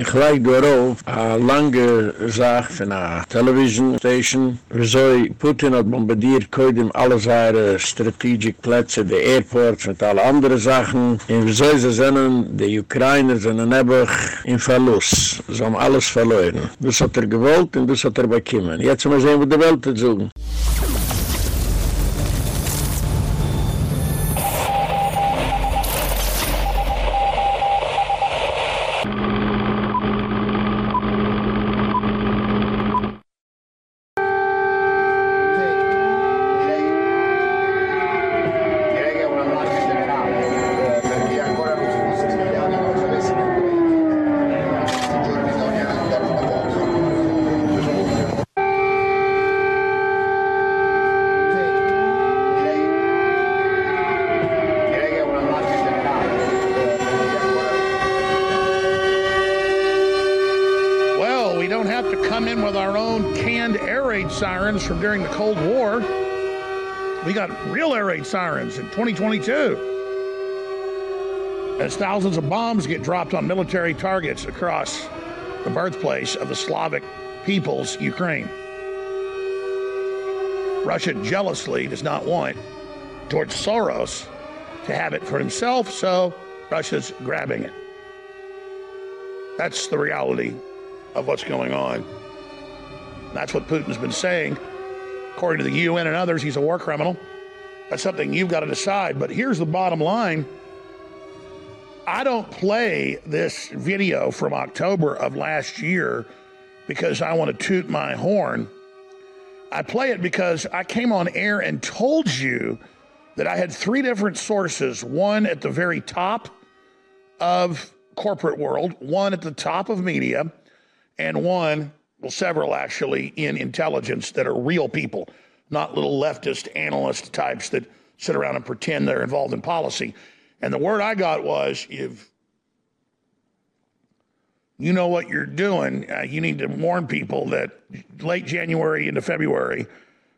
Ich leik darauf a lange Sache von a Television Station. Wieso Putin hat bombardiert koidim alle seine strategic Plätze, die Airports und alle andere Sachen. Und wieso sie sind, die Ukrainer sind einfach in Verlust. Sie haben alles verloren. Das hat er gewollt und das hat er bekommen. Jetzt wir sehen, wo die Welt zu suchen. Sirens in 2022 as thousands of bombs get dropped on military targets across the birthplace of the Slavic peoples, Ukraine. Russia jealously does not want George Soros to have it for himself, so Russia's grabbing it. That's the reality of what's going on. That's what Putin's been saying According to the UN and others, he's a war criminal. That's something you've got to decide. But here's the bottom line I don't play this video from October of last year because I want to toot my horn. I play it because I came on air and told you that I had three different sources one at the very top of corporate world, one at the top of media, and one well, several actually in intelligence that are real people, not little leftist analyst types that sit around and pretend they're involved in policy. And the word I got was if you know what you're doing, uh, you need to warn people that late January into February,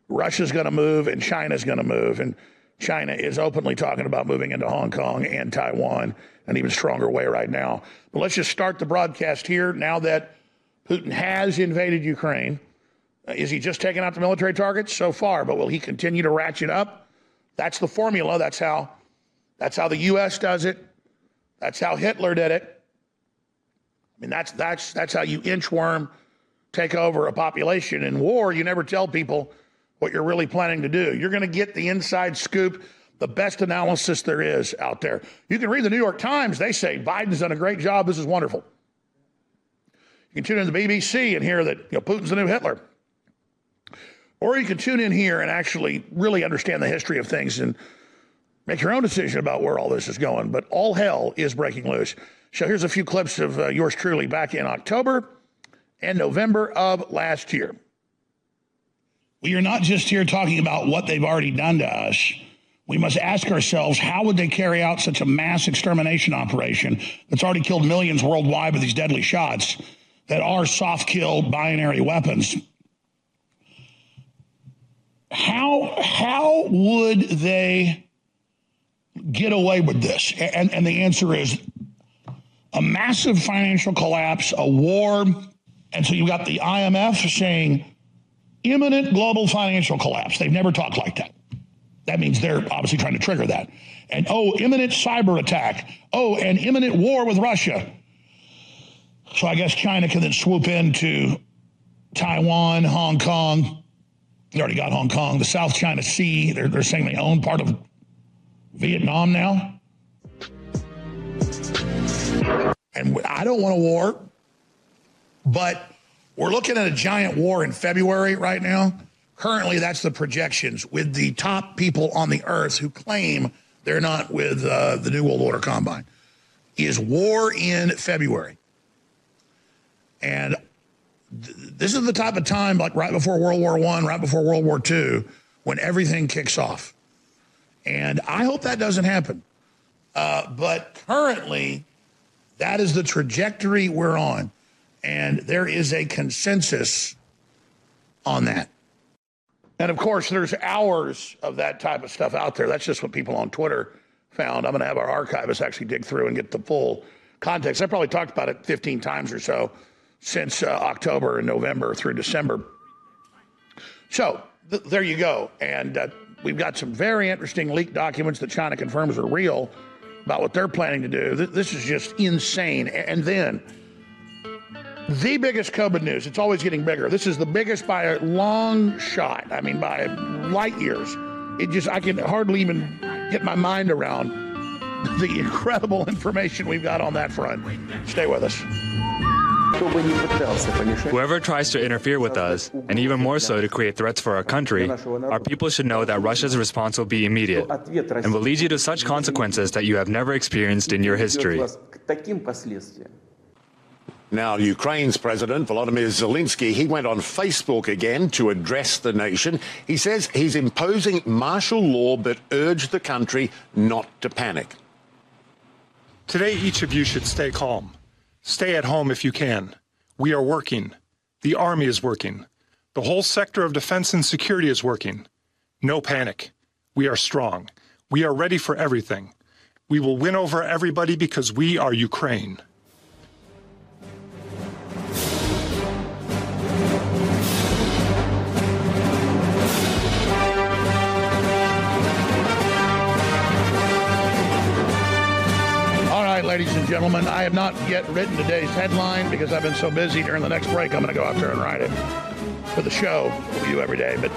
Russia's going to move and China's going to move. And China is openly talking about moving into Hong Kong and Taiwan, an even stronger way right now. But let's just start the broadcast here now that Putin has invaded Ukraine. Is he just taking out the military targets so far? But will he continue to ratchet up? That's the formula. That's how. That's how the U.S. does it. That's how Hitler did it. I mean, that's that's that's how you inchworm take over a population. In war, you never tell people what you're really planning to do. You're going to get the inside scoop, the best analysis there is out there. You can read the New York Times. They say Biden's done a great job. This is wonderful. You can tune in the BBC and hear that you know, Putin's the new Hitler. Or you can tune in here and actually really understand the history of things and make your own decision about where all this is going. But all hell is breaking loose. So here's a few clips of uh, yours truly back in October and November of last year. We are not just here talking about what they've already done to us. We must ask ourselves how would they carry out such a mass extermination operation that's already killed millions worldwide with these deadly shots? that are soft kill binary weapons. How how would they get away with this? And, and the answer is a massive financial collapse, a war, and so you've got the IMF saying imminent global financial collapse. They've never talked like that. That means they're obviously trying to trigger that. And oh, imminent cyber attack. Oh, an imminent war with Russia. So I guess China can then swoop into Taiwan, Hong Kong. They already got Hong Kong, the South China Sea. They're, they're saying they own part of Vietnam now. And I don't want a war, but we're looking at a giant war in February right now. Currently, that's the projections with the top people on the earth who claim they're not with uh, the New World Order Combine. Is war in February. And th- this is the type of time, like right before World War One, right before World War Two, when everything kicks off. And I hope that doesn't happen. Uh, but currently, that is the trajectory we're on. And there is a consensus on that. And of course, there's hours of that type of stuff out there. That's just what people on Twitter found. I'm going to have our archivists actually dig through and get the full context. I probably talked about it 15 times or so since uh, October and November through December. So th- there you go. And uh, we've got some very interesting leaked documents that China confirms are real about what they're planning to do. Th- this is just insane. And then the biggest COVID news, it's always getting bigger. This is the biggest by a long shot. I mean, by light years. It just, I can hardly even get my mind around the incredible information we've got on that front. Stay with us. Whoever tries to interfere with us, and even more so to create threats for our country, our people should know that Russia's response will be immediate and will lead you to such consequences that you have never experienced in your history. Now, Ukraine's President Volodymyr Zelensky, he went on Facebook again to address the nation. He says he's imposing martial law but urged the country not to panic. Today, each of you should stay calm. Stay at home if you can. We are working. The Army is working. The whole sector of defense and security is working. No panic. We are strong. We are ready for everything. We will win over everybody because we are Ukraine. Gentlemen. I have not yet written today's headline because I've been so busy during the next break. I'm going to go out there and write it for the show we do every day. But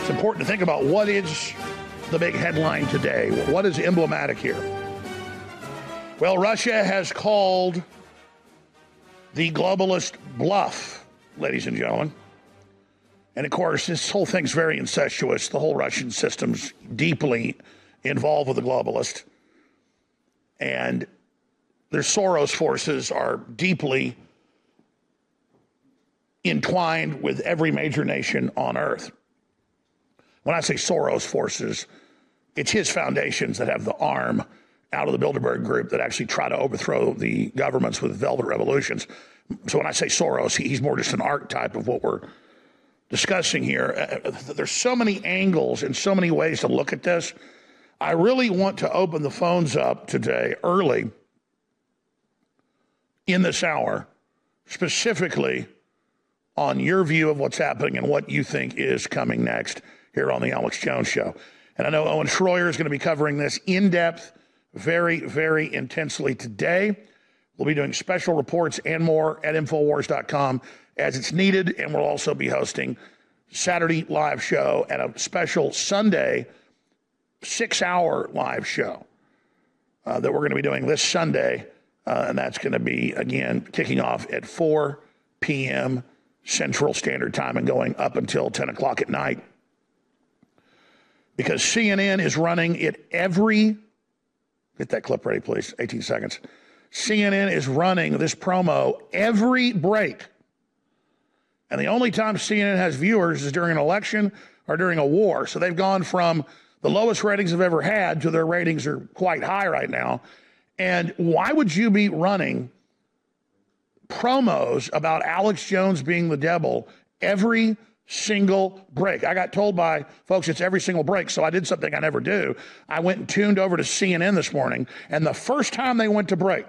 it's important to think about what is the big headline today. What is emblematic here? Well, Russia has called the globalist bluff, ladies and gentlemen. And of course, this whole thing's very incestuous. The whole Russian system's deeply involved with the globalist and their Soros forces are deeply entwined with every major nation on earth. When I say Soros forces, it's his foundations that have the arm out of the Bilderberg group that actually try to overthrow the governments with velvet revolutions. So when I say Soros, he's more just an archetype of what we're discussing here. Uh, uh, there's so many angles and so many ways to look at this. I really want to open the phones up today early in this hour, specifically on your view of what's happening and what you think is coming next here on the Alex Jones Show. And I know Owen Schroyer is going to be covering this in depth, very, very intensely today. We'll be doing special reports and more at Infowars.com as it's needed. And we'll also be hosting Saturday live show and a special Sunday six hour live show uh, that we're going to be doing this Sunday. Uh, and that's going to be, again, kicking off at 4 p.m. Central Standard Time and going up until 10 o'clock at night. Because CNN is running it every, get that clip ready, please, 18 seconds. CNN is running this promo every break. And the only time CNN has viewers is during an election or during a war. So they've gone from the lowest ratings they've ever had to their ratings are quite high right now. And why would you be running promos about Alex Jones being the devil every single break? I got told by folks it's every single break, so I did something I never do. I went and tuned over to CNN this morning, and the first time they went to break,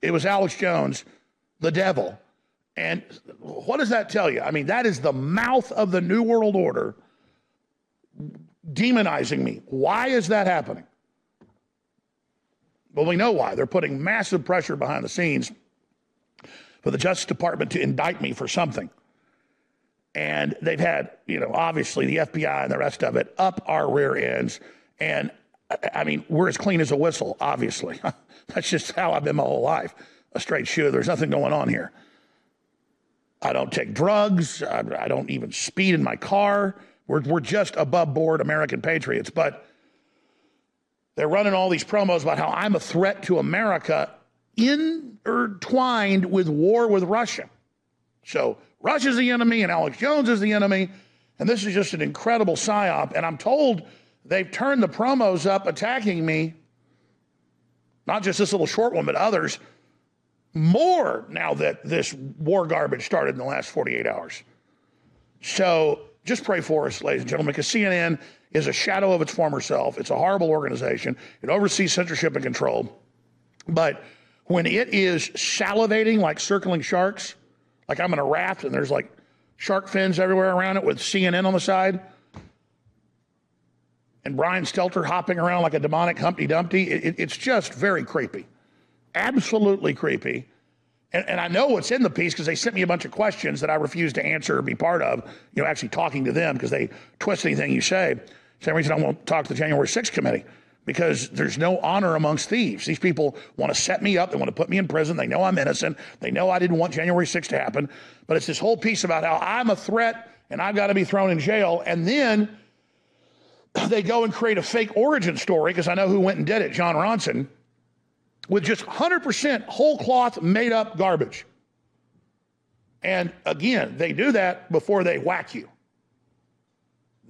it was Alex Jones, the devil. And what does that tell you? I mean, that is the mouth of the New World Order demonizing me. Why is that happening? Well, we know why. They're putting massive pressure behind the scenes for the Justice Department to indict me for something. And they've had, you know, obviously the FBI and the rest of it up our rear ends. And I mean, we're as clean as a whistle, obviously. That's just how I've been my whole life a straight shoe. There's nothing going on here. I don't take drugs. I, I don't even speed in my car. We're, we're just above board American patriots. But they're running all these promos about how I'm a threat to America intertwined with war with Russia. So Russia's the enemy and Alex Jones is the enemy. And this is just an incredible psyop. And I'm told they've turned the promos up attacking me, not just this little short one, but others, more now that this war garbage started in the last 48 hours. So just pray for us, ladies and gentlemen, because CNN is a shadow of its former self. It's a horrible organization. It oversees censorship and control. But when it is salivating like circling sharks, like I'm in a raft and there's like shark fins everywhere around it with CNN on the side, and Brian Stelter hopping around like a demonic Humpty Dumpty, it, it's just very creepy. Absolutely creepy. And, and, I know what's in the piece because they sent me a bunch of questions that I refused to answer or be part of, you know, actually talking to them because they twist anything you say. Same reason I won't talk to the January 6th committee because there's no honor amongst thieves. These people want to set me up. They want to put me in prison. They know I'm innocent. They know I didn't want January 6th to happen. But it's this whole piece about how I'm a threat and I've got to be thrown in jail. And then they go and create a fake origin story because I know who went and did it, Jon Ronson with just 100% whole cloth made up garbage. And again, they do that before they whack you.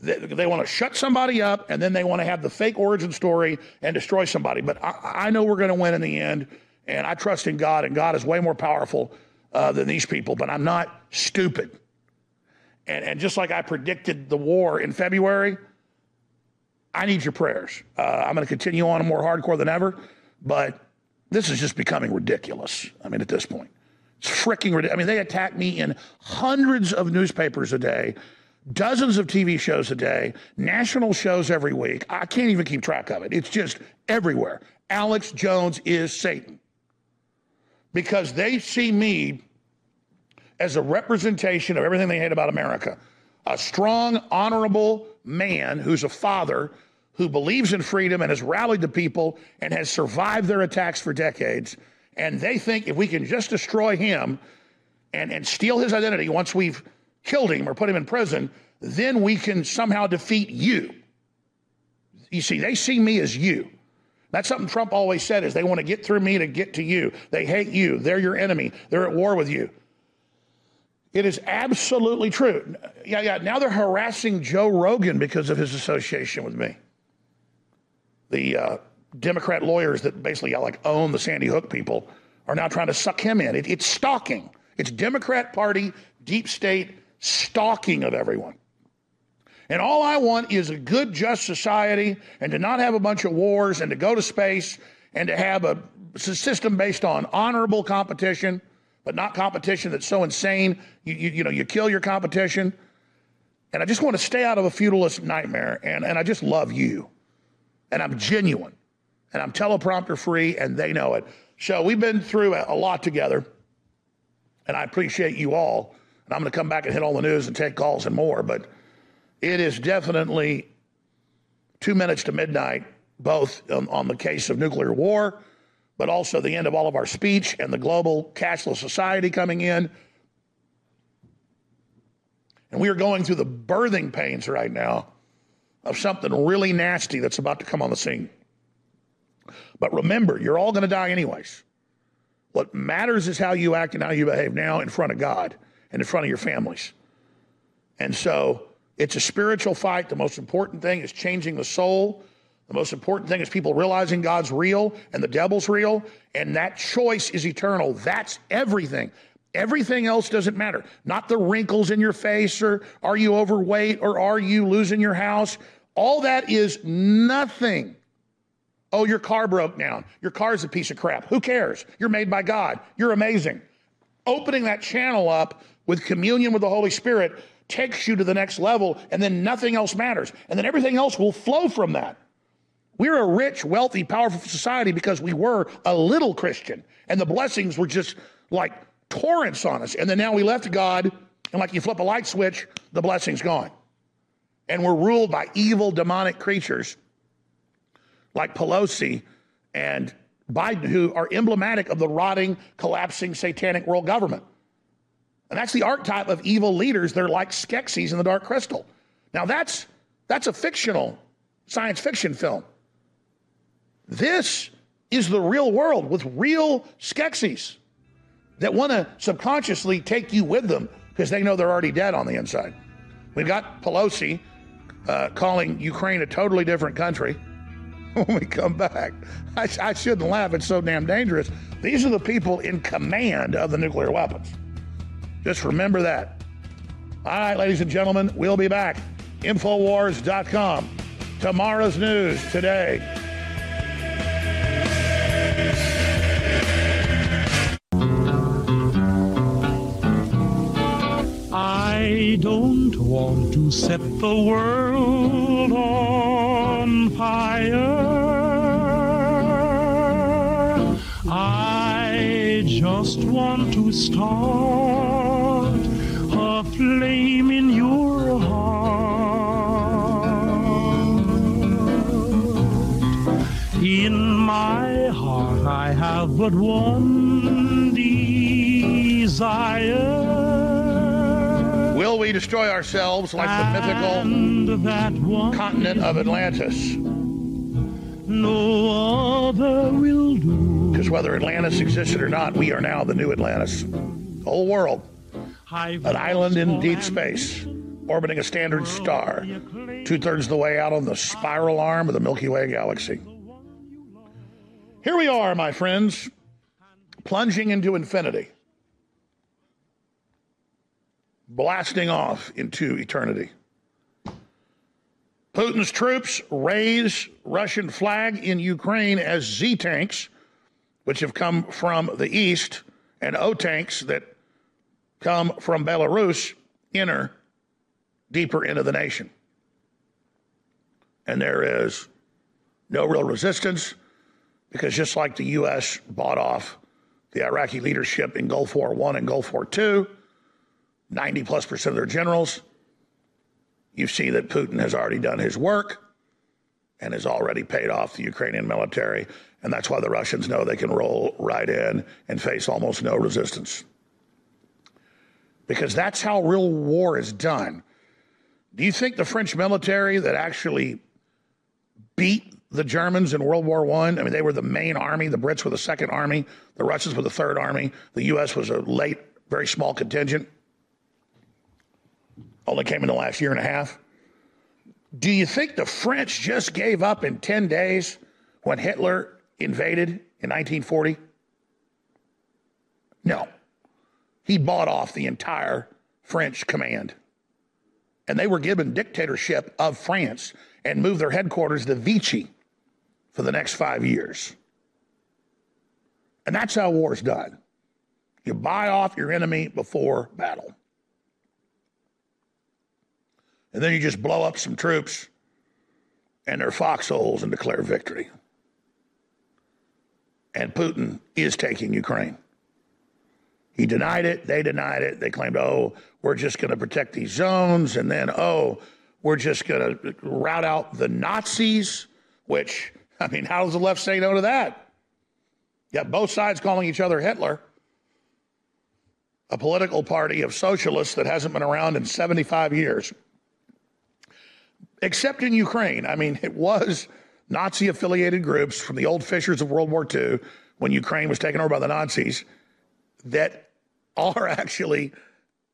They, want to shut somebody up and then they want to have the fake origin story and destroy somebody. But I, I know we're going to win in the end. And I trust in God, and God is way more powerful uh, than these people, but I'm not stupid. And, and just like I predicted the war in February, I need your prayers. Uh, I'm going to continue on more hardcore than ever, but this is just becoming ridiculous. I mean, at this point, it's freaking ridiculous. I mean, they attack me in hundreds of newspapers a day, dozens of TV shows a day, national shows every week. I can't even keep track of it. It's just everywhere. Alex Jones is Satan because they see me as a representation of everything they hate about America. A strong, honorable man who's a father who believes in freedom and has rallied the people and has survived their attacks for decades. And they think if we can just destroy him and, and steal his identity once we've killed him or put him in prison, then we can somehow defeat you. You see, they see me as you. That's something Trump always said is they want to get through me to get to you. They hate you. They're your enemy. They're at war with you. It is absolutely true. Yeah, yeah. Now they're harassing Joe Rogan because of his association with me the uh, Democrat lawyers that basically like own the Sandy Hook people are now trying to suck him in. It, it's stalking. It's Democrat Party, deep state stalking of everyone. And all I want is a good, just society and to not have a bunch of wars and to go to space and to have a system based on honorable competition, but not competition that's so insane you, you, you know you kill your competition. And I just want to stay out of a feudalist nightmare. And, and I just love you and I'm genuine and I'm teleprompter free and they know it. So we've been through a lot together and I appreciate you all. And I'm going to come back and hit all the news and take calls and more, but it is definitely two minutes to midnight, both on, on the case of nuclear war, but also the end of all of our speech and the global cashless society coming in. And we are going through the birthing pains right now of something really nasty that's about to come on the scene. But remember, you're all going to die anyways. What matters is how you act and how you behave now in front of God and in front of your families. And so it's a spiritual fight. The most important thing is changing the soul. The most important thing is people realizing God's real and the devil's real, and that choice is eternal. That's everything. Everything else doesn't matter. Not the wrinkles in your face, or are you overweight, or are you losing your house. All that is nothing. Oh, your car broke down. Your car is a piece of crap. Who cares? You're made by God. You're amazing. Opening that channel up with communion with the Holy Spirit takes you to the next level, and then nothing else matters. And then everything else will flow from that. We're a rich, wealthy, powerful society because we were a little Christian, and the blessings were just like torrents on us. And then now we left God, and like you flip a light switch, the blessing's gone. And we're ruled by evil, demonic creatures like Pelosi and Biden, who are emblematic of the rotting, collapsing, satanic world government. And that's the archetype of evil leaders. They're like Skeksis in the Dark Crystal. Now, that's, that's a fictional science fiction film. This is the real world with real Skeksis that want to subconsciously take you with them because they know they're already dead on the inside. We've got Pelosi uh, calling Ukraine a totally different country when we come back. I, I shouldn't laugh, it's so damn dangerous. These are the people in command of the nuclear weapons. Just remember that. All right, ladies and gentlemen, we'll be back. Infowars.com. Tomorrow's news today. I don't want to set the world on fire. I just want to start a flame in your heart. In my heart, I have but one desire. Will we destroy ourselves like the mythical that one continent of Atlantis? no other will do. Whether Atlantis existed or not, we are now the new Atlantis. The whole world, an island in deep space, orbiting a standard star, two thirds of the way out on the spiral arm of the Milky Way galaxy. Here we are, my friends, plunging into infinity, blasting off into eternity. Putin's troops raise Russian flag in Ukraine as Z tanks, which have come from the east, and O tanks that come from Belarus enter deeper into the nation. And there is no real resistance because just like the U.S. bought off the Iraqi leadership in Gulf War One and Gulf War Two, 90 plus percent of their generals you see that Putin has already done his work and has already paid off the Ukrainian military. And that's why the Russians know they can roll right in and face almost no resistance. Because that's how real war is done. Do you think the French military that actually beat the Germans in World War I? I, mean, they were the main army. The Brits were the second army. The Russians were the third army. The U.S. was a late, very small contingent only came in the last year and a half. Do you think the French just gave up in 10 days when Hitler invaded in 1940? No. He bought off the entire French command. And they were given dictatorship of France and moved their headquarters to Vichy for the next five years. And that's how war's done. You buy off your enemy before battle and then you just blow up some troops and their foxholes and declare victory. And Putin is taking Ukraine. He denied it. They denied it. They claimed, oh, we're just going to protect these zones. And then, oh, we're just going to rout out the Nazis, which, I mean, how does the left say no to that? You got both sides calling each other Hitler, a political party of socialists that hasn't been around in 75 years except in Ukraine. I mean, it was Nazi affiliated groups from the old fishers of World War II when Ukraine was taken over by the Nazis that are actually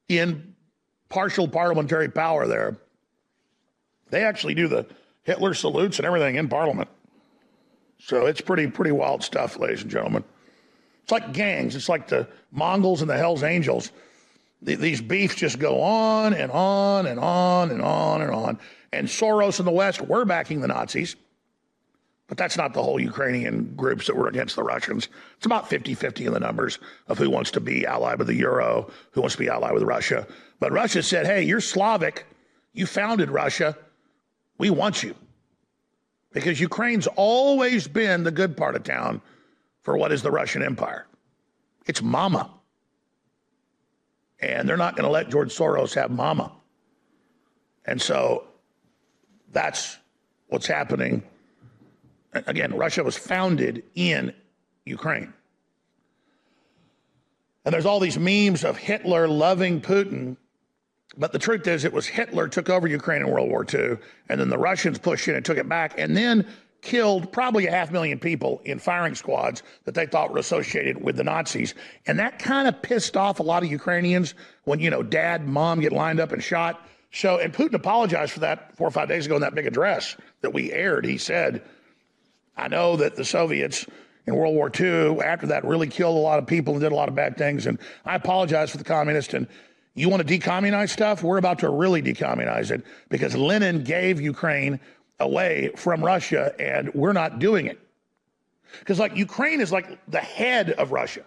in partial parliamentary power there. They actually do the Hitler salutes and everything in parliament. So it's pretty, pretty wild stuff, ladies and gentlemen. It's like gangs. It's like the Mongols and the Hells Angels. These beefs just go on and on and on and on and on and Soros in the West were backing the Nazis. But that's not the whole Ukrainian groups that were against the Russians. It's about 50 50 in the numbers of who wants to be allied with the Euro, who wants to be allied with Russia. But Russia said, hey, you're Slavic. You founded Russia. We want you. Because Ukraine's always been the good part of town for what is the Russian Empire. It's mama. And they're not going to let George Soros have mama. And so that's what's happening. Again, Russia was founded in Ukraine. And there's all these memes of Hitler loving Putin. But the truth is, it was Hitler took over Ukraine in World War II, and then the Russians pushed in and took it back, and then killed probably a half million people in firing squads that they thought were associated with the Nazis. And that kind of pissed off a lot of Ukrainians when, you know, dad, mom get lined up and shot. So, and Putin apologized for that four or five days ago in that big address that we aired. He said, I know that the Soviets in World War II, after that, really killed a lot of people and did a lot of bad things. And I apologize for the communists. And you want to decommunize stuff? We're about to really decommunize it because Lenin gave Ukraine away from Russia and we're not doing it. Because, like, Ukraine is like the head of Russia.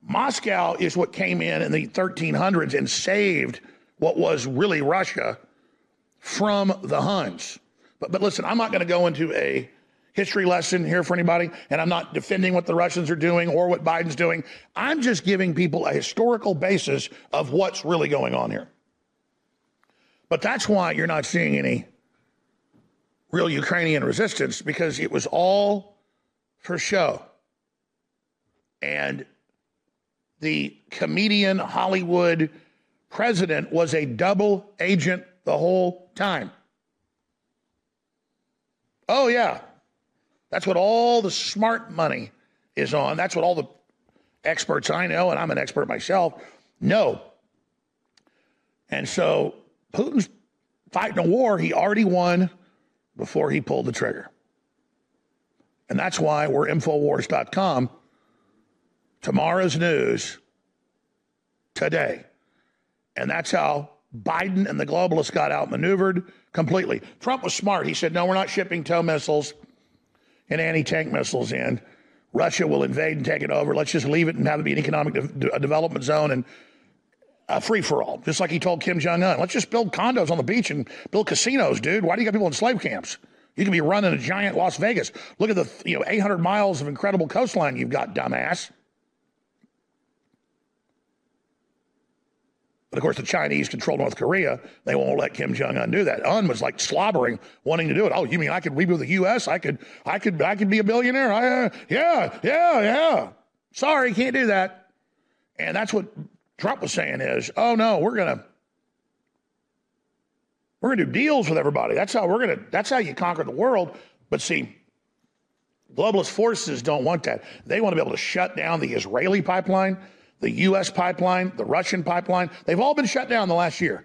Moscow is what came in in the 1300s and saved what was really Russia from the Huns. But, but listen, I'm not going to go into a history lesson here for anybody, and I'm not defending what the Russians are doing or what Biden's doing. I'm just giving people a historical basis of what's really going on here. But that's why you're not seeing any real Ukrainian resistance because it was all for show. And the comedian Hollywood president was a double agent the whole time. Oh, yeah. That's what all the smart money is on. That's what all the experts I know, and I'm an expert myself, know. And so Putin's fighting a war he already won before he pulled the trigger. And that's why we're Infowars.com. Tomorrow's news today. And that's how Biden and the globalists got outmaneuvered completely. Trump was smart. He said, no, we're not shipping tow missiles and anti tank missiles in. Russia will invade and take it over. Let's just leave it and have it be an economic de- development zone and a free for all, just like he told Kim Jong un. Let's just build condos on the beach and build casinos, dude. Why do you got people in slave camps? You can be running a giant Las Vegas. Look at the you know 800 miles of incredible coastline you've got, dumbass. Of course, the Chinese control North Korea. They won't let Kim Jong Un do that. Un was like slobbering, wanting to do it. Oh, you mean I could rebuild the U.S.? I could, I could, I could be a billionaire. I, uh, yeah, yeah, yeah. Sorry, can't do that. And that's what Trump was saying is, oh no, we're gonna, we're gonna do deals with everybody. That's how we're gonna. That's how you conquer the world. But see, globalist forces don't want that. They want to be able to shut down the Israeli pipeline the U.S. pipeline, the Russian pipeline. They've all been shut down the last year.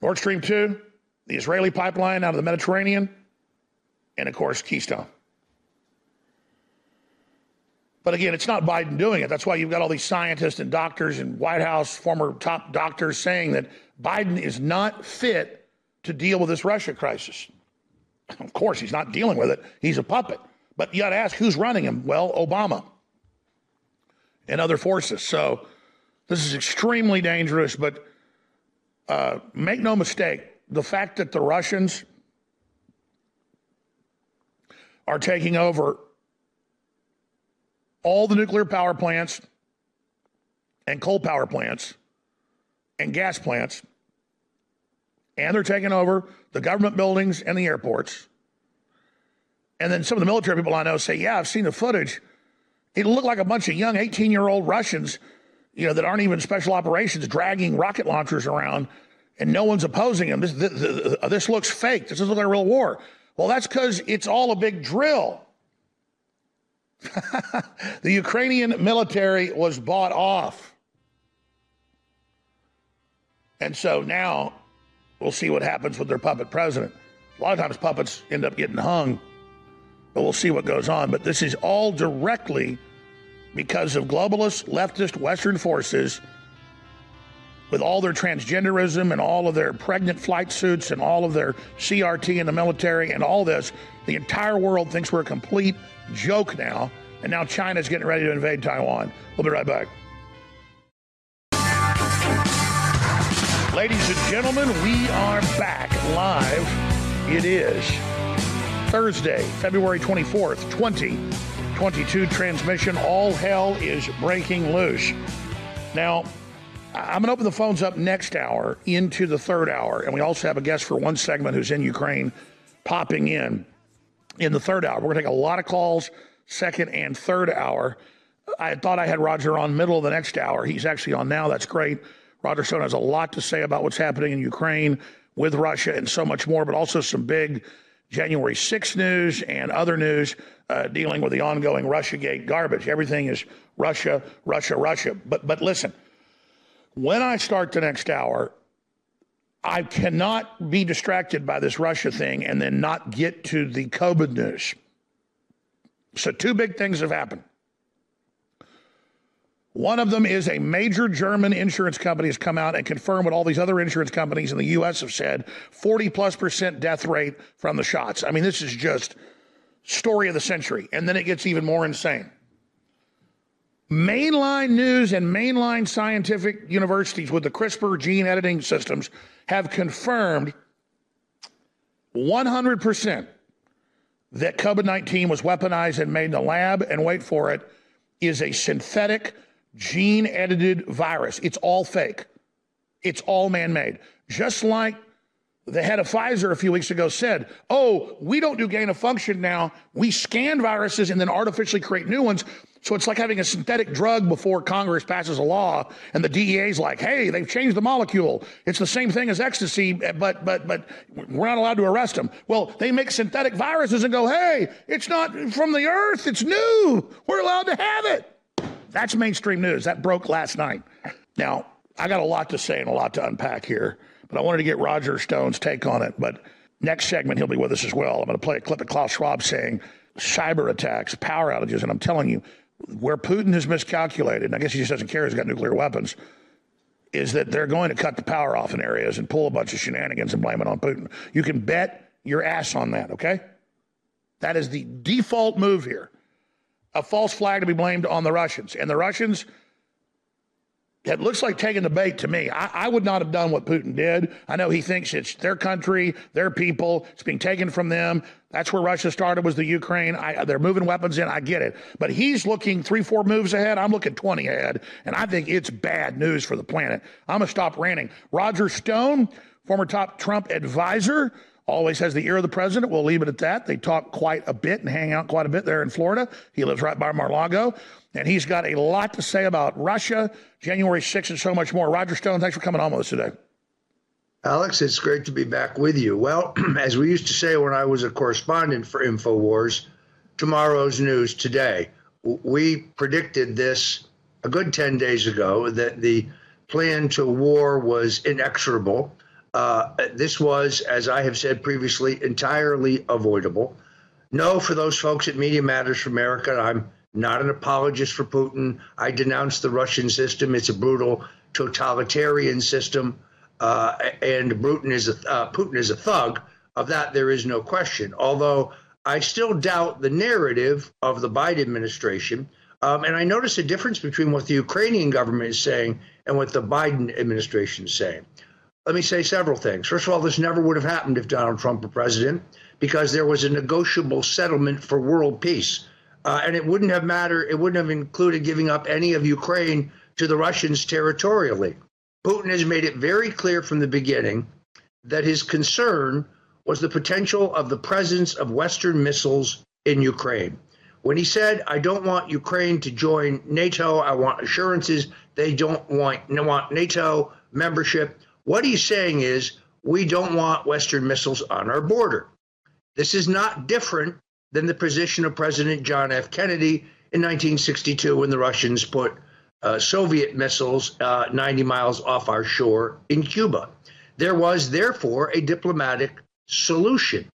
Nord Stream 2, the Israeli pipeline out of the Mediterranean, and of course, Keystone. But again, it's not Biden doing it. That's why you've got all these scientists and doctors and White House former top doctors saying that Biden is not fit to deal with this Russia crisis. Of course, he's not dealing with it. He's a puppet. But you got to ask who's running him? Well, Obama and other forces. So this is extremely dangerous, but uh, make no mistake, the fact that the Russians are taking over all the nuclear power plants and coal power plants and gas plants, and they're taking over the government buildings and the airports. And then some of the military people I know say, Yeah, I've seen the footage it looked like a bunch of young 18 year old Russians, you know, that aren't even special operations dragging rocket launchers around and no one's opposing them. This, this, this looks fake. This doesn't look like a real war. Well, that's because it's all a big drill. the Ukrainian military was bought off. And so now we'll see what happens with their puppet president. A lot of times puppets end up getting hung but we'll see what goes on. But this is all directly because of globalist, leftist, Western forces with all their transgenderism and all of their pregnant flight suits and all of their CRT in the military and all this. The entire world thinks we're a complete joke now. And now China's getting ready to invade Taiwan. We'll be right back. Ladies and gentlemen, we are back live. It is Thursday, February 24th, 2022 transmission. All hell is breaking loose. Now, I'm going to open the phones up next hour into the third hour. And we also have a guest for one segment who's in Ukraine popping in in the third hour. We're going to take a lot of calls, second and third hour. I thought I had Roger on middle of the next hour. He's actually on now. That's great. Roger Stone has a lot to say about what's happening in Ukraine with Russia and so much more, but also some big January 6 news and other news uh, dealing with the ongoing Russiagate garbage. Everything is Russia, Russia, Russia. But but listen, when I start the next hour, I cannot be distracted by this Russia thing and then not get to the COVID news. So two big things have happened. One of them is a major German insurance company has come out and confirmed what all these other insurance companies in the U.S. have said 40 plus percent death rate from the shots. I mean, this is just story of the century. And then it gets even more insane. Mainline news and mainline scientific universities with the CRISPR gene editing systems have confirmed 100% that COVID 19 was weaponized and made in the lab, and wait for it, is a synthetic gene edited virus. It's all fake, it's all man made. Just like the head of Pfizer a few weeks ago said, Oh, we don't do gain of function now. We scan viruses and then artificially create new ones. So it's like having a synthetic drug before Congress passes a law and the DEA's like, hey, they've changed the molecule. It's the same thing as ecstasy, but but but we're not allowed to arrest them. Well, they make synthetic viruses and go, hey, it's not from the earth, it's new. We're allowed to have it. That's mainstream news. That broke last night. Now, I got a lot to say and a lot to unpack here, but I wanted to get Roger Stone's take on it. But next segment, he'll be with us as well. I'm going to play a clip of Klaus Schwab saying cyber attacks, power outages, and I'm telling you, where Putin has miscalculated, and I guess he just doesn't care he's got nuclear weapons, is that they're going to cut the power off in areas and pull a bunch of shenanigans and blame it on Putin. You can bet your ass on that, okay? That is the default move here. A false flag to be blamed on the Russians. And the Russians it looks like taking the bait to me. I, I, would not have done what Putin did. I know he thinks it's their country, their people. It's being taken from them. That's where Russia started was the Ukraine. I, they're moving weapons in. I get it. But he's looking three, four moves ahead. I'm looking 20 ahead. And I think it's bad news for the planet. I'm going to stop ranting. Roger Stone, former top Trump advisor, always has the ear of the president. We'll leave it at that. They talk quite a bit and hang out quite a bit there in Florida. He lives right by Mar-Lago. And he's got a lot to say about Russia, January 6th, and so much more. Roger Stone, thanks for coming on with us today. Alex, it's great to be back with you. Well, as we used to say when I was a correspondent for InfoWars, tomorrow's news today. We predicted this a good 10 days ago that the plan to war was inexorable. Uh, this was, as I have said previously, entirely avoidable. No, for those folks at Media Matters for America, I'm not an apologist for Putin. I denounce the Russian system. It's a brutal totalitarian system, uh, and Putin is a uh, Putin is a thug. Of that, there is no question. Although I still doubt the narrative of the Biden administration, um, and I notice a difference between what the Ukrainian government is saying and what the Biden administration is saying. Let me say several things. First of all, this never would have happened if Donald Trump were president because there was a negotiable settlement for world peace. Uh, and it wouldn't have mattered, it wouldn't have included giving up any of Ukraine to the Russians territorially. Putin has made it very clear from the beginning that his concern was the potential of the presence of Western missiles in Ukraine. When he said, I don't want Ukraine to join NATO, I want assurances they don't want, want NATO membership, what he's saying is, we don't want Western missiles on our border. This is not different than the position of President John F. Kennedy in 1962 when the Russians put uh, Soviet missiles uh, 90 miles off our shore in Cuba. There was, therefore, a diplomatic solution.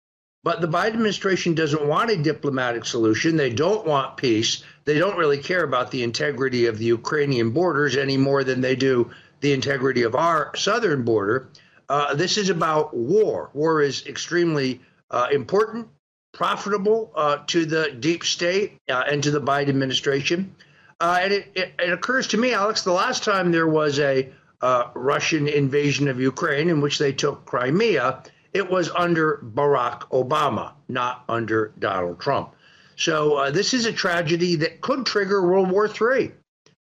But the Biden administration doesn't want a diplomatic solution. They don't want peace. They don't really care about the integrity of the Ukrainian borders any more than they do the integrity of our southern border. Uh, this is about war. War is extremely uh, important profitable uh, to the deep state uh, and to the Biden administration. Uh, and it, it, it, occurs to me, Alex, the last time there was a uh, Russian invasion of Ukraine in which they took Crimea, it was under Barack Obama, not under Donald Trump. So this is a tragedy that could trigger World War III.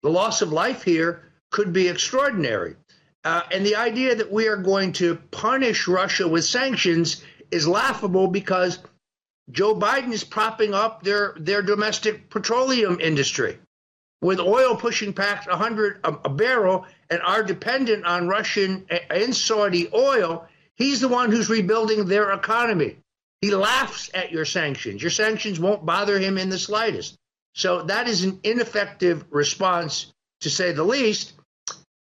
The loss of life here could be extraordinary. Uh, and the idea that we are going to punish Russia with sanctions is laughable because Joe Biden is propping up their, their domestic petroleum industry. With oil pushing past 100 a, a barrel and are dependent on Russian and Saudi oil, he's the one who's rebuilding their economy. He laughs at your sanctions. Your sanctions won't bother him in the slightest. So that is an ineffective response, to say the least.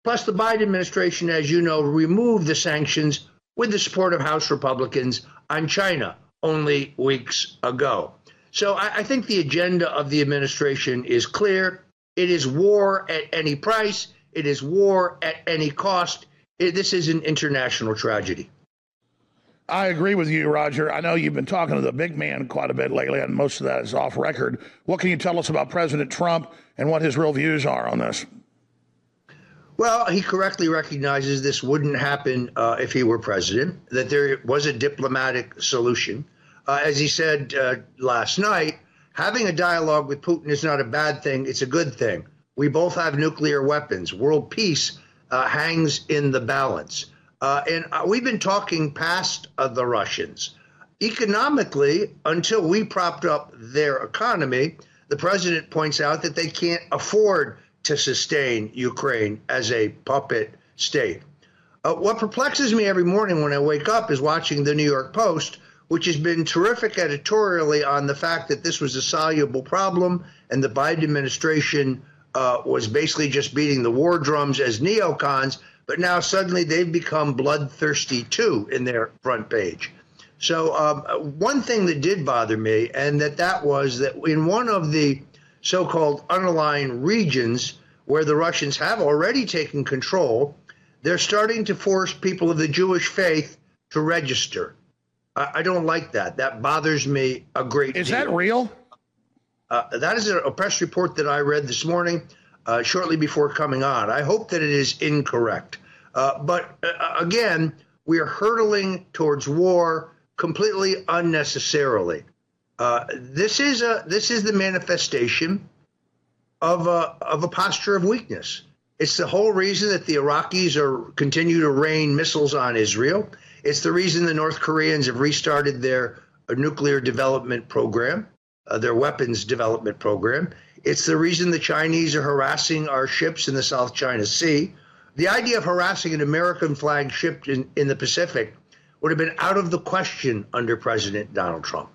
Plus, the Biden administration, as you know, removed the sanctions with the support of House Republicans on China only weeks ago. So I, I think the agenda of the administration is clear. It is war at any price. It is war at any cost. It, this is an international tragedy. I agree with you, Roger. I know you've been talking to the big man quite a bit lately, and most of that is off record. What can you tell us about President Trump and what his real views are on this? Well, he correctly recognizes this wouldn't happen uh, if he were president, that there was a diplomatic solution. Uh, as he said uh, last night, having a dialogue with Putin is not a bad thing, it's a good thing. We both have nuclear weapons. World peace uh, hangs in the balance. Uh, and uh, we've been talking past the Russians. Economically, until we propped up their economy, the president points out that they can't afford to sustain Ukraine as a puppet state. Uh, what perplexes me every morning when I wake up is watching the New York Post, which has been terrific editorially on the fact that this was a soluble problem and the Biden administration uh, was basically just beating the war drums as neocons, but now suddenly they've become bloodthirsty too in their front page. So um, one thing that did bother me, and that that was that in one of the so-called underlying regions where the Russians have already taken control, they're starting to force people of the Jewish faith to register. I, I don't like that. That bothers me a great is deal. Is that real? Uh, that is a, press report that I read this morning, uh, shortly before coming on. I hope that it is incorrect. Uh, but uh, again, we are hurtling towards war completely unnecessarily. Uh, this is a this is the manifestation of a of a posture of weakness. It's the whole reason that the Iraqis are continue to rain missiles on Israel. It's the reason the North Koreans have restarted their nuclear development program, uh, their weapons development program. It's the reason the Chinese are harassing our ships in the South China Sea. The idea of harassing an American flag ship in, in the Pacific would have been out of the question under President Donald Trump.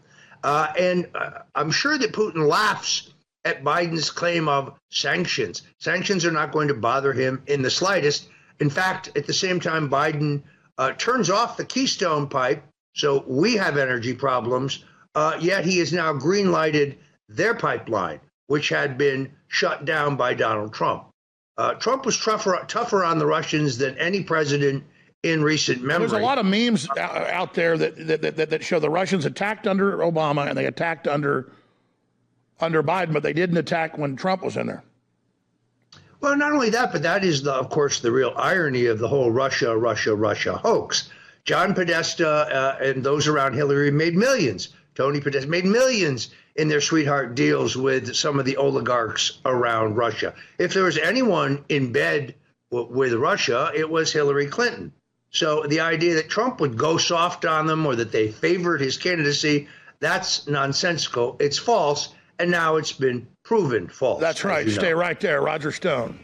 Uh, and uh, I'm sure that Putin laughs at Biden's claim of sanctions. Sanctions are not going to bother him in the slightest. In fact, at the same time, Biden uh, turns off the Keystone pipe, so we have energy problems. Uh, yet he has now green lighted their pipeline, which had been shut down by Donald Trump. Uh, Trump was tougher, tougher on the Russians than any president in recent memory. There's a lot of memes out there that, that, that, that show the Russians attacked under Obama and they attacked under under Biden, but they didn't attack when Trump was in there. Well, not only that, but that is, the, of course, the real irony of the whole Russia, Russia, Russia hoax. John Podesta uh, and those around Hillary made millions. Tony Podesta made millions in their sweetheart deals with some of the oligarchs around Russia. If there was anyone in bed with Russia, it was Hillary Clinton. So the idea that Trump would go soft on them or that they favored his candidacy, that's nonsensical. It's false. And now it's been proven false. That's right. Stay know. right there. Roger Stone.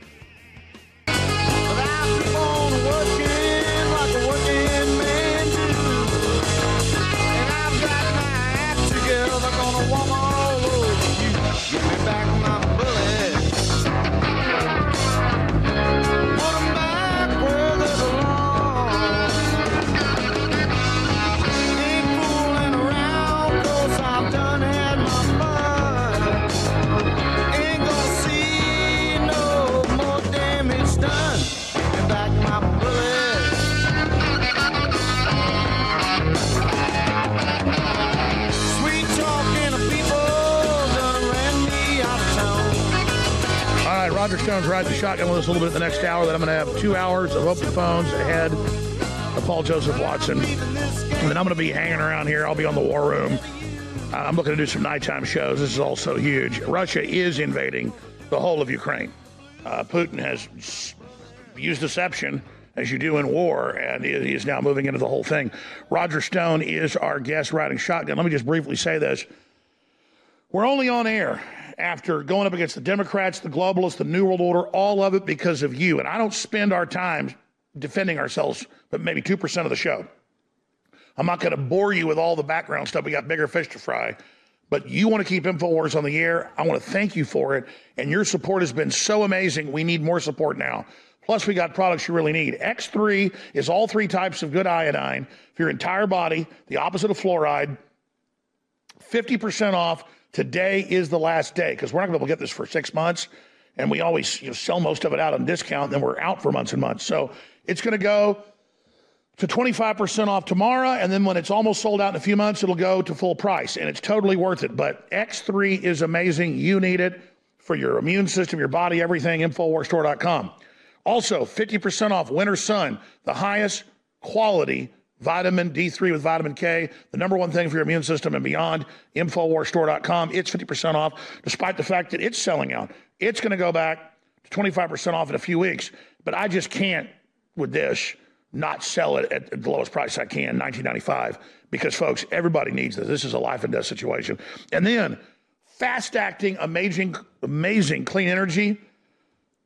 Stone's Ride the Shotgun with us a little bit the next hour. Then I'm going to have two hours of open phones ahead of Paul Joseph Watson. And then I'm going to be hanging around here. I'll be on the War Room. Uh, I'm looking to do some nighttime shows. This is also huge. Russia is invading the whole of Ukraine. Uh, Putin has used deception as you do in war, and he is now moving into the whole thing. Roger Stone is our guest riding shotgun. Let me just briefly say this. We're only on air after going up against the Democrats, the globalists, the New World Order, all of it because of you. And I don't spend our time defending ourselves, but maybe 2% of the show. I'm not going to bore you with all the background stuff. We got bigger fish to fry. But you want to keep InfoWars on the air. I want to thank you for it. And your support has been so amazing. We need more support now. Plus, we got products you really need. X3 is all three types of good iodine for your entire body, the opposite of fluoride. 50% off Today is the last day because we're not going to be able to get this for six months. And we always you know, sell most of it out on discount. Then we're out for months and months. So it's going to go to 25% off tomorrow. And then when it's almost sold out in a few months, it'll go to full price. And it's totally worth it. But X3 is amazing. You need it for your immune system, your body, everything. Infowarsstore.com. Also, 50% off Winter Sun, the highest quality vitamin D3 with vitamin K, the number one thing for your immune system and beyond. Infowarsstore.com. It's 50% off, despite the fact that it's selling out. It's going to go back to 25% off in a few weeks. But I just can't with this not sell it at the lowest price I can, 1995, because folks, everybody needs this. This is a life and death situation. And then fast acting, amazing, amazing clean energy.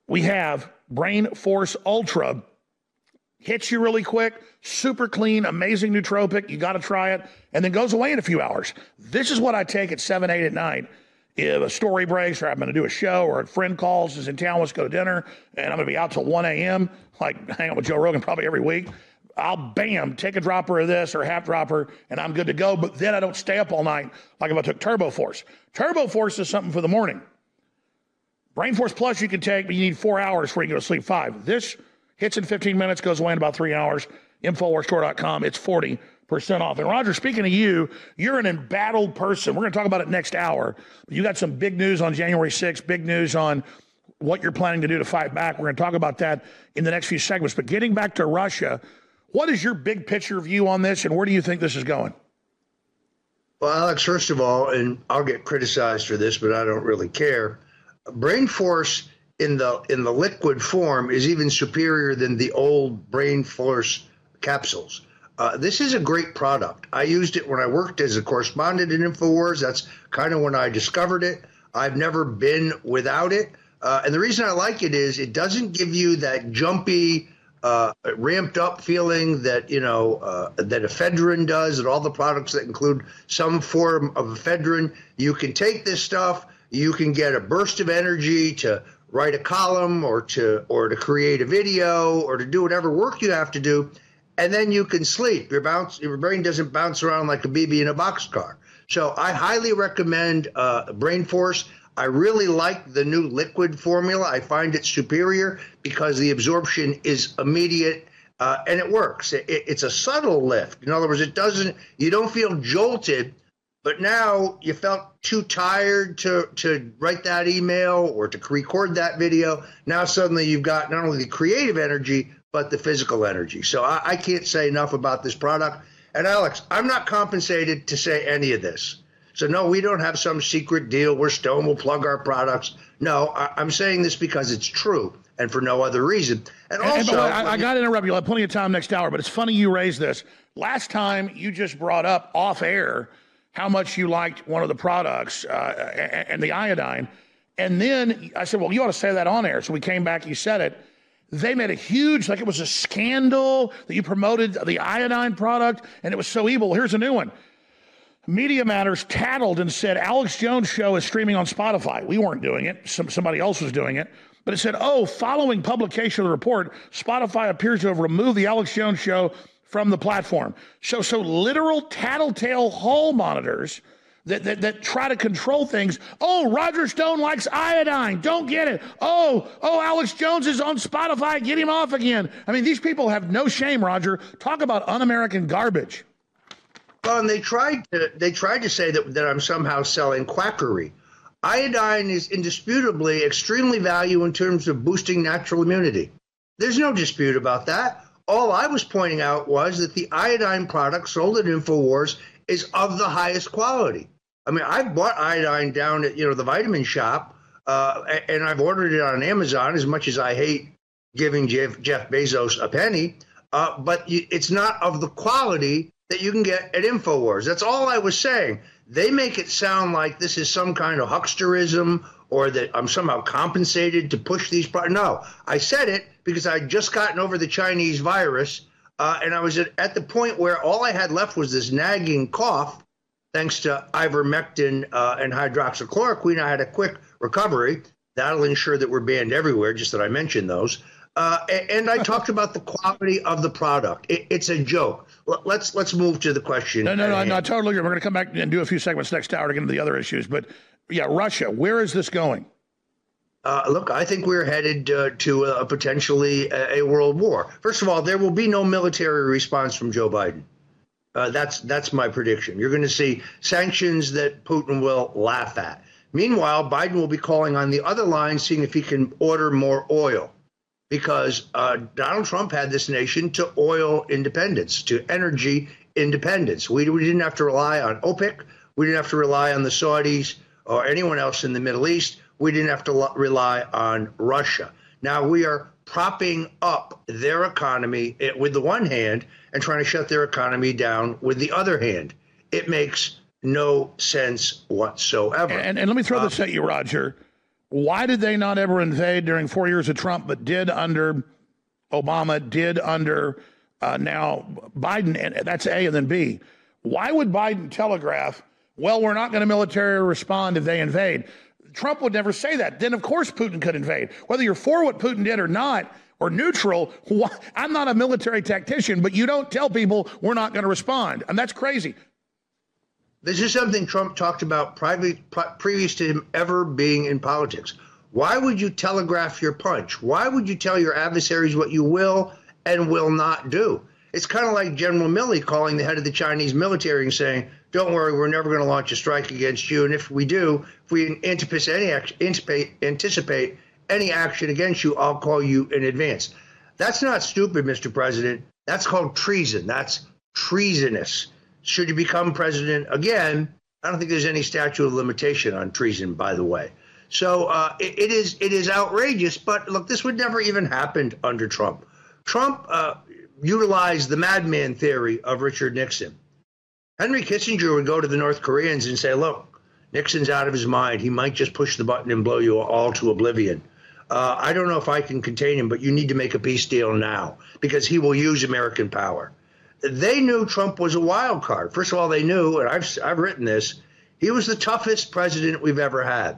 We have Brain Force Ultra. Hits you really quick, super clean, amazing nootropic. You got to try it, and then goes away in a few hours. This is what I take at 7, 8 at night if a story breaks or I'm going to do a show or a friend calls is in town, let's go to dinner, and I'm going to be out till 1 a.m., like hang out with Joe Rogan probably every week, I'll bam, take a dropper of this or half dropper, and I'm good to go. But then I don't stay up all night like if I took Turbo Force. Turbo Force is something for the morning. Brain Force Plus you can take, but you need four hours before you go to sleep five. This hits in 15 minutes, goes away in about three hours. Infowarsstore.com, it's 40 percent off. And Roger, speaking of you, you're an embattled person. We're going to talk about it next hour. You got some big news on January 6th, big news on what you're planning to do to fight back. We're going to talk about that in the next few segments. But getting back to Russia, what is your big picture view on this, and where do you think this is going? Well, Alex, first of all, and I'll get criticized for this, but I don't really care. Brain Force in the in the liquid form is even superior than the old Brain Force capsules. Uh, this is a great product. I used it when I worked as a correspondent in InfoWars. That's kind of when I discovered it. I've never been without it. Uh, and the reason I like it is it doesn't give you that jumpy, uh, ramped up feeling that, you know, uh, that ephedrine does and all the products that include some form of ephedrine. You can take this stuff, you can get a burst of energy to write a column or to or to create a video or to do whatever work you have to do and then you can sleep. Your bounce, your brain doesn't bounce around like a BB in a boxcar. So I highly recommend uh, Brain Force. I really like the new liquid formula. I find it superior because the absorption is immediate uh, and it works. It, it's a subtle lift. In other words, it doesn't. You don't feel jolted, but now you felt too tired to to write that email or to record that video. Now suddenly you've got not only the creative energy but the physical energy. So I, I can't say enough about this product. And Alex, I'm not compensated to say any of this. So no, we don't have some secret deal where Stone will plug our products. No, I, am saying this because it's true and for no other reason. And, and also, I, I got to interrupt you. I have plenty of time next hour, but it's funny you raised this. Last time you just brought up off air how much you liked one of the products uh, and, the iodine, and then I said, "Well, you ought to say that on air." So we came back. You said it. They made a huge, like it was a scandal that you promoted the iodine product and it was so evil. Here's a new one. Media Matters tattled and said Alex Jones' show is streaming on Spotify. We weren't doing it, Some, somebody else was doing it. But it said, oh, following publication of the report, Spotify appears to have removed the Alex Jones show from the platform. So, so literal tattletale hall monitors that, that, that try to control things. Oh, Roger Stone likes iodine. Don't get it. Oh, oh, Alex Jones is on Spotify. Get him off again. I mean, these people have no shame, Roger. Talk about un-American garbage. Well, and they tried to they tried to say that, that I'm somehow selling quackery. Iodine is indisputably extremely valuable in terms of boosting natural immunity. There's no dispute about that. All I was pointing out was that the iodine product sold at InfoWars is of the highest quality. I mean, I've bought iodine down at you know the vitamin shop, uh, and I've ordered it on Amazon. As much as I hate giving Jeff, Jeff Bezos a penny, uh, but it's not of the quality that you can get at Infowars. That's all I was saying. They make it sound like this is some kind of hucksterism or that I'm somehow compensated to push these products. No, I said it because I'd just gotten over the Chinese virus, uh, and I was at, at the point where all I had left was this nagging cough thanks to ivermectin uh, and hydroxychloroquine, I had a quick recovery. That'll ensure that we're banned everywhere, just that I mentioned those. Uh, and I talked about the quality of the product. It, it's a joke. Let's let's move to the question. No, no, no, no, totally. We're going to come back and do a few segments next hour to get into the other issues. But yeah, Russia. Where is this going? uh, look, I think we're headed uh, to a, potentially a, a, world war. First of all, there will be no military response from Joe Biden. Uh, that's that's my prediction. You're going to see sanctions that Putin will laugh at. Meanwhile, Biden will be calling on the other line, seeing if he can order more oil, because uh, Donald Trump had this nation to oil independence, to energy independence. We, we didn't have to rely on OPEC. We didn't have to rely on the Saudis or anyone else in the Middle East we didn't have to rely on Russia. Now we are propping up their economy with the one hand and trying to shut their economy down with the other hand. It makes no sense whatsoever. And, and let me throw this at you, Roger. Why did they not ever invade during four years of Trump, but did under Obama, did under uh, now Biden? And that's A and then B. Why would Biden telegraph, well, we're not going to military respond if they invade? Trump would never say that. Then, of course, Putin could invade. Whether you're for what Putin did or not, or neutral, I'm not a military tactician, but you don't tell people we're not going to respond. And that's crazy. This is something Trump talked about private, previous to him ever being in politics. Why would you telegraph your punch? Why would you tell your adversaries what you will and will not do? It's kind of like General Milley calling the head of the Chinese military and saying, don't worry, we're never going to launch a strike against you. And if we do, if we anticipate anticipate any action against you, I'll call you in advance. That's not stupid, Mr. President. That's called treason. That's treasonous. Should you become president again, I don't think there's any statute of limitation on treason, by the way. So uh, it, it is it is outrageous. But look, this would never even happened under Trump. Trump uh, utilized the madman theory of Richard Nixon. Henry Kissinger would go to the North Koreans and say, look, Nixon's out of his mind. He might just push the button and blow you all to oblivion. Uh, I don't know if I can contain him, but you need to make a peace deal now because he will use American power. They knew Trump was a wild card. First of all, they knew, and I've, I've written this, he was the toughest president we've ever had.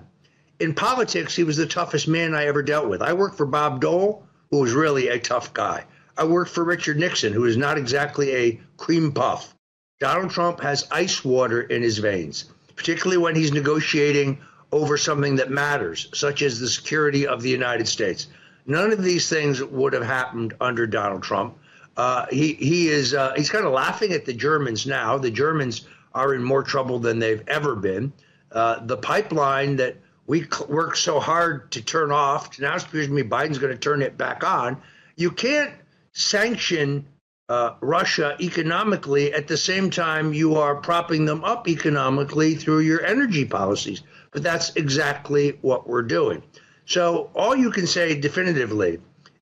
In politics, he was the toughest man I ever dealt with. I worked for Bob Dole, who was really a tough guy. I worked for Richard Nixon, who is not exactly a cream puff. Donald Trump has ice water in his veins, particularly when he's negotiating over something that matters, such as the security of the United States. None of these things would have happened under Donald Trump. Uh, he he is uh, he's kind of laughing at the Germans now. The Germans are in more trouble than they've ever been. Uh, the pipeline that we worked so hard to turn off now to me Biden's going to turn it back on. You can't sanction uh, Russia economically at the same time you are propping them up economically through your energy policies. But that's exactly what we're doing. So all you can say definitively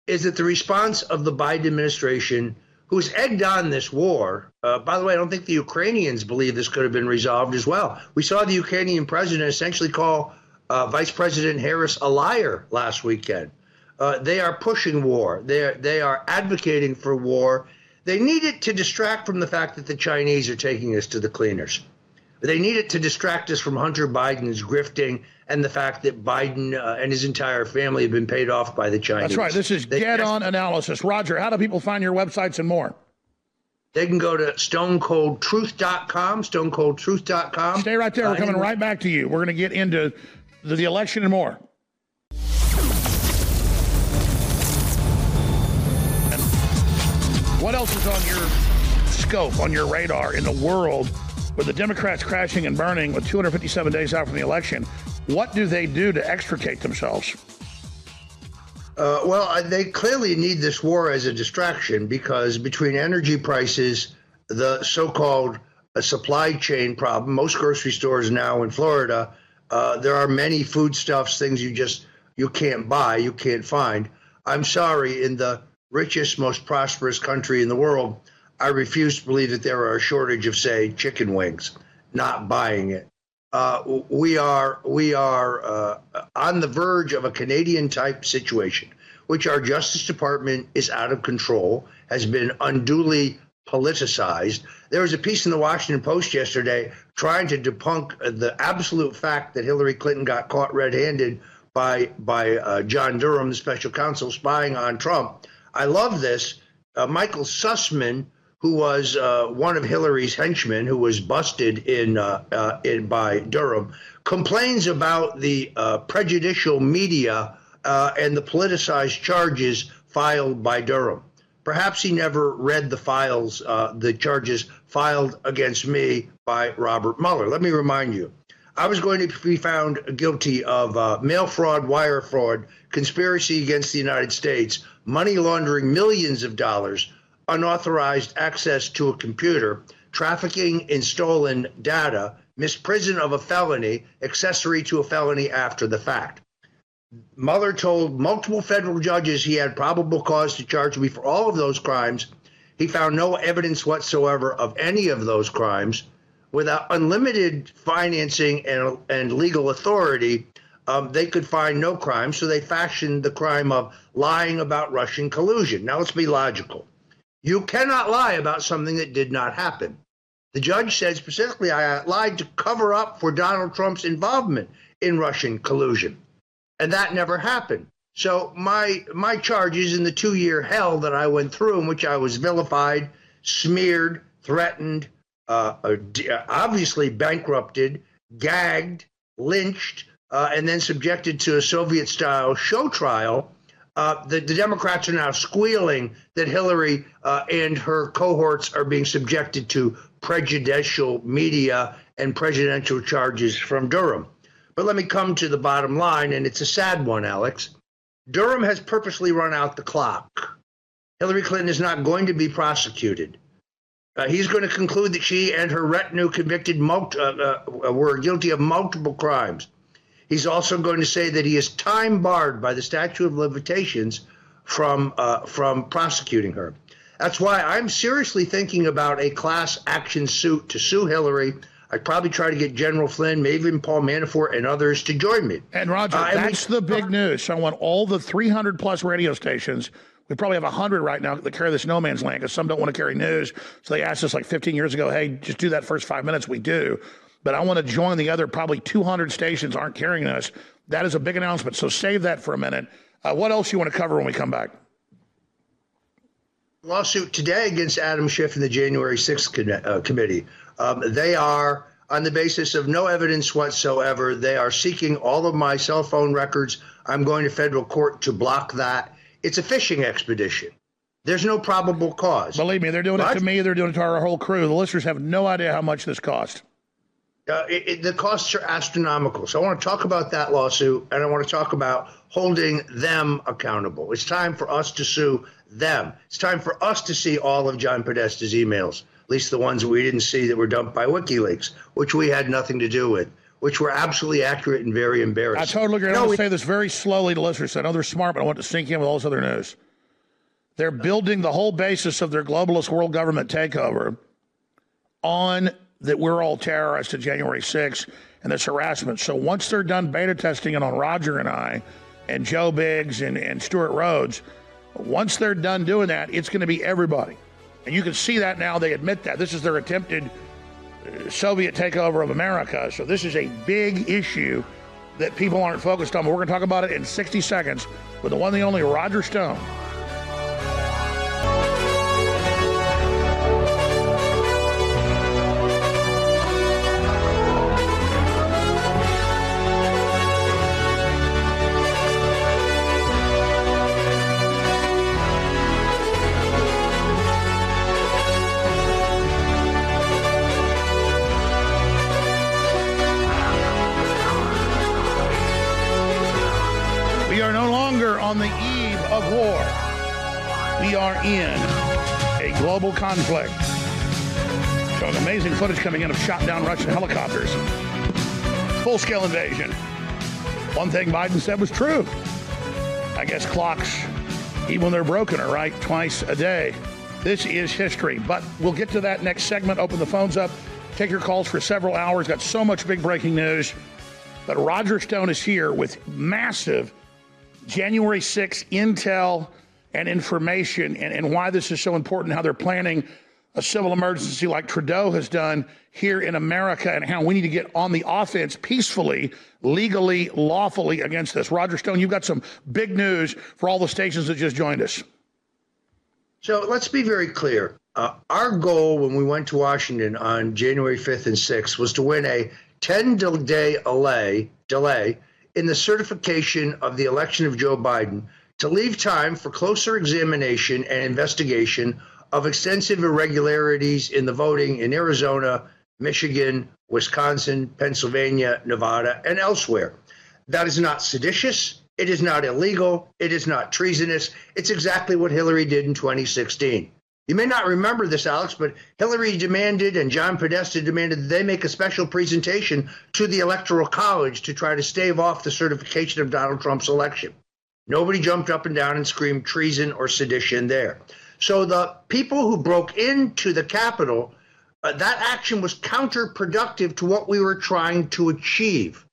is that the response of the Biden administration, who's egged on this war, uh, by the way, I don't think the Ukrainians believe this could have been resolved as well. We saw the Ukrainian president essentially call uh, Vice President Harris a liar last weekend. Uh, they are pushing war. They are, they are advocating for war they need it to distract from the fact that the Chinese are taking us to the cleaners. They need it to distract us from Hunter Biden's grifting and the fact that Biden uh, and his entire family have been paid off by the Chinese. That's right. This is they, Get On Analysis. Roger, how do people find your websites and more? They can go to stonecoldtruth.com, stonecoldtruth.com. Stay right there. We're uh, coming right back to you. We're going to get into the, the election and more. What else is on your scope, on your radar in the world with the Democrats crashing and burning with 257 days out from the election? What do they do to extricate themselves? Uh, well, they clearly need this war as a distraction because between energy prices, the so called uh, supply chain problem, most grocery stores now in Florida, uh, there are many foodstuffs, things you just you can't buy, you can't find. I'm sorry, in the richest, most prosperous country in the world, I refuse to believe that there are a shortage of, say, chicken wings. Not buying it. Uh, we are we are uh, on the verge of a Canadian type situation, which our Justice Department is out of control, has been unduly politicized. There was a piece in the Washington Post yesterday trying to debunk the absolute fact that Hillary Clinton got caught red-handed by by uh, John Durham, the special counsel, spying on Trump. I love this. Uh, Michael Sussmann, who was uh, one of Hillary's henchmen, who was busted in, uh, uh, in by Durham, complains about the uh, prejudicial media uh, and the politicized charges filed by Durham. Perhaps he never read the files, uh, the charges filed against me by Robert Mueller. Let me remind you. I was going to be found guilty of mail fraud, wire fraud, conspiracy against the United States, money laundering millions of dollars, unauthorized access to a computer, trafficking in stolen data, misprision of a felony, accessory to a felony after the fact. Mueller told multiple federal judges he had probable cause to charge me for all of those crimes. He found no evidence whatsoever of any of those crimes. Without unlimited financing and, and legal authority, um, they could find no crime, so they fashioned the crime of lying about Russian collusion. Now, let's be logical. You cannot lie about something that did not happen. The judge said specifically, I lied to cover up for Donald Trump's involvement in Russian collusion. And that never happened. So my my charges in the two-year hell that I went through, in which I was vilified, smeared, threatened, uh, uh obviously bankrupted, gagged, lynched, uh, and then subjected to a Soviet-style show trial, uh, the, the, Democrats are now squealing that Hillary uh, and her cohorts are being subjected to prejudicial media and presidential charges from Durham. But let me come to the bottom line, and it's a sad one, Alex. Durham has purposely run out the clock. Hillary Clinton is not going to be prosecuted. Uh, he's going to conclude that she and her retinue convicted uh, uh, were guilty of multiple crimes. He's also going to say that he is time barred by the statute of limitations from uh, from prosecuting her. That's why I'm seriously thinking about a class action suit to sue Hillary. I'd probably try to get General Flynn, maybe even Paul Manafort, and others to join me. And Roger, uh, that's the big news. I want all the 300 plus radio stations. We probably have 100 right now that carry this no man's land because some don't want to carry news. So they asked us like 15 years ago, hey, just do that first five minutes. We do but I want to join the other probably 200 stations aren't carrying us. That is a big announcement. So save that for a minute. Uh, what else you want to cover when we come back? Lawsuit today against Adam Schiff and the January 6th con- uh, committee. Um, they are on the basis of no evidence whatsoever. They are seeking all of my cell phone records. I'm going to federal court to block that. It's a fishing expedition. There's no probable cause. Believe me, they're doing but, it to me. They're doing it to our whole crew. The listeners have no idea how much this cost. Uh, it, it, the costs are astronomical. So I want to talk about that lawsuit, and I want to talk about holding them accountable. It's time for us to sue them. It's time for us to see all of John Podesta's emails, at least the ones we didn't see that were dumped by WikiLeaks, which we had nothing to do with, which were absolutely accurate and very embarrassing. I totally agree. I want to say this very slowly to listeners. I know they're smart, but I want to sink in with all this other news. They're building the whole basis of their globalist world government takeover on that we're all terrorists to January 6th and this harassment. So once they're done beta testing it on Roger and I and Joe Biggs and, and Stewart Rhodes, once they're done doing that, it's going to be everybody. And you can see that now. They admit that. This is their attempted uh, Soviet takeover of America. So this is a big issue that people aren't focused on. But we're going to talk about it in 60 seconds with the one and the only Roger Stone. Conflict. Showing amazing footage coming in of shot down Russian helicopters. Full scale invasion. One thing Biden said was true. I guess clocks, even when they're broken, are right twice a day. This is history. But we'll get to that next segment. Open the phones up. Take your calls for several hours. Got so much big breaking news. But Roger Stone is here with massive January 6th intel and information and, and why this is so important, how they're planning a civil emergency like Trudeau has done here in America, and how we need to get on the offense peacefully, legally, lawfully against this. Roger Stone, you've got some big news for all the stations that just joined us. So let's be very clear. Uh, our goal when we went to Washington on January 5th and 6th was to win a 10 day delay, delay in the certification of the election of Joe Biden to leave time for closer examination and investigation of extensive irregularities in the voting in Arizona, Michigan, Wisconsin, Pennsylvania, Nevada, and elsewhere. That is not seditious. It is not illegal. It is not treasonous. It's exactly what Hillary did in 2016. You may not remember this, Alex, but Hillary demanded and John Podesta demanded that they make a special presentation to the Electoral College to try to stave off the certification of Donald Trump's election. Nobody jumped up and down and screamed treason or sedition there. So the people who broke into the Capitol, uh, that action was counterproductive to what we were trying to achieve.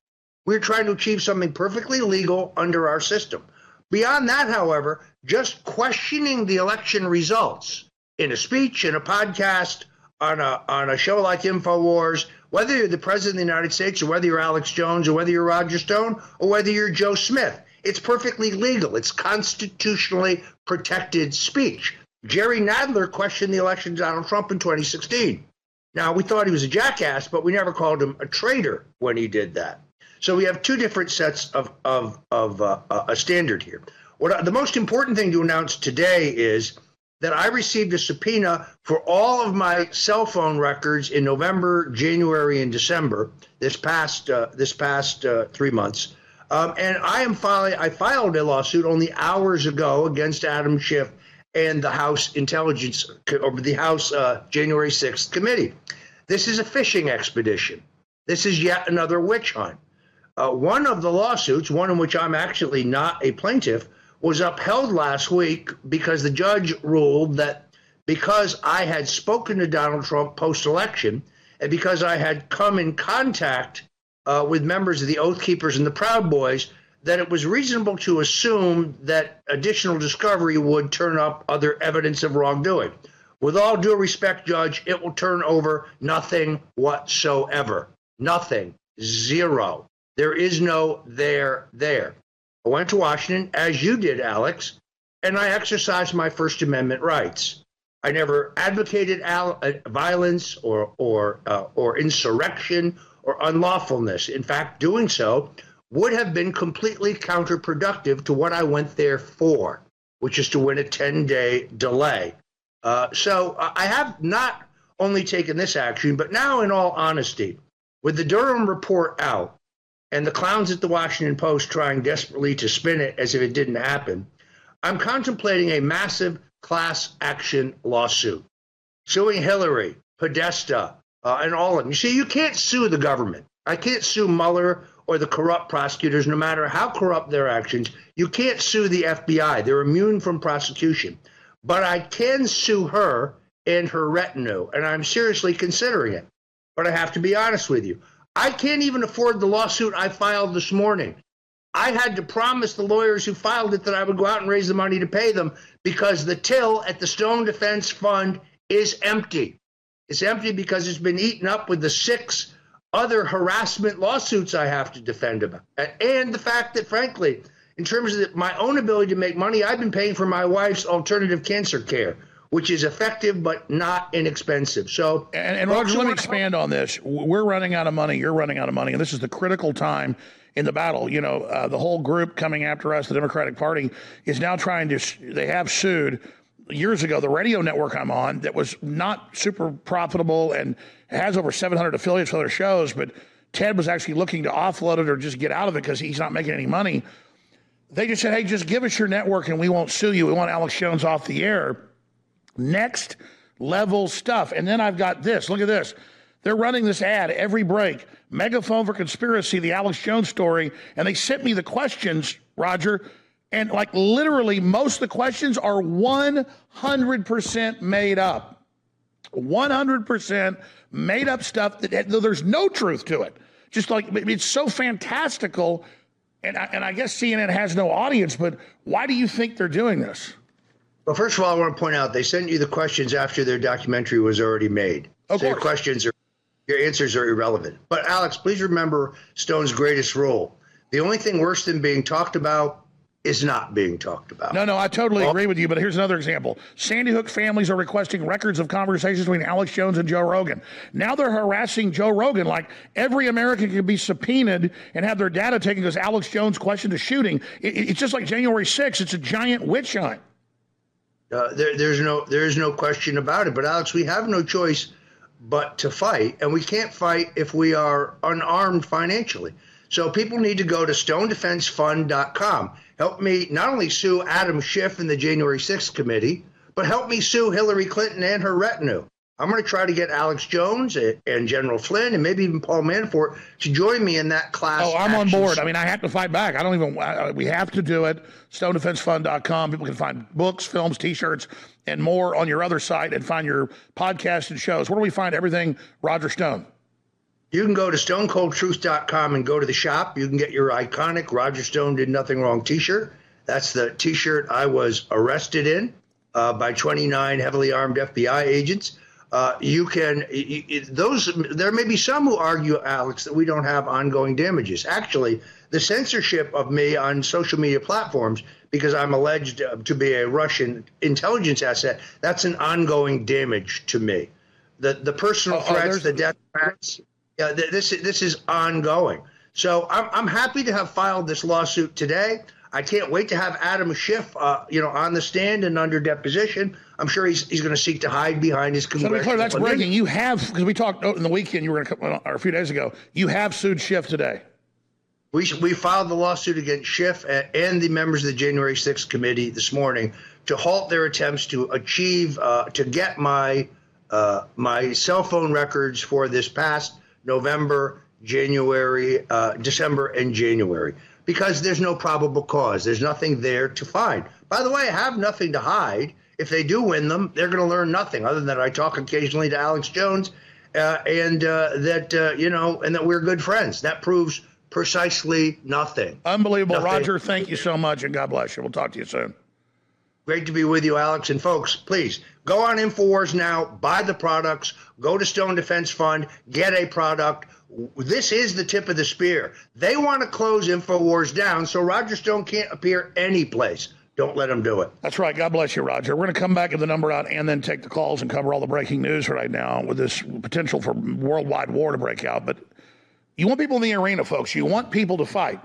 We were trying to achieve something perfectly legal under our system. Beyond that, however, just questioning the election results in a speech, in a podcast, on a on a show like InfoWars, whether you're the president of the United States or whether you're Alex Jones or whether you're Roger Stone or whether you're Joe Smith, it's perfectly legal. It's constitutionally protected speech. Jerry Nadler questioned the election of Donald Trump in 2016. Now, we thought he was a jackass, but we never called him a traitor when he did that. So we have two different sets of, of, of uh, a standard here. What the most important thing to announce today is that I received a subpoena for all of my cell phone records in November, January, and December this past uh, this past uh, three months. Um, and I am filing. I filed a lawsuit only hours ago against Adam Schiff and the House Intelligence or the House uh, January 6th committee. This is a fishing expedition. This is yet another witch hunt. Uh, one of the lawsuits, one in which I'm actually not a plaintiff, was upheld last week because the judge ruled that because I had spoken to Donald Trump post election and because I had come in contact uh, with members of the Oath Keepers and the Proud Boys, that it was reasonable to assume that additional discovery would turn up other evidence of wrongdoing. With all due respect, Judge, it will turn over nothing whatsoever. Nothing. Zero. There is no there there. I went to Washington, as you did, Alex, and I exercised my First Amendment rights. I never advocated al- uh, violence or or uh, or insurrection or unlawfulness. In fact, doing so would have been completely counterproductive to what I went there for, which is to win a 10 day delay. Uh, so uh, I have not only taken this action, but now, in all honesty, with the Durham report out and the clowns at the Washington Post trying desperately to spin it as if it didn't happen, I'm contemplating a massive class action lawsuit suing Hillary, Podesta, uh, and all of them. You see, you can't sue the government. I can't sue Mueller or the corrupt prosecutors, no matter how corrupt their actions. You can't sue the FBI, they're immune from prosecution. But I can sue her and her retinue, and I'm seriously considering it. But I have to be honest with you. I can't even afford the lawsuit I filed this morning. I had to promise the lawyers who filed it that I would go out and raise the money to pay them because the till at the Stone Defense Fund is empty. It's empty because it's been eaten up with the six other harassment lawsuits I have to defend about. And the fact that, frankly, in terms of my own ability to make money, I've been paying for my wife's alternative cancer care, which is effective but not inexpensive. So, and, and Roger, let me expand on this. We're running out of money. You're running out of money, and this is the critical time in the battle. You know, uh, the whole group coming after us, the Democratic Party, is now trying to. They have sued years ago the radio network I'm on that was not super profitable and has over 700 affiliates for other shows, but Ted was actually looking to offload it or just get out of it because he's not making any money. They just said, hey, just give us your network and we won't sue you. We want Alex Jones off the air. Next level stuff. And then I've got this. Look at this. They're running this ad every break. Megaphone for conspiracy, the Alex Jones story. And they sent me the questions, Roger. And like literally, most of the questions are 100% made up. 100% made up stuff that there's no truth to it. Just like it's so fantastical. And I, and I guess CNN has no audience, but why do you think they're doing this? Well, first of all, I want to point out they sent you the questions after their documentary was already made. Of so course. your questions are, your answers are irrelevant. But Alex, please remember Stone's greatest role. The only thing worse than being talked about is not being talked about. No, no, I totally agree with you. But here's another example: Sandy Hook families are requesting records of conversations between Alex Jones and Joe Rogan. Now they're harassing Joe Rogan like every American can be subpoenaed and have their data taken because Alex Jones questioned a shooting. It, it's just like January 6th. It's a giant witch hunt. Uh, there, there's no there is no question about it. But Alex, we have no choice but to fight, and we can't fight if we are unarmed financially. So people need to go to stonedefensefund.com. Help me not only sue Adam Schiff in the January 6th committee, but help me sue Hillary Clinton and her retinue. I'm going to try to get Alex Jones and General Flynn and maybe even Paul Manafort to join me in that class. Oh, I'm on board. I mean, I have to fight back. I don't even, we have to do it. StoneDefenseFund.com. People can find books, films, t shirts, and more on your other site and find your podcasts and shows. Where do we find everything Roger Stone? You can go to stonecoldtruth.com and go to the shop. You can get your iconic Roger Stone Did Nothing Wrong t shirt. That's the t shirt I was arrested in uh, by 29 heavily armed FBI agents. Uh, you can those there may be some who argue alex that we don't have ongoing damages actually the censorship of me on social media platforms because i'm alleged to be a russian intelligence asset that's an ongoing damage to me the the personal oh, threats oh, the death threats yeah, this this is ongoing so I'm, I'm happy to have filed this lawsuit today I can't wait to have Adam Schiff, uh, you know, on the stand and under deposition. I'm sure he's he's going to seek to hide behind his congressional. So to be clear, that's breaking. You have because we talked in the weekend. You were going to or a few days ago. You have sued Schiff today. We we filed the lawsuit against Schiff and the members of the January 6th committee this morning to halt their attempts to achieve uh, to get my uh, my cell phone records for this past November, January, uh, December, and January because there's no probable cause. There's nothing there to find. By the way, I have nothing to hide. If they do win them, they're going to learn nothing other than I talk occasionally to Alex Jones uh, and uh, that, uh, you know, and that we're good friends. That proves precisely nothing. Unbelievable. Nothing. Roger, thank you so much and God bless you. We'll talk to you soon. Great to be with you, Alex. And folks, please go on InfoWars now, buy the products, go to Stone Defense Fund, get a product this is the tip of the spear. They want to close InfoWars down so Roger Stone can't appear any place. Don't let them do it. That's right. God bless you, Roger. We're going to come back with the number out and then take the calls and cover all the breaking news right now with this potential for worldwide war to break out. But you want people in the arena, folks. You want people to fight.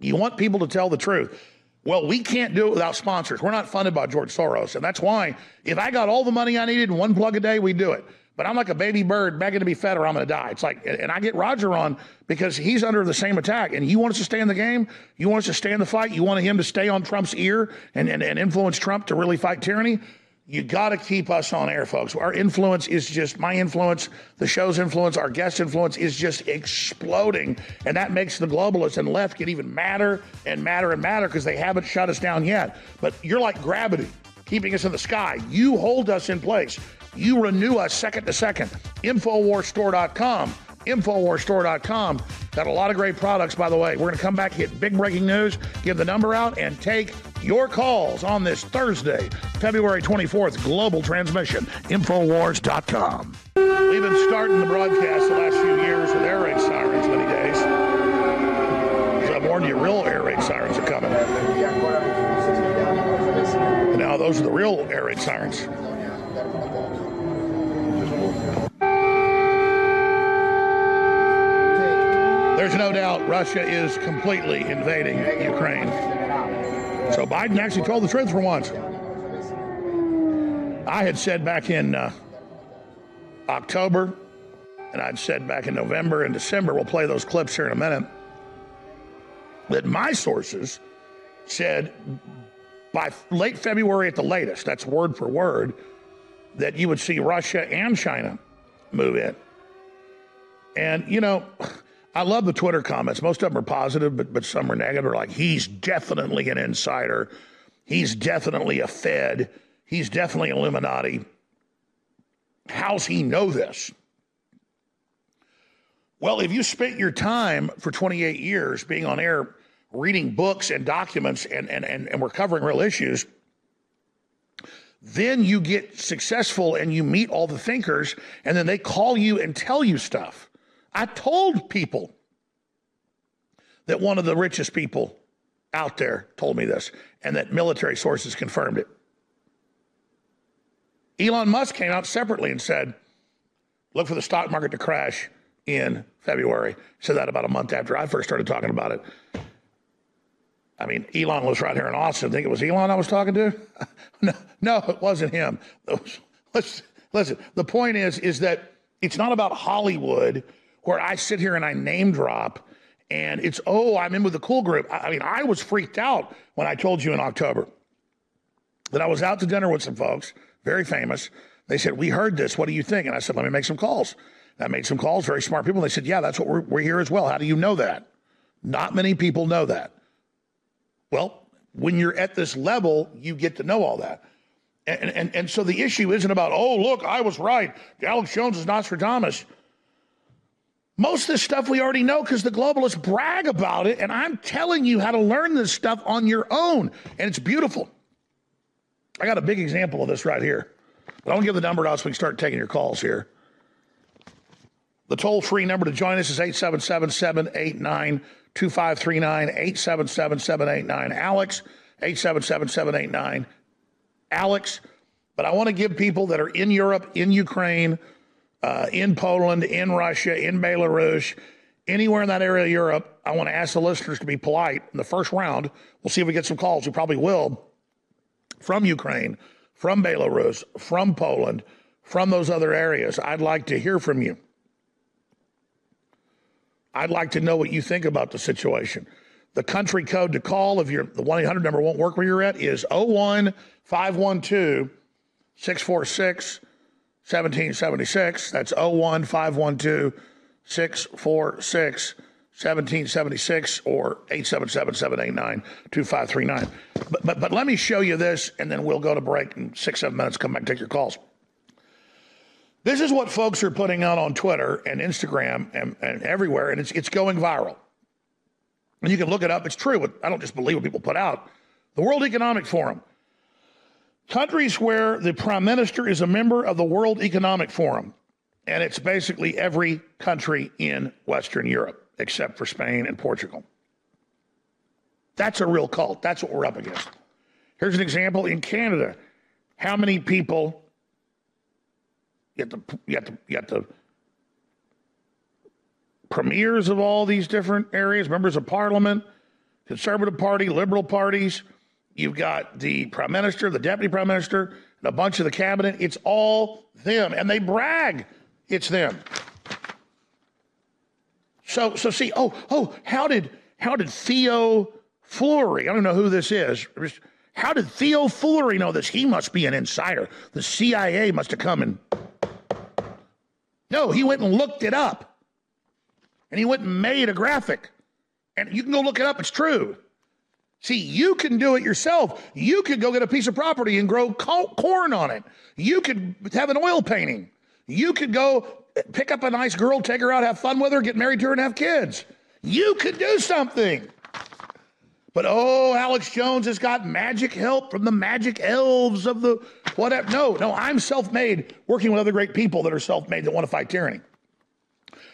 You want people to tell the truth. Well, we can't do it without sponsors. We're not funded by George Soros. And that's why if I got all the money I needed in one plug a day, we'd do it but I'm like a baby bird begging to be fed or I'm going to die. It's like, and I get Roger on because he's under the same attack. And you want us to stay in the game? You want us to stay in the fight? You want him to stay on Trump's ear and, and, and influence Trump to really fight tyranny? You got to keep us on air, folks. Our influence is just my influence, the show's influence, our guest influence is just exploding. And that makes the globalists and left get even madder and madder and madder because they haven't shut us down yet. But you're like gravity keeping us in the sky. You hold us in place. You renew us second to second. Infowarsstore.com. Infowarsstore.com. Got a lot of great products, by the way. We're going to come back, hit big breaking news, give the number out, and take your calls on this Thursday, February 24th, global transmission. Infowars.com. We've been starting the broadcast the last few years with air raid sirens many days. As I warned you, real air raid sirens are coming. And now those are the real air raid sirens. There's no doubt Russia is completely invading Ukraine. So Biden actually told the truth for once. I had said back in uh, October, and I'd said back in November and December, we'll play those clips here in a minute, that my sources said by late February at the latest, that's word for word, that you would see Russia and China move in. And, you know, I love the Twitter comments. Most of them are positive, but, but some are negative. Like, he's definitely an insider. He's definitely a Fed. He's definitely Illuminati. How's he know this? Well, if you spent your time for 28 years being on air reading books and documents and, and, and, and we're covering real issues, then you get successful and you meet all the thinkers, and then they call you and tell you stuff. I told people that one of the richest people out there told me this, and that military sources confirmed it. Elon Musk came out separately and said, look for the stock market to crash in February. He said that about a month after I first started talking about it. I mean, Elon was right here in Austin. I think it was Elon I was talking to. no, no, it wasn't him. Listen, listen, the point is, is that it's not about Hollywood where I sit here and I name drop and it's, oh, I'm in with the cool group. I mean, I was freaked out when I told you in October that I was out to dinner with some folks, very famous. They said, We heard this. What do you think? And I said, Let me make some calls. And I made some calls, very smart people. They said, Yeah, that's what we're, we're here as well. How do you know that? Not many people know that. Well, when you're at this level, you get to know all that. And, and, and so the issue isn't about, oh, look, I was right. Alex Jones is Nostradamus. Most of this stuff we already know because the globalists brag about it, and I'm telling you how to learn this stuff on your own, and it's beautiful. I got a big example of this right here. But I won't give the number out so we can start taking your calls here. The toll free number to join us is 877 789 2539 877 789 Alex, 877 789 Alex. But I want to give people that are in Europe, in Ukraine, uh, in Poland, in Russia, in Belarus, anywhere in that area of Europe, I want to ask the listeners to be polite in the first round. We'll see if we get some calls. We probably will from Ukraine, from Belarus, from Poland, from those other areas. I'd like to hear from you. I'd like to know what you think about the situation. The country code to call if you're the 1 800 number won't work where you're at is 01 512 646 1776. That's 01 512 646 1776 or 877 789 2539. But, but let me show you this, and then we'll go to break in six, seven minutes, come back take your calls. This is what folks are putting out on Twitter and Instagram and, and everywhere, and it's, it's going viral. And you can look it up. It's true. I don't just believe what people put out. The World Economic Forum. Countries where the prime minister is a member of the World Economic Forum, and it's basically every country in Western Europe except for Spain and Portugal. That's a real cult. That's what we're up against. Here's an example in Canada. How many people you have the have the the premiers of all these different areas, members of parliament, conservative party, liberal parties. You've got the prime minister, the deputy prime minister, and a bunch of the cabinet. It's all them, and they brag it's them. So so see, oh oh, how did how did Theo Fleury? I don't know who this is. How did Theo Fleury know this? He must be an insider. The CIA must have come and no, he went and looked it up. And he went and made a graphic. And you can go look it up, it's true. See, you can do it yourself. You could go get a piece of property and grow corn on it. You could have an oil painting. You could go pick up a nice girl, take her out, have fun with her, get married to her, and have kids. You could do something. But oh, Alex Jones has got magic help from the magic elves of the whatever. No, no, I'm self made working with other great people that are self made that want to fight tyranny.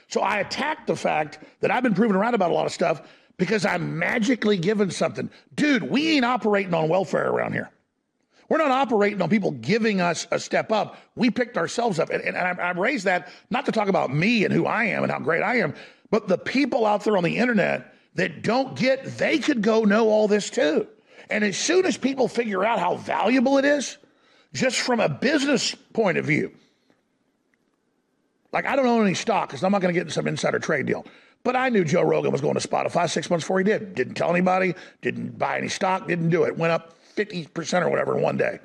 So I attack the fact that I've been proven right about a lot of stuff because I'm magically given something. Dude, we ain't operating on welfare around here. We're not operating on people giving us a step up. We picked ourselves up. And, and I, I raised that not to talk about me and who I am and how great I am, but the people out there on the internet that don't get, they could go know all this too. And as soon as people figure out how valuable it is, just from a business point of view, like I don't own any stock because I'm not going to get some insider trade deal. But I knew Joe Rogan was going to Spotify six months before he did. Didn't tell anybody, didn't buy any stock, didn't do it. Went up 50% or whatever in one day.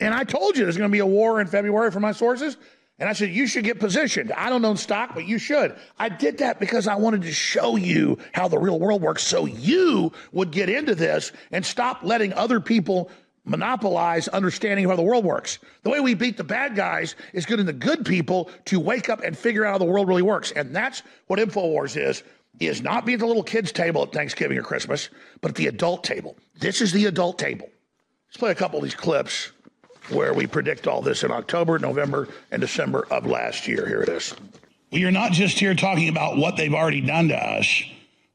And I told you there's going to be a war in February for my sources. And I said, you should get positioned. I don't own stock, but you should. I did that because I wanted to show you how the real world works so you would get into this and stop letting other people monopolize understanding of how the world works. The way we beat the bad guys is getting the good people to wake up and figure out how the world really works. And that's what InfoWars is, is not being at the little kids table at Thanksgiving or Christmas, but at the adult table. This is the adult table. Let's play a couple of these clips where we predict all this in October, November, and December of last year. Here it is. We are not just here talking about what they've already done to us.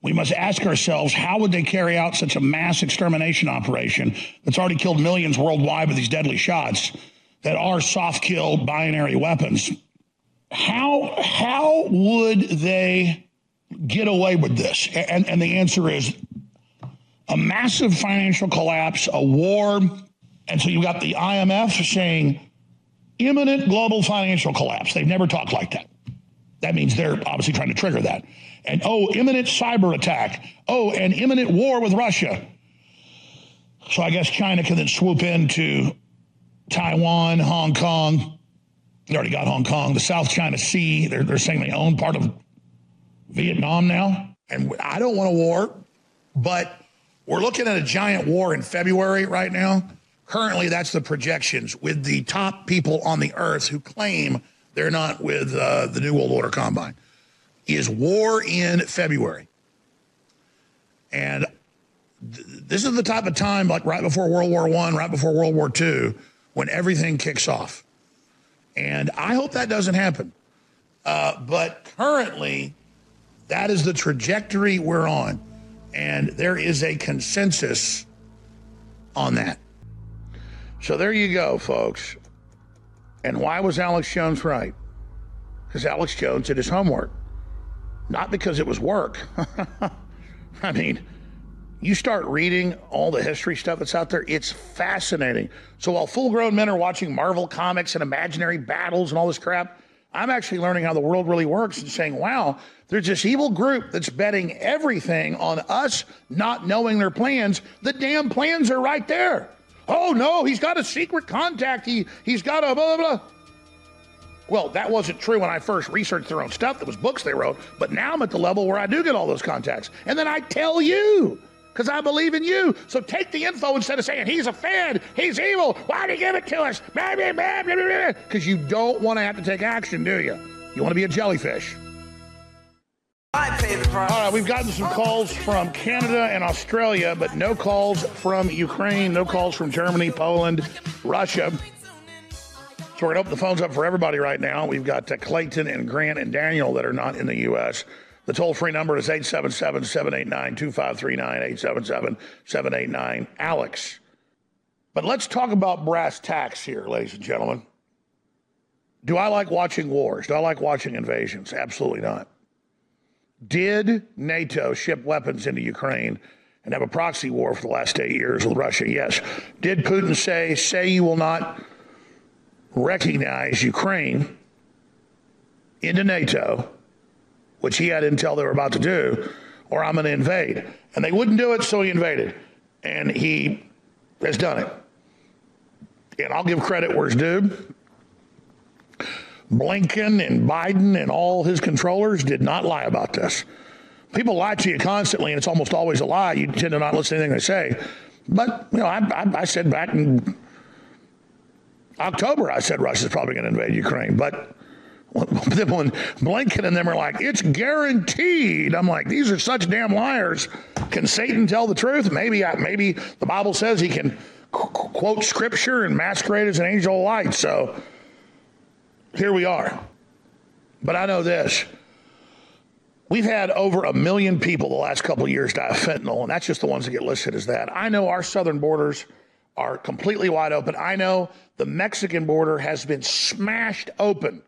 We must ask ourselves how would they carry out such a mass extermination operation that's already killed millions worldwide with these deadly shots that are soft kill binary weapons? How how would they get away with this? And, and the answer is a massive financial collapse, a war, and so you've got the IMF saying imminent global financial collapse. They've never talked like that. That means they're obviously trying to trigger that. And oh, imminent cyber attack. Oh, an imminent war with Russia. So I guess China can then swoop into Taiwan, Hong Kong. They already got Hong Kong, the South China Sea. They're, they're saying they own part of Vietnam now. And I don't want a war, but we're looking at a giant war in February right now. Currently, that's the projections with the top people on the earth who claim they're not with uh, the New World Order Combine. Is war in February. And th- this is the type of time, like right before World War One, right before World War Two, when everything kicks off. And I hope that doesn't happen. Uh, but currently, that is the trajectory we're on. And there is a consensus on that. So there you go, folks. And why was Alex Jones right? Because Alex Jones did his homework, not because it was work. I mean, you start reading all the history stuff that's out there, it's fascinating. So while full grown men are watching Marvel comics and imaginary battles and all this crap, I'm actually learning how the world really works and saying, wow, there's this evil group that's betting everything on us not knowing their plans. The damn plans are right there. Oh no, he's got a secret contact. He he's got a blah blah blah. Well, that wasn't true when I first researched their own stuff. That was books they wrote. But now I'm at the level where I do get all those contacts. And then I tell you because I believe in you. So take the info instead of saying he's a Fed, he's evil. Why did he give it to us? Because you don't want to have to take action, do you? You want to be a jellyfish. All right, we've gotten some calls from Canada and Australia, but no calls from Ukraine, no calls from Germany, Poland, Russia. So we're going to open the phones up for everybody right now. We've got uh, Clayton and Grant and Daniel that are not in the U.S. The toll free number is 877 789 2539, 877 789 Alex. But let's talk about brass tacks here, ladies and gentlemen. Do I like watching wars? Do I like watching invasions? Absolutely not. Did NATO ship weapons into Ukraine and have a proxy war for the last eight years with Russia? Yes. Did Putin say, say you will not recognize Ukraine into NATO, which he had intel they were about to do, or I'm going to invade? And they wouldn't do it, so he invaded. And he has done it. And I'll give credit where it's due. Blinken and Biden and all his controllers did not lie about this. People lie to you constantly, and it's almost always a lie. You tend to not listen to anything they say. But, you know, I, I, I said back in October, I said Russia's probably going to invade Ukraine. But then when Blinken and them are like, it's guaranteed, I'm like, these are such damn liars. Can Satan tell the truth? Maybe, I, maybe the Bible says he can quote scripture and masquerade as an angel of light. So here we are. But I know this. We've had over a million people the last couple years die of fentanyl, and that's just the ones that get listed as that. I know our southern borders are completely wide open. I know the Mexican border has been smashed open,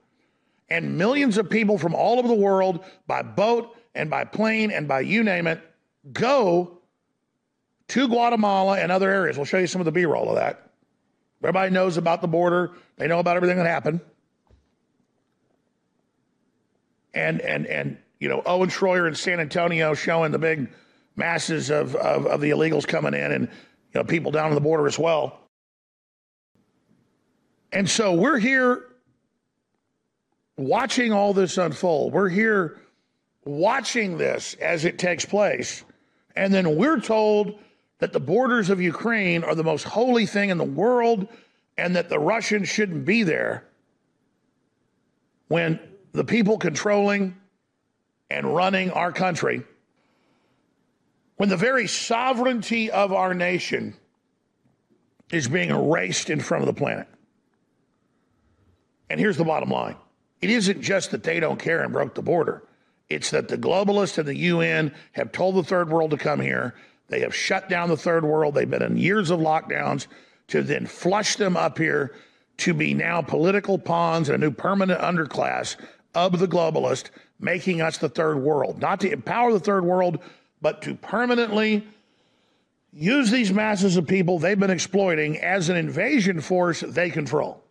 and millions of people from all over the world, by boat and by plane and by you name it, go to Guatemala and other areas. We'll show you some of the B roll of that. Everybody knows about the border, they know about everything that happened. And and and you know Owen Schroyer in San Antonio showing the big masses of, of, of the illegals coming in and you know people down on the border as well. And so we're here watching all this unfold. We're here watching this as it takes place. And then we're told that the borders of Ukraine are the most holy thing in the world and that the Russians shouldn't be there when the people controlling and running our country, when the very sovereignty of our nation is being erased in front of the planet. And here's the bottom line it isn't just that they don't care and broke the border, It's that the globalists and the UN have told the third world to come here. They have shut down the third world. They've been in years of lockdowns to then flush them up here to be now political pawns and a new permanent underclass of the globalist, making us the third world. Not to empower the third world, but to permanently use these masses of people they've been exploiting as an invasion force they control.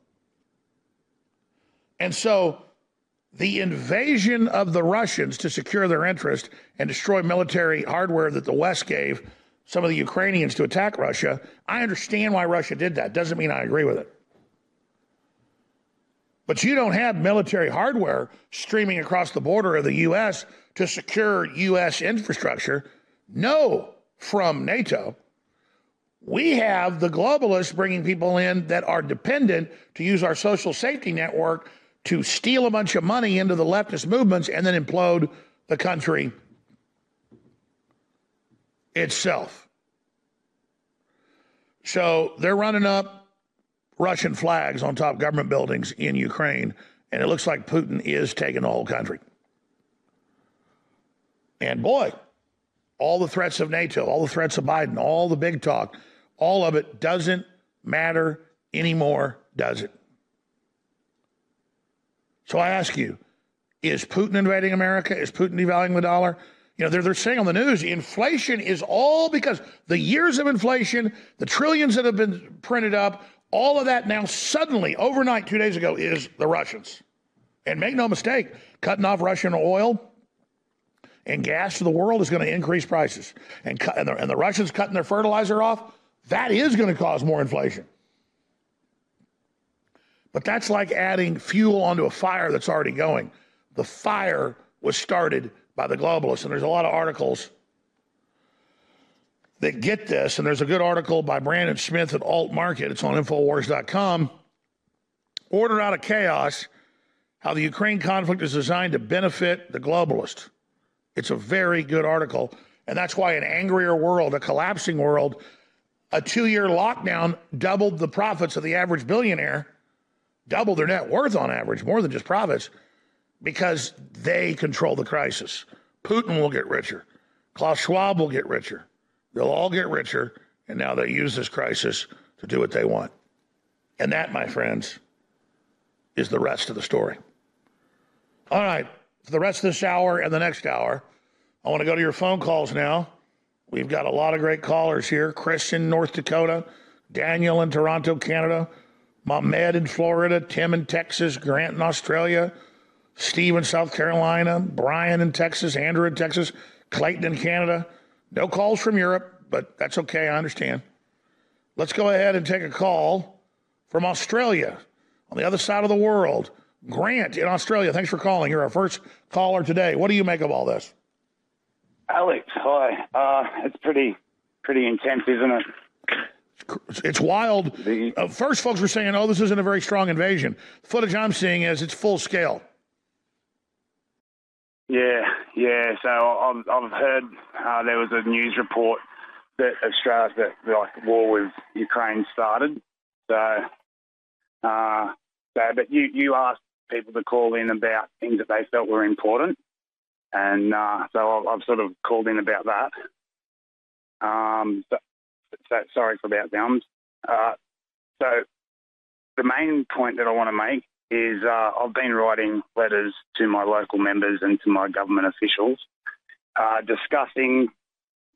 And so the invasion of the Russians to secure their interest and destroy military hardware that the West gave some of the Ukrainians to attack Russia, I understand why Russia did that. Doesn't mean I agree with it. But you don't have military hardware streaming across the border of the U.S. to secure U.S. infrastructure. No, from NATO. We have the globalists bringing people in that are dependent to use our social safety network to steal a bunch of money into the leftist movements and then implode the country itself. So they're running up Russian flags on top government buildings in Ukraine, and it looks like Putin is taking the whole country. And boy, all the threats of NATO, all the threats of Biden, all the big talk, all of it doesn't matter anymore, does it? So I ask you, is Putin invading America? Is Putin devaluing the dollar? You know, they're, they're saying on the news, inflation is all because the years of inflation, the trillions that have been printed up, all of that now suddenly, overnight, two days ago, is the Russians. And make no mistake, cutting off Russian oil and gas to the world is going to increase prices. And, cut, and, the, and the Russians cutting their fertilizer off, that is going to cause more inflation. But that's like adding fuel onto a fire that's already going. The fire was started by the globalists, and there's a lot of articles that get this. And there's a good article by Brandon Smith at Alt Market. It's on Infowars.com. Order out of chaos: How the Ukraine conflict is designed to benefit the globalist. It's a very good article, and that's why an angrier world, a collapsing world, a two-year lockdown doubled the profits of the average billionaire double their net worth on average, more than just profits, because they control the crisis. Putin will get richer. Klaus Schwab will get richer. They'll all get richer, and now they use this crisis to do what they want. And that, my friends, is the rest of the story. All right, for the rest of this hour and the next hour, I want to go to your phone calls now. We've got a lot of great callers here Chris in North Dakota, Daniel in Toronto, Canada, Ahmed in Florida, Tim in Texas, Grant in Australia, Steve in South Carolina, Brian in Texas, Andrew in Texas, Clayton in Canada. No calls from Europe, but that's okay. I understand. Let's go ahead and take a call from Australia on the other side of the world. Grant in Australia, thanks for calling. You're our first caller today. What do you make of all this? Alex, hi. Uh, it's pretty pretty intense, isn't it? it's wild. Uh, first, folks were saying, "Oh, this isn't a very strong invasion." The footage I'm seeing is it's full scale. Yeah, yeah. So I've, I've heard uh, there was a news report that Australia, that like war with Ukraine started. So, uh, so but you you asked people to call in about things that they felt were important, and uh, so I've, I've, sort of called in about that. Um, so, so, sorry for about gums. Uh, so the main point that I want to make is uh, I've been writing letters to my local members and to my government officials uh, discussing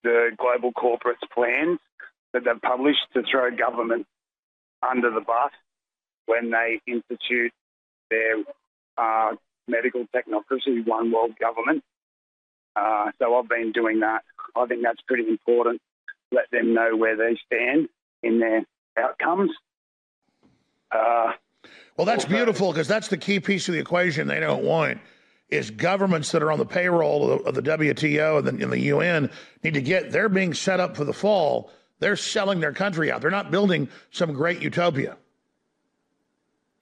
the global corporates plans that they've published to throw government under the bus when they institute their uh, medical technocracy, one world government. Uh, so I've been doing that. I think that's pretty important let them know where they stand in their outcomes. Well, that's beautiful because that's the key piece of the equation they don't want is governments that are on the payroll of the, of the WTO and the, and the, UN need to get, they're being set up for the fall. They're selling their country out. They're not building some great utopia.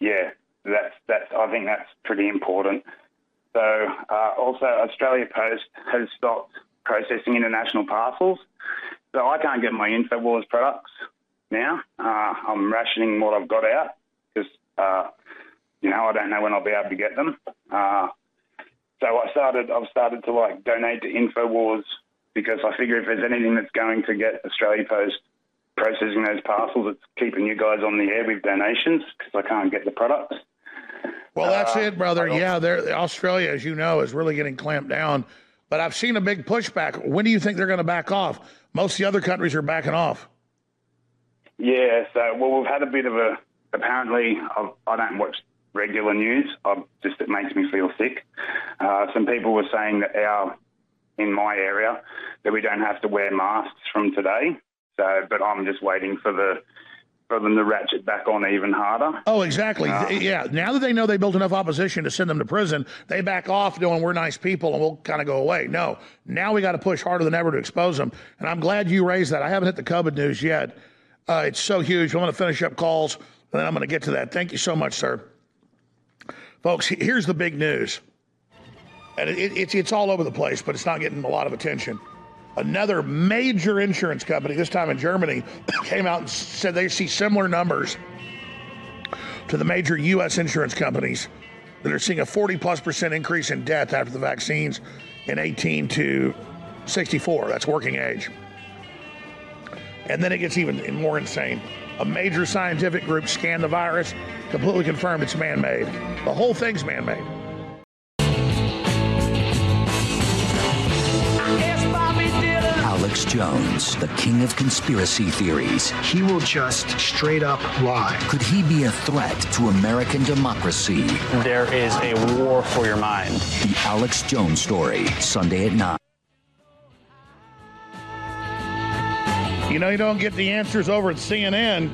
Yeah, that's, that's, I think that's pretty important. So uh, also Australia Post has stopped processing international parcels. So I can't get my InfoWars products now. Uh, I'm rationing what I've got out because, uh, you know, I don't know when I'll be able to get them. Uh, so I started. I've started to like donate to Infowars because I figure if there's anything that's going to get Australia Post processing those parcels, it's keeping you guys on the air with donations because I can't get the products. Well, that's Uh, it, brother. Yeah, they're, Australia, as you know, is really getting clamped down. But I've seen a big pushback. When do you think they're going to back off? Most of the other countries are backing off. Yeah, so well, we've had a bit of a. Apparently, I've, I don't watch regular news. I just it makes me feel sick. Uh, some people were saying that our in my area that we don't have to wear masks from today. So, but I'm just waiting for the for them to ratchet back on even harder. Oh, exactly. yeah. Now that they know they built enough opposition to send them to prison, they back off doing we're nice people and we'll kind of go away. No, now we got to push harder than ever to expose them. And I'm glad you raised that. I haven't hit the COVID news yet. Uh, it's so huge. I'm going to finish up calls and then I'm going to get to that. Thank you so much, sir. Folks, here's the big news. And it, it, it's, it's all over the place, but it's not getting a lot of attention. Another major insurance company, this time in Germany, came out and said they see similar numbers to the major U.S. insurance companies that are seeing a 40 plus percent increase in death after the vaccines in 18 to 64. That's working age. And then it gets even more insane. A major scientific group scanned the virus, completely confirmed it's man made. The whole thing's man made. Alex Jones, the king of conspiracy theories. He will just straight up lie. Could he be a threat to American democracy? There is a war for your mind. The Alex Jones Story, Sunday at 9. You know, you don't get the answers over at CNN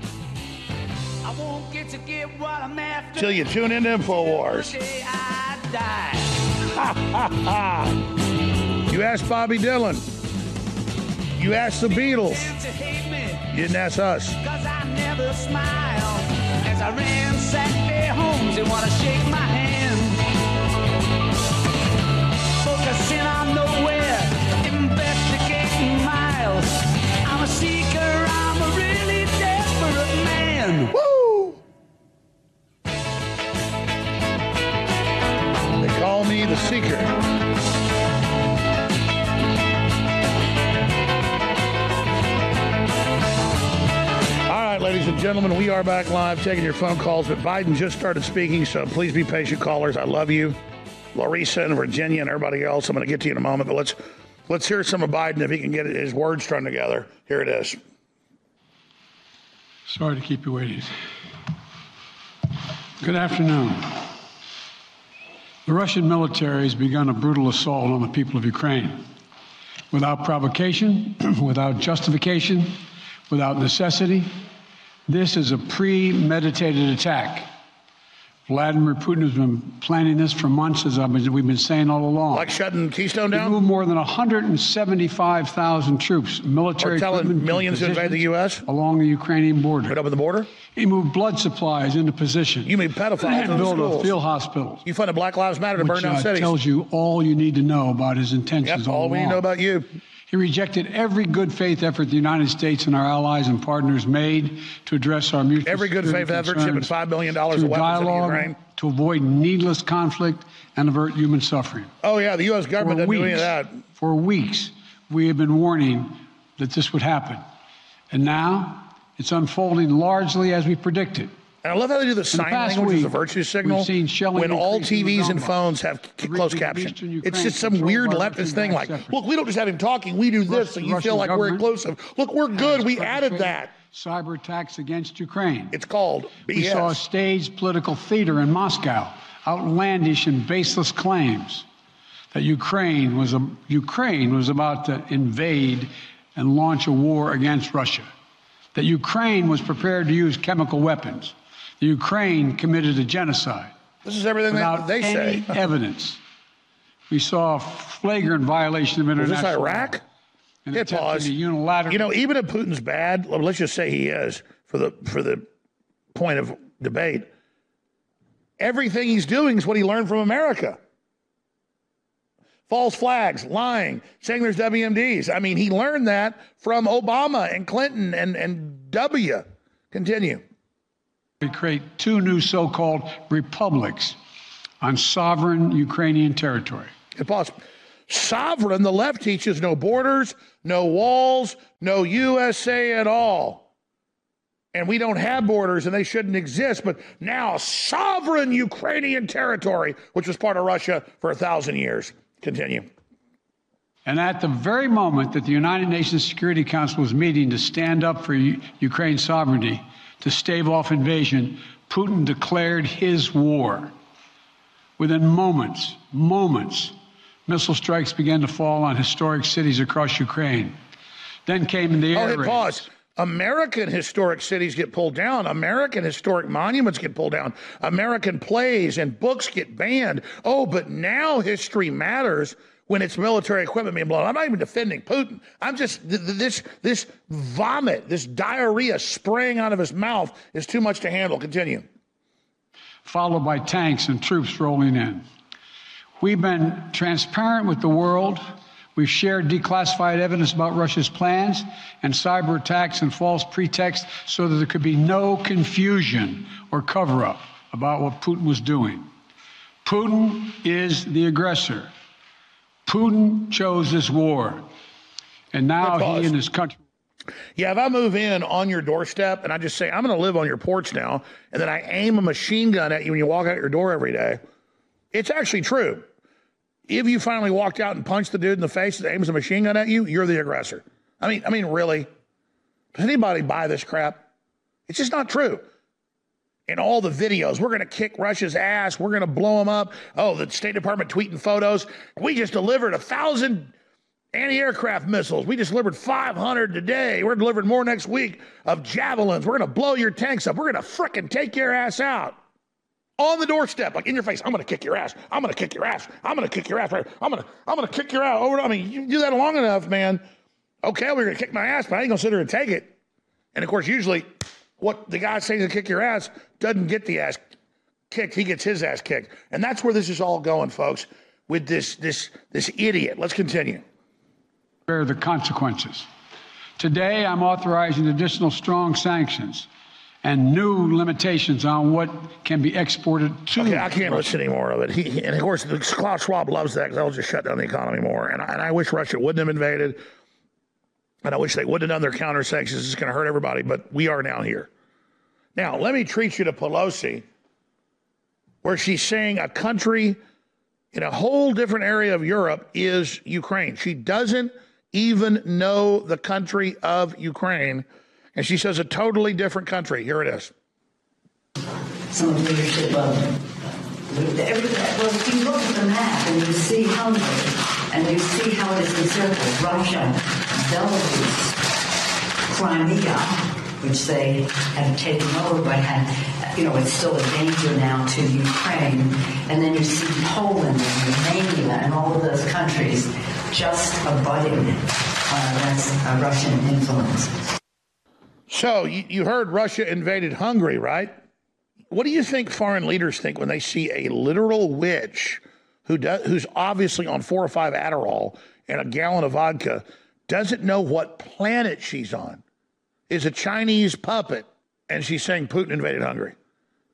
till you tune into InfoWars. you asked Bobby Dylan. You asked the Beatles. You didn't ask us. Cause I never smile as I ransack their homes and wanna shake my hand. Focusing on nowhere, investigating Woo! They call me the Seeker. All right, ladies and gentlemen, we are back live taking your phone calls, but Biden just started speaking, so please be patient, callers. I love you. Larissa and Virginia and everybody else. I'm going to get to you in a moment, but let's let's hear some of Biden if he can get his words strung together. Here it is. Sorry to keep you waiting. Good afternoon. The Russian military has begun a brutal assault on the people of Ukraine. Without provocation, without justification, without necessity, this is a premeditated attack. Vladimir Putin has been planning this for months, as we've been saying all along. Like shutting Keystone down? He moved more than 175,000 troops, military Or telling equipment, millions to invade the U.S. along the Ukrainian border. Right up at the border? He moved blood supplies into position. You mean pedophiles and built a field hospital. You funded Black Lives Matter to burn which down uh, cities. tells you all you need to know about his intentions. Yep, all we need to know about you. He rejected every good faith effort the United States and our allies and partners made to address our mutual Every good faith effort shipping $5 billion of weapons into dialogue Ukraine. to avoid needless conflict and avert human suffering. Oh, yeah, the U.S. government doesn't do any of that. For weeks, we have been warning that this would happen. And now it's unfolding largely as we predicted. And I love how they do the the sign past language as a virtue signal when all the TVs and phones have c- closed caption. It's just some weird leftist thing like, look, we don't just have him talking, we do this, so you Russian feel like we're inclusive. Look, we're good, we added that. Cyber attacks against Ukraine. It's called We saw a staged political theater in Moscow, outlandish and baseless claims that Ukraine was a, Ukraine was about to invade and launch a war against Russia, that Ukraine was prepared to use chemical weapons, Ukraine committed a genocide. This is everything without that they any say. evidence. We saw a flagrant violation of Was international this law. Iraq? An Hit pause. to unilateral You know, even if Putin's bad, let's just say he is for the for the point of debate. Everything he's doing is what he learned from America. False flags, lying, saying there's WMDs. I mean, he learned that from Obama and Clinton and, and W. Continue. We create two new so called republics on sovereign Ukrainian territory. Pause. Sovereign, the left teaches no borders, no walls, no USA at all. And we don't have borders and they shouldn't exist. But now, sovereign Ukrainian territory, which was part of Russia for a thousand years. Continue. And at the very moment that the United Nations Security Council was meeting to stand up for U- Ukraine's sovereignty, to stave off invasion, Putin declared his war. Within moments, moments, missile strikes began to fall on historic cities across Ukraine. Then came the Oh, air hit raids. pause. American historic cities get pulled down. American historic monuments get pulled down. American plays and books get banned. Oh, but now history matters when it's military equipment being blown. I'm not even defending Putin. I'm just th- th- this this vomit, this diarrhea spraying out of his mouth is too much to handle. Continue. followed by tanks and troops rolling in. We've been transparent with the world. We've shared declassified evidence about Russia's plans and cyber attacks and false pretexts so that there could be no confusion or cover up about what Putin was doing. Putin is the aggressor. Putin chose this war. And now he and his country. Yeah, if I move in on your doorstep and I just say, I'm going to live on your porch now, and then I aim a machine gun at you when you walk out your door every day, it's actually true. If you finally walked out and punched the dude in the face that aims a machine gun at you, you're the aggressor. I mean, I mean, really? Does anybody buy this crap? It's just not true. In all the videos, we're going to kick Russia's ass. We're going to blow them up. Oh, the State Department tweeting photos. We just delivered a thousand anti-aircraft missiles. We just delivered 500 today. We're delivering more next week of javelins. We're going to blow your tanks up. We're going to frickin' take your ass out. On the doorstep, like in your face. I'm going to kick your ass. I'm going to kick your ass. I'm going to kick your ass. Right? I'm going to I'm going to kick your ass. Over. I mean, you do that long enough, man. Okay, we're going to kick my ass, but I ain't going to sit there and take it. And of course, usually, what the guy saying to kick your ass doesn't get the ass kicked. He gets his ass kicked, and that's where this is all going, folks. With this this this idiot. Let's continue. bear the consequences. Today, I'm authorizing additional strong sanctions and new limitations on what can be exported to. Okay, I can't listen anymore of it. He, he- and of course, Klaus Schwab loves that because that'll just shut down the economy more. And I, and I wish Russia wouldn't have invaded. And I wish they wouldn't have done their counter sanctions. It's going to hurt everybody, but we are now here. Now, let me treat you to Pelosi, where she's saying a country in a whole different area of Europe is Ukraine. She doesn't even know the country of Ukraine. And she says a totally different country. Here it is. some leadership of well, if you look at the map and you see Hungary and you see how it is encircled, Russia, Belarus, Crimea, which they have taken over but you know, it's still a danger now to Ukraine. And then you see Poland and Romania and all of those countries just abutting uh, uh, Russian influence. So you, you heard Russia invaded Hungary, right? What do you think foreign leaders think when they see a literal witch who does, who's obviously on four or five Adderall and a gallon of vodka, doesn't know what planet she's on, is a Chinese puppet, and she's saying Putin invaded Hungary?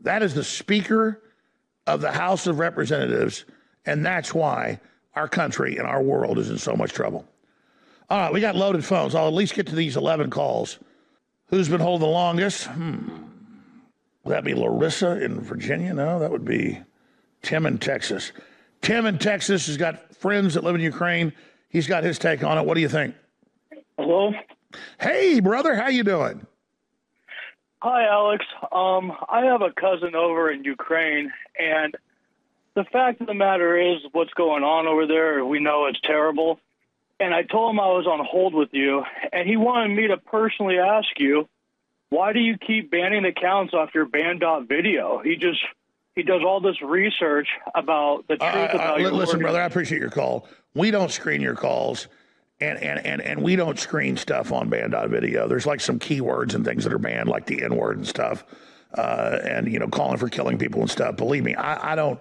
That is the Speaker of the House of Representatives, and that's why our country and our world is in so much trouble. All right, we got loaded phones. I'll at least get to these 11 calls. Who's been holding the longest? Hmm. Would that be Larissa in Virginia? No, that would be Tim in Texas. Tim in Texas has got friends that live in Ukraine. He's got his take on it. What do you think? Hello. Hey, brother, how you doing? Hi, Alex. Um, I have a cousin over in Ukraine, and the fact of the matter is, what's going on over there, we know it's terrible. And I told him I was on hold with you, and he wanted me to personally ask you, why do you keep banning accounts off your banned.video? Video? He just he does all this research about the truth Uh, uh, about li- your listen, organ- brother, I appreciate your call. We don't screen your calls, and and and and we don't screen stuff on banned.video. There's like some keywords and things that are banned, like the N word and stuff, uh, and you know, calling for killing people and stuff. Believe me, I, I don't,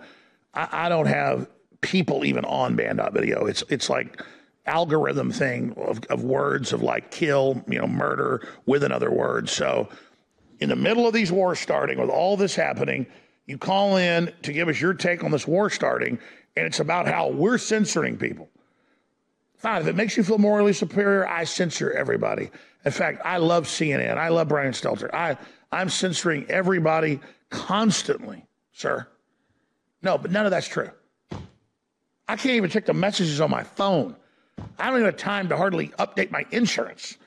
I, I don't have people even on banned.video. It's it's like algorithm thing of, of words of like kill, you know, murder with another word. So in the middle of these wars starting with all this happening, You call in to give us your take on this war starting, and it's about how we're censoring people. If it makes you feel morally superior, I censor everybody. In fact, I love CNN. I love Brian Stelter. I, I'm censoring everybody constantly, sir. No, but none of that's true. I can't even check the messages on my phone. I don't even have time to hardly update my insurance.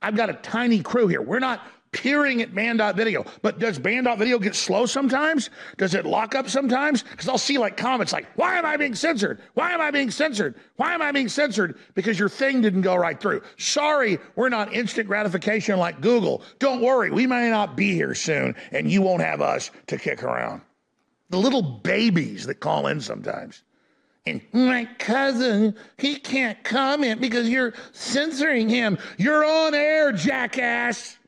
I've got a tiny crew here. We're not peering at banned.video. But does banned.video get slow sometimes? Does it lock up sometimes? Because I'll see like comments like, why am I being censored? Why am I being censored? Why am I being censored? Because your thing didn't go right through. Sorry, we're not instant gratification like Google. Don't worry, we may not be here soon and you won't have us to kick around. The little babies that call in sometimes. And my cousin, he can't comment because you're censoring him. You're on air, jackass.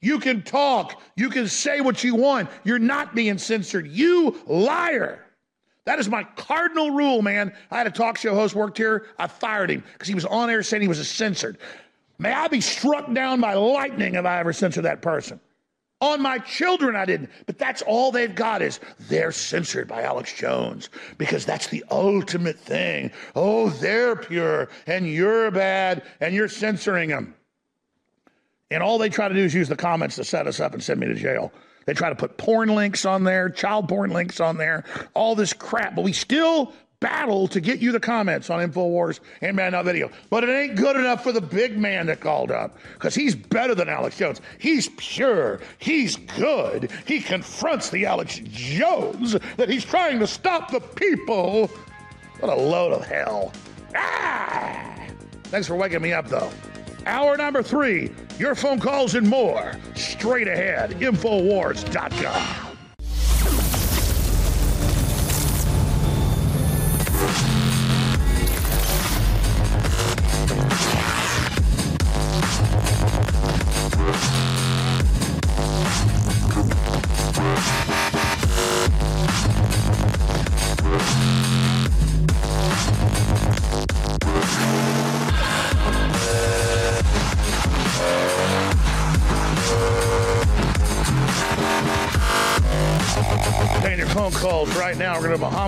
You can talk. You can say what you want. You're not being censored. You liar. That is my cardinal rule, man. I had a talk show host worked here. I fired him because he was on air saying he was censored. May I be struck down by lightning if I ever censor that person. On my children, I didn't. But that's all they've got is they're censored by Alex Jones because that's the ultimate thing. Oh, they're pure and you're bad and you're censoring them. And all they try to do is use the comments to set us up and send me to jail. They try to put porn links on there, child porn links on there, all this crap. But we still battle to get you the comments on InfoWars and Man Up Video. But it ain't good enough for the big man that called up because he's better than Alex Jones. He's pure. He's good. He confronts the Alex Jones that he's trying to stop the people. What a load of hell. Ah! Thanks for waking me up, though. Hour number three, your phone calls and more. Straight ahead, Infowars.com.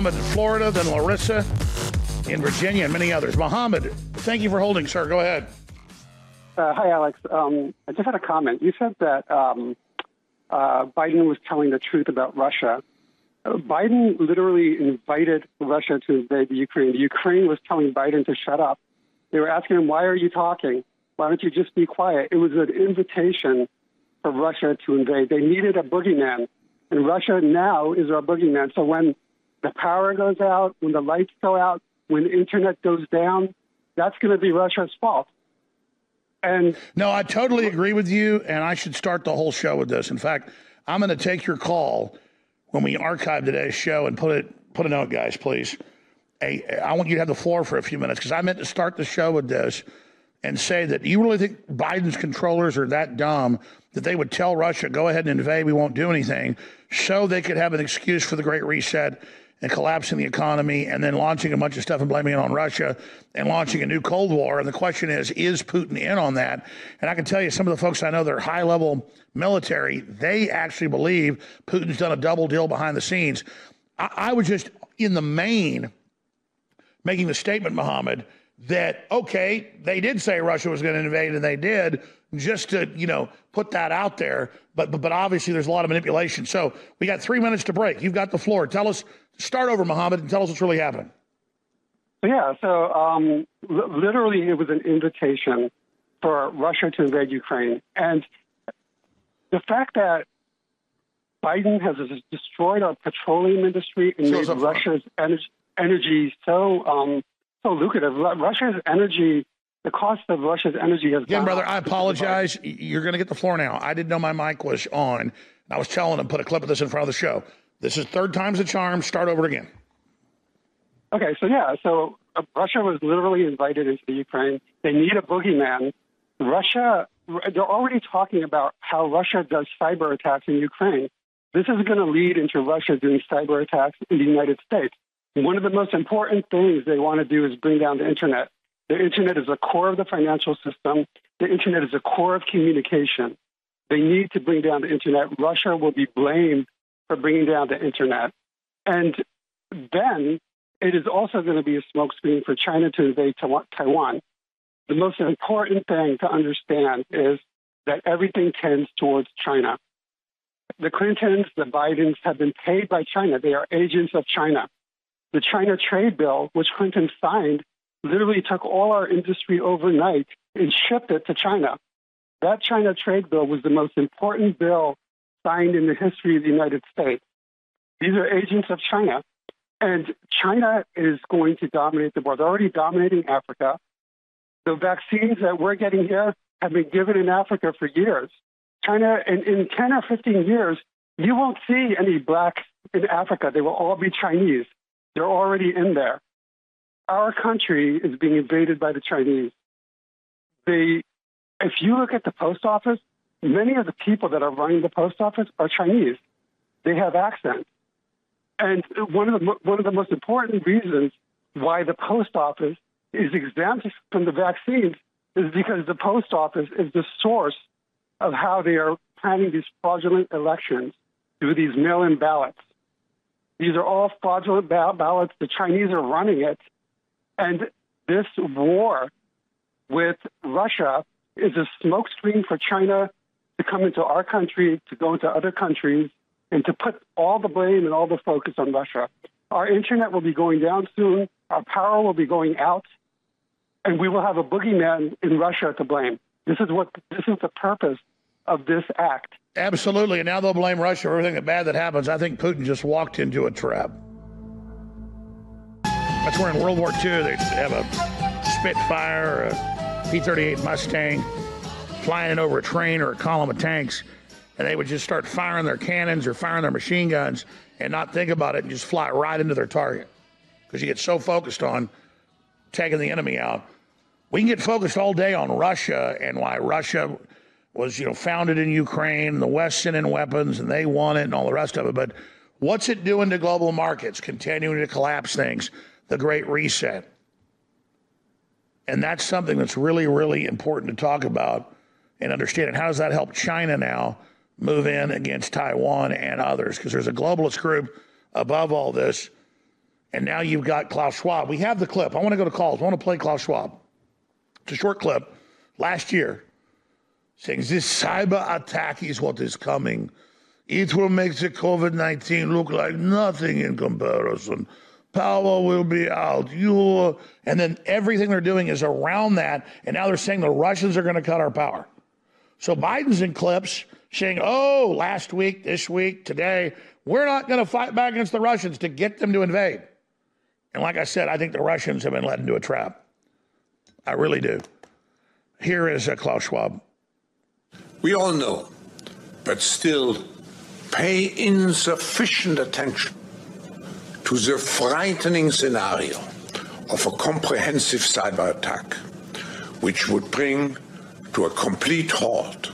In Florida, then Larissa in Virginia, and many others. Muhammad, thank you for holding, sir. Go ahead. Uh, hi, Alex. Um, I just had a comment. You said that um, uh, Biden was telling the truth about Russia. Uh, Biden literally invited Russia to invade the Ukraine. The Ukraine was telling Biden to shut up. They were asking him, "Why are you talking? Why don't you just be quiet?" It was an invitation for Russia to invade. They needed a boogeyman, and Russia now is our boogeyman. So when the power goes out, when the lights go out, when the internet goes down, that's going to be Russia's fault. And no, I totally agree with you, and I should start the whole show with this. In fact, I'm going to take your call when we archive today's show and put it put a note, guys, please. Hey, I want you to have the floor for a few minutes because I meant to start the show with this and say that you really think Biden's controllers are that dumb that they would tell Russia, go ahead and invade, we won't do anything, so they could have an excuse for the Great Reset and collapsing the economy and then launching a bunch of stuff and blaming it on Russia and launching a new Cold War. And the question is, is Putin in on that? And I can tell you, some of the folks I know that are high level military, they actually believe Putin's done a double deal behind the scenes. I, I was just, in the main, making the statement, Mohammed, that, okay, they did say Russia was going to invade and they did, just to, you know, put that out there. But, but, but obviously there's a lot of manipulation. So we got three minutes to break. You've got the floor. Tell us, start over, Mohammed, and tell us what's really happening. Yeah, so um, l- literally it was an invitation for Russia to invade Ukraine. And the fact that Biden has destroyed our petroleum industry and made Russia's energy, energy so um, so lucrative. Russia's energy, the cost of Russia's energy has Again, brother. I apologize. You're going to get the floor now. I didn't know my mic was on. I was telling him, put a clip of this in front of the show. This is third time's a charm. Start over again. Okay, so yeah, so uh, Russia was literally invited into the Ukraine. They need a boogeyman. Russia, they're already talking about how Russia does cyber attacks in Ukraine. This is going to lead into Russia doing cyber attacks in the United States. One of the most important things they want to do is bring down the internet. The internet is the core of the financial system. The internet is the core of communication. They need to bring down the internet. Russia will be blamed for bringing down the internet. And then it is also going to be a smokescreen for China to invade Taiwan. The most important thing to understand is that everything tends towards China. The Clintons, the Bidens have been paid by China. They are agents of China. The China trade bill, which Clinton signed, literally took all our industry overnight and shipped it to China. That China trade bill was the most important bill signed in the history of the United States. These are agents of China. And China is going to dominate the world. They're already dominating Africa. The vaccines that we're getting here have been given in Africa for years. China, in, in 10 or 15 years, you won't see any blacks in Africa. They will all be Chinese. They're already in there. Our country is being invaded by the Chinese. They, if you look at the post office, many of the people that are running the post office are Chinese. They have accents. And one of the one of the most important reasons why the post office is exempt from the vaccines is because the post office is the source of how they are planning these fraudulent elections through these mail-in ballots. These are all fraudulent ballots. The Chinese are running it, and this war with Russia is a smokescreen for China to come into our country, to go into other countries, and to put all the blame and all the focus on Russia. Our internet will be going down soon. Our power will be going out, and we will have a boogeyman in Russia to blame. This is what this is the purpose of this act. Absolutely, and now they'll blame Russia for everything bad that happens. I think Putin just walked into a trap. That's where in World War II they'd have a Spitfire a P-38 Mustang flying over a train or a column of tanks and they would just start firing their cannons or firing their machine guns and not think about it and just fly right into their target because you get so focused on taking the enemy out. We can get focused all day on Russia and why Russia was, you know, founded in Ukraine, the West sent in weapons and they won it and all the rest of it. But what's it doing to global markets? Continuing to collapse things, the Great Reset. And that's something that's really, really important to talk about and understand. And how does that help China now? move in against Taiwan and others because there's a globalist group above all this. And now you've got Klaus Schwab. We have the clip. I want to go to calls. I want to play Klaus Schwab. It's a short clip last year saying this cyber attack is what is coming. It will make the COVID 19 look like nothing in comparison. Power will be out. You and then everything they're doing is around that. And now they're saying the Russians are going to cut our power. So Biden's in clips saying, oh, last week, this week, today, we're not going to fight back against the Russians to get them to invade. And like I said, I think the Russians have been led into a trap. I really do. Here is uh, Klaus Schwab. We all know, but still pay insufficient attention to the frightening scenario of a comprehensive cyber attack, which would bring to a complete halt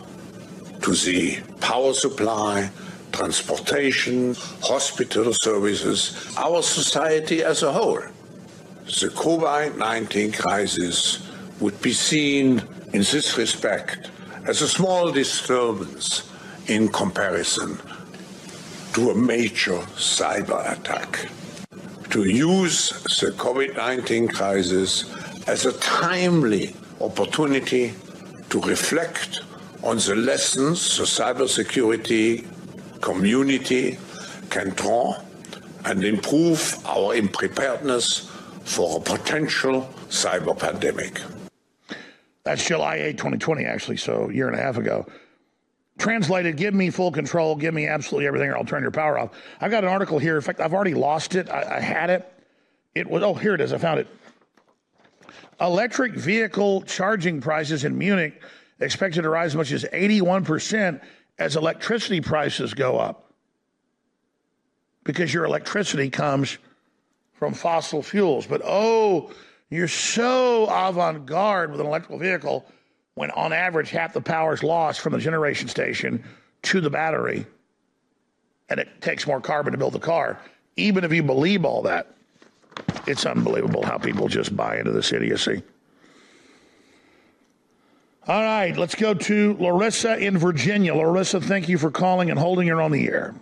to the power supply, transportation, hospital services, our society as a whole. The COVID 19 crisis would be seen in this respect as a small disturbance in comparison to a major cyber attack. To use the COVID 19 crisis as a timely opportunity to reflect on the lessons the cybersecurity community can draw and improve our preparedness for a potential cyber pandemic. That's July 8, 2020, actually, so a year and a half ago. Translated, give me full control, give me absolutely everything, or I'll turn your power off. I've got an article here. In fact, I've already lost it. I, I had it. It was, oh, here it is. I found it. Electric vehicle charging prices in Munich expected to rise as much as 81% as electricity prices go up. Because your electricity comes from fossil fuels. But oh, you're so avant garde with an electrical vehicle when on average half the power is lost from the generation station to the battery and it takes more carbon to build the car. Even if you believe all that, it's unbelievable how people just buy into this idiocy. All right, let's go to Larissa in Virginia. Larissa, thank you for calling and holding her on the air.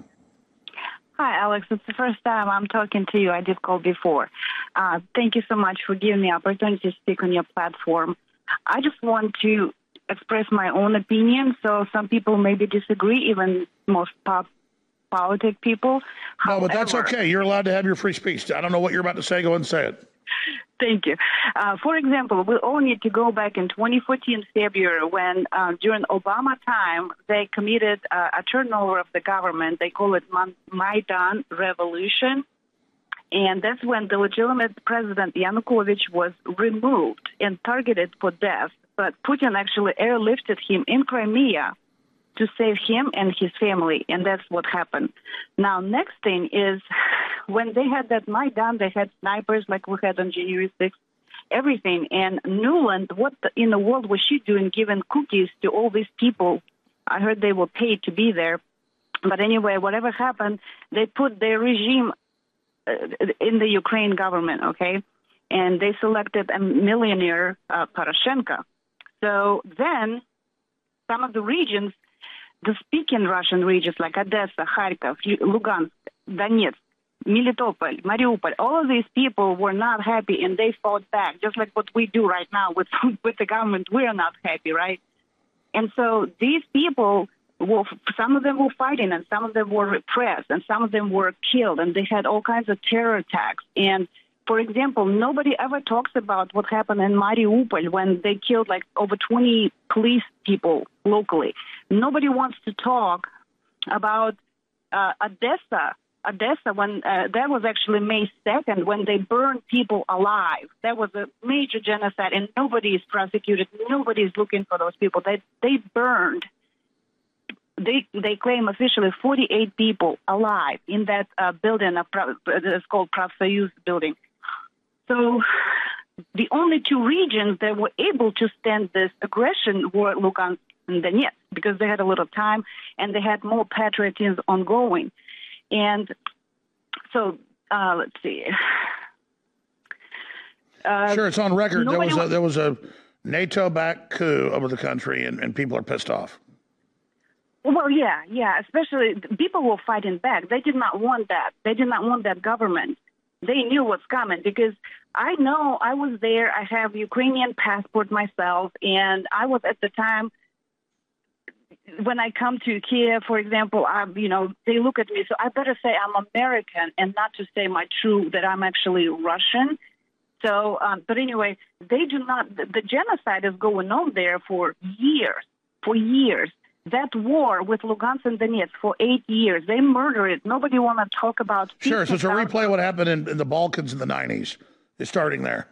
Hi, Alex. It's the first time I'm talking to you. I did call before. Uh, thank you so much for giving me the opportunity to speak on your platform. I just want to express my own opinion. So some people maybe disagree, even most pop politic people. No, but that's okay. You're allowed to have your free speech. I don't know what you're about to say. Go ahead and say it. Thank you. Uh, for example, we all need to go back in 2014 February when, uh, during Obama time, they committed uh, a turnover of the government. They call it Maidan Revolution. And that's when the legitimate president Yanukovych was removed and targeted for death. But Putin actually airlifted him in Crimea to save him and his family, and that's what happened. Now, next thing is when they had that Maidan, they had snipers like we had on January 6th, everything. And Nuland, what in the world was she doing giving cookies to all these people? I heard they were paid to be there. But anyway, whatever happened, they put their regime in the Ukraine government, okay? And they selected a millionaire, uh, Poroshenko. So then some of the regions, the speaking Russian regions like Odessa, Kharkov, Lugansk, Donetsk, Melitopol, Mariupol, all of these people were not happy and they fought back, just like what we do right now with with the government. We're not happy, right? And so these people, were, some of them were fighting and some of them were repressed and some of them were killed and they had all kinds of terror attacks. And for example, nobody ever talks about what happened in Mariupol when they killed like over 20 police people locally. Nobody wants to talk about uh, Odessa. Odessa, when uh, that was actually May 2nd, when they burned people alive. That was a major genocide, and nobody is prosecuted. Nobody is looking for those people. They they burned. They they claim officially 48 people alive in that uh, building. Of, it's called Profsoyuz building. So the only two regions that were able to stand this aggression were Lugansk and Donetsk because they had a little time and they had more patriotism ongoing. And so uh, let's see. Uh, sure, it's on record. There was a, there was a NATO-backed coup over the country, and, and people are pissed off. Well, yeah, yeah. Especially people were fighting back. They did not want that. They did not want that government. They knew what's coming because I know I was there. I have Ukrainian passport myself, and I was at the time when I come to Kiev, for example. I, you know, they look at me, so I better say I'm American and not to say my true that I'm actually Russian. So, um, but anyway, they do not. The, the genocide is going on there for years, for years. That war with Lugansk and Donetsk for eight years, they murder it. Nobody want to talk about. Sure, so it's a replay of what happened in, in the Balkans in the 90s. It's starting there.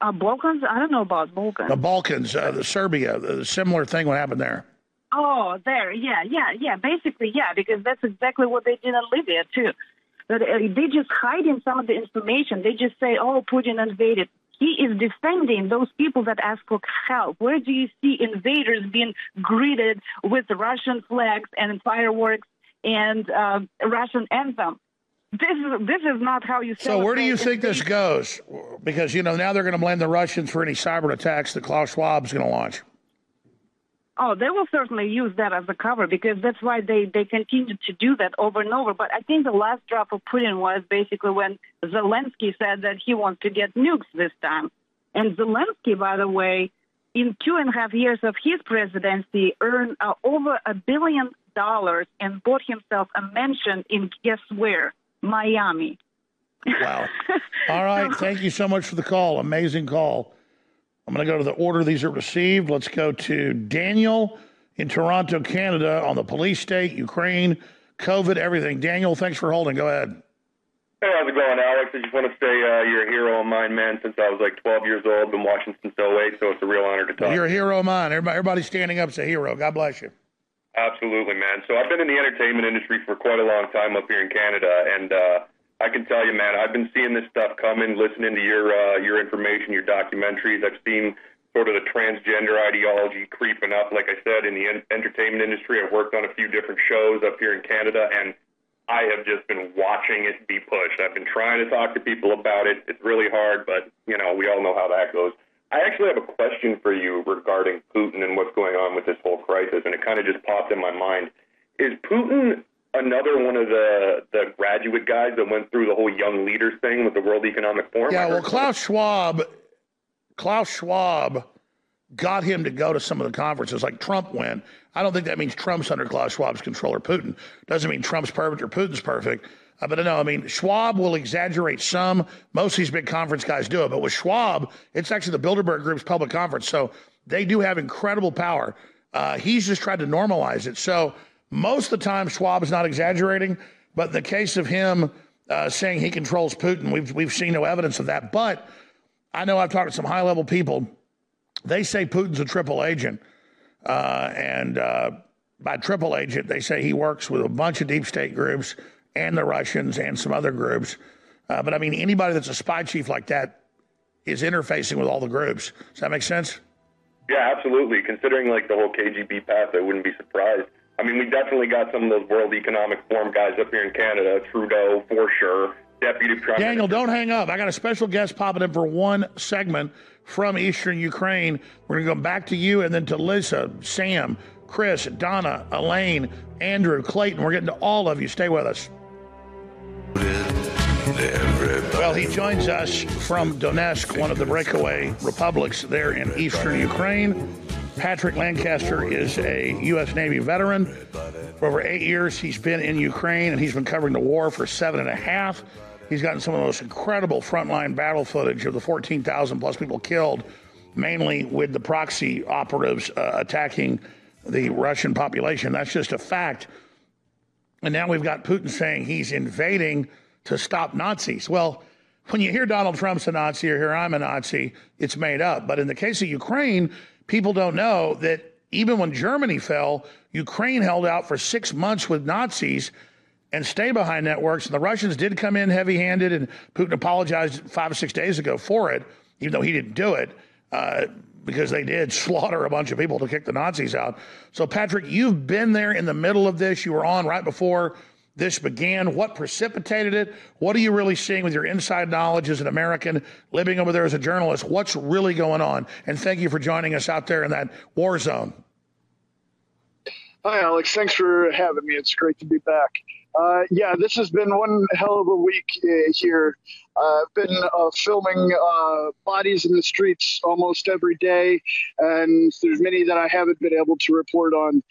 Uh, Balkans? I don't know about Balkans. The Balkans, uh, the Serbia, the similar thing what happened there. Oh, there, yeah, yeah, yeah. Basically, yeah, because that's exactly what they did in Libya too. But uh, they just hiding some of the information. They just say, "Oh, Putin invaded." He is defending those people that ask for help. Where do you see invaders being greeted with Russian flags and fireworks and uh, Russian anthem? This is this is not how you. So where do you think this goes? Because you know now they're going to blame the Russians for any cyber attacks that Klaus Schwab's going to launch. Oh, they will certainly use that as a cover because that's why they, they continue to do that over and over. But I think the last drop of Putin was basically when Zelensky said that he wants to get nukes this time. And Zelensky, by the way, in two and a half years of his presidency, earned uh, over a billion dollars and bought himself a mansion in guess where? Miami. Wow. All right. Thank you so much for the call. Amazing call. I'm going to go to the order these are received. Let's go to Daniel in Toronto, Canada, on the police state, Ukraine, COVID, everything. Daniel, thanks for holding. Go ahead. Hey, how's it going, Alex? I just want to say uh, you're a hero of mine, man, since I was like 12 years old. Been watching since 08, so it's a real honor to talk. You're a hero of mine. Everybody, everybody standing up is a hero. God bless you. Absolutely, man. So I've been in the entertainment industry for quite a long time up here in Canada, and uh, I can tell you, man, I've been seeing this stuff coming, listening to your uh, your information, your documentaries. I've seen sort of the transgender ideology creeping up. Like I said, in the en- entertainment industry, I've worked on a few different shows up here in Canada, and I have just been watching it be pushed. I've been trying to talk to people about it. It's really hard, but you know, we all know how that goes. I actually have a question for you regarding Putin and what's going on with this whole crisis, and it kind of just popped in my mind. Is Putin another one of the the graduate guys that went through the whole young leaders thing with the World Economic Forum. Yeah, well, Klaus Schwab, Klaus Schwab got him to go to some of the conferences like Trump went. I don't think that means Trump's under Klaus Schwab's control or Putin. Doesn't mean Trump's perfect or Putin's perfect. Uh, but no, I mean, Schwab will exaggerate some. Most of these big conference guys do it. But with Schwab, it's actually the Bilderberg Group's public conference. So they do have incredible power. Uh, he's just tried to normalize it. So most of the time, Schwab is not exaggerating. But the case of him uh, saying he controls Putin, we've, we've seen no evidence of that. But I know I've talked to some high level people. They say Putin's a triple agent. Uh, and uh, by triple agent, they say he works with a bunch of deep state groups and the Russians and some other groups. Uh, but I mean, anybody that's a spy chief like that is interfacing with all the groups. Does that make sense? Yeah, absolutely. Considering like the whole KGB path, I wouldn't be surprised. I mean, we definitely got some of those World Economic Forum guys up here in Canada. Trudeau, for sure. Deputy Prime Daniel, don't hang up. I got a special guest popping in for one segment from Eastern Ukraine. We're going to go back to you and then to Lisa, Sam, Chris, Donna, Elaine, Andrew, Clayton. We're getting to all of you. Stay with us. Well, he joins us from Donetsk, one of the breakaway republics there in eastern Ukraine. Patrick Lancaster is a U.S. Navy veteran. For over eight years, he's been in Ukraine and he's been covering the war for seven and a half. He's gotten some of the most incredible frontline battle footage of the 14,000 plus people killed, mainly with the proxy operatives uh, attacking the Russian population. That's just a fact. And now we've got Putin saying he's invading to stop Nazis. Well, when you hear Donald Trump's a Nazi or hear I'm a Nazi, it's made up. But in the case of Ukraine, people don't know that even when Germany fell, Ukraine held out for six months with Nazis and stay behind networks. And the Russians did come in heavy handed, and Putin apologized five or six days ago for it, even though he didn't do it. Uh, because they did slaughter a bunch of people to kick the Nazis out. So, Patrick, you've been there in the middle of this. You were on right before this began. What precipitated it? What are you really seeing with your inside knowledge as an American living over there as a journalist? What's really going on? And thank you for joining us out there in that war zone. Hi, Alex. Thanks for having me. It's great to be back. Uh, yeah, this has been one hell of a week uh, here. Uh, I've been uh, filming uh, bodies in the streets almost every day, and there's many that I haven't been able to report on.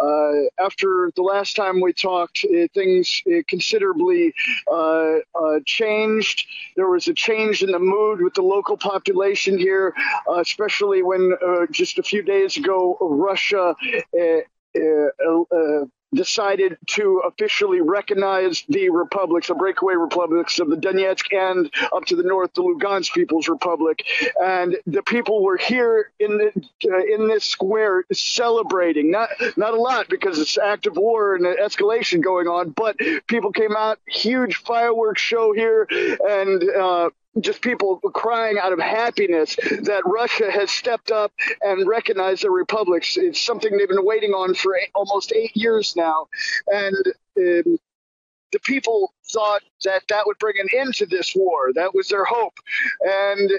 Uh, after the last time we talked, uh, things uh, considerably uh, uh, changed. There was a change in the mood with the local population here, uh, especially when uh, just a few days ago, Russia. Decided to officially recognize the republics, the breakaway republics of the Donetsk and up to the north, the Lugansk People's Republic. And the people were here in the uh, in this square celebrating. Not not a lot because it's active war and escalation going on, but people came out, huge fireworks show here, and. Uh, just people crying out of happiness that Russia has stepped up and recognized the republics. It's something they've been waiting on for eight, almost eight years now. And um, the people thought that that would bring an end to this war. That was their hope. And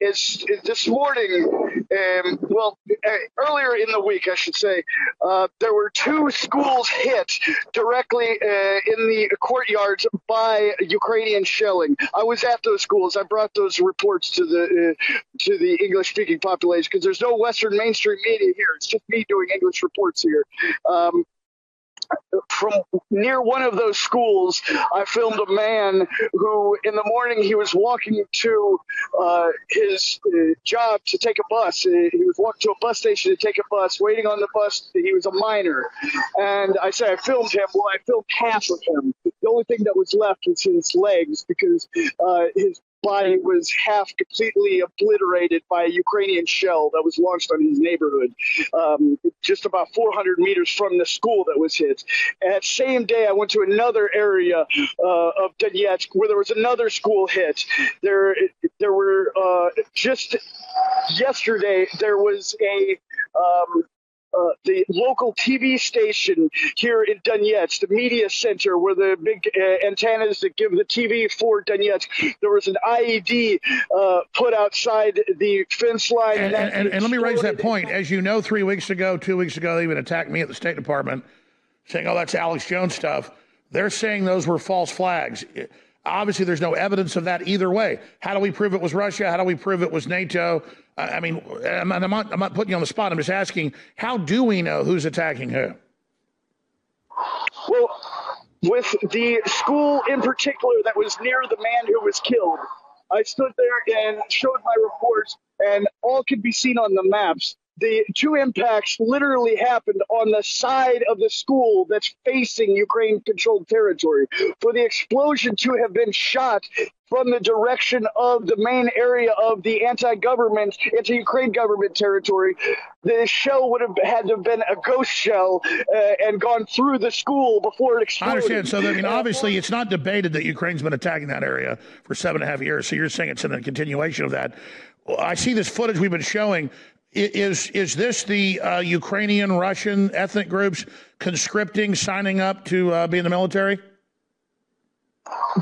it's, it's this morning, um, well, uh, earlier in the week, I should say, uh, there were two schools hit directly uh, in the courtyards by Ukrainian shelling. I was at those schools. I brought those reports to the uh, to the English-speaking population because there's no Western mainstream media here. It's just me doing English reports here. Um, from near one of those schools, I filmed a man who, in the morning, he was walking to uh, his uh, job to take a bus. Uh, he was walking to a bus station to take a bus, waiting on the bus. He was a minor. And I said, I filmed him. Well, I filmed half of him. The only thing that was left was his legs because uh, his body was half completely obliterated by a Ukrainian shell that was launched on his neighborhood, um, just about 400 meters from the school that was hit. That same day, I went to another area uh, of Donetsk where there was another school hit. There, there were uh, just yesterday there was a um, uh, the local TV station here in Donetsk, the media center where the big uh, antennas that give the TV for Donetsk, there was an IED uh, put outside the fence line. And, and, and, and let me raise that point. As you know, three weeks ago, two weeks ago, they even attacked me at the State Department. saying, oh, that's Alex Jones stuff. They're saying those were false flags. Obviously, there's no evidence of that either way. How do we prove it was Russia? How do we prove it was NATO? Uh, I mean, I'm not, I'm not putting you on the spot. I'm just asking, how do we know who's attacking who? Well, with the school in particular that was near the man who was killed, I stood there and showed my reports, and all could be seen on the maps the two impacts literally happened on the side of the school that's facing Ukraine controlled territory. For the explosion to have been shot from the direction of the main area of the anti-government, anti-Ukraine government territory, the shell would have had to have been a ghost shell uh, and gone through the school before it exploded. I understand. So, I mean, obviously, it's not debated that Ukraine's been attacking that area for seven and a half years. So you're saying it's in a continuation of that. I see this footage we've been showing. Is is this the uh, Ukrainian Russian ethnic groups conscripting, signing up to uh, be in the military?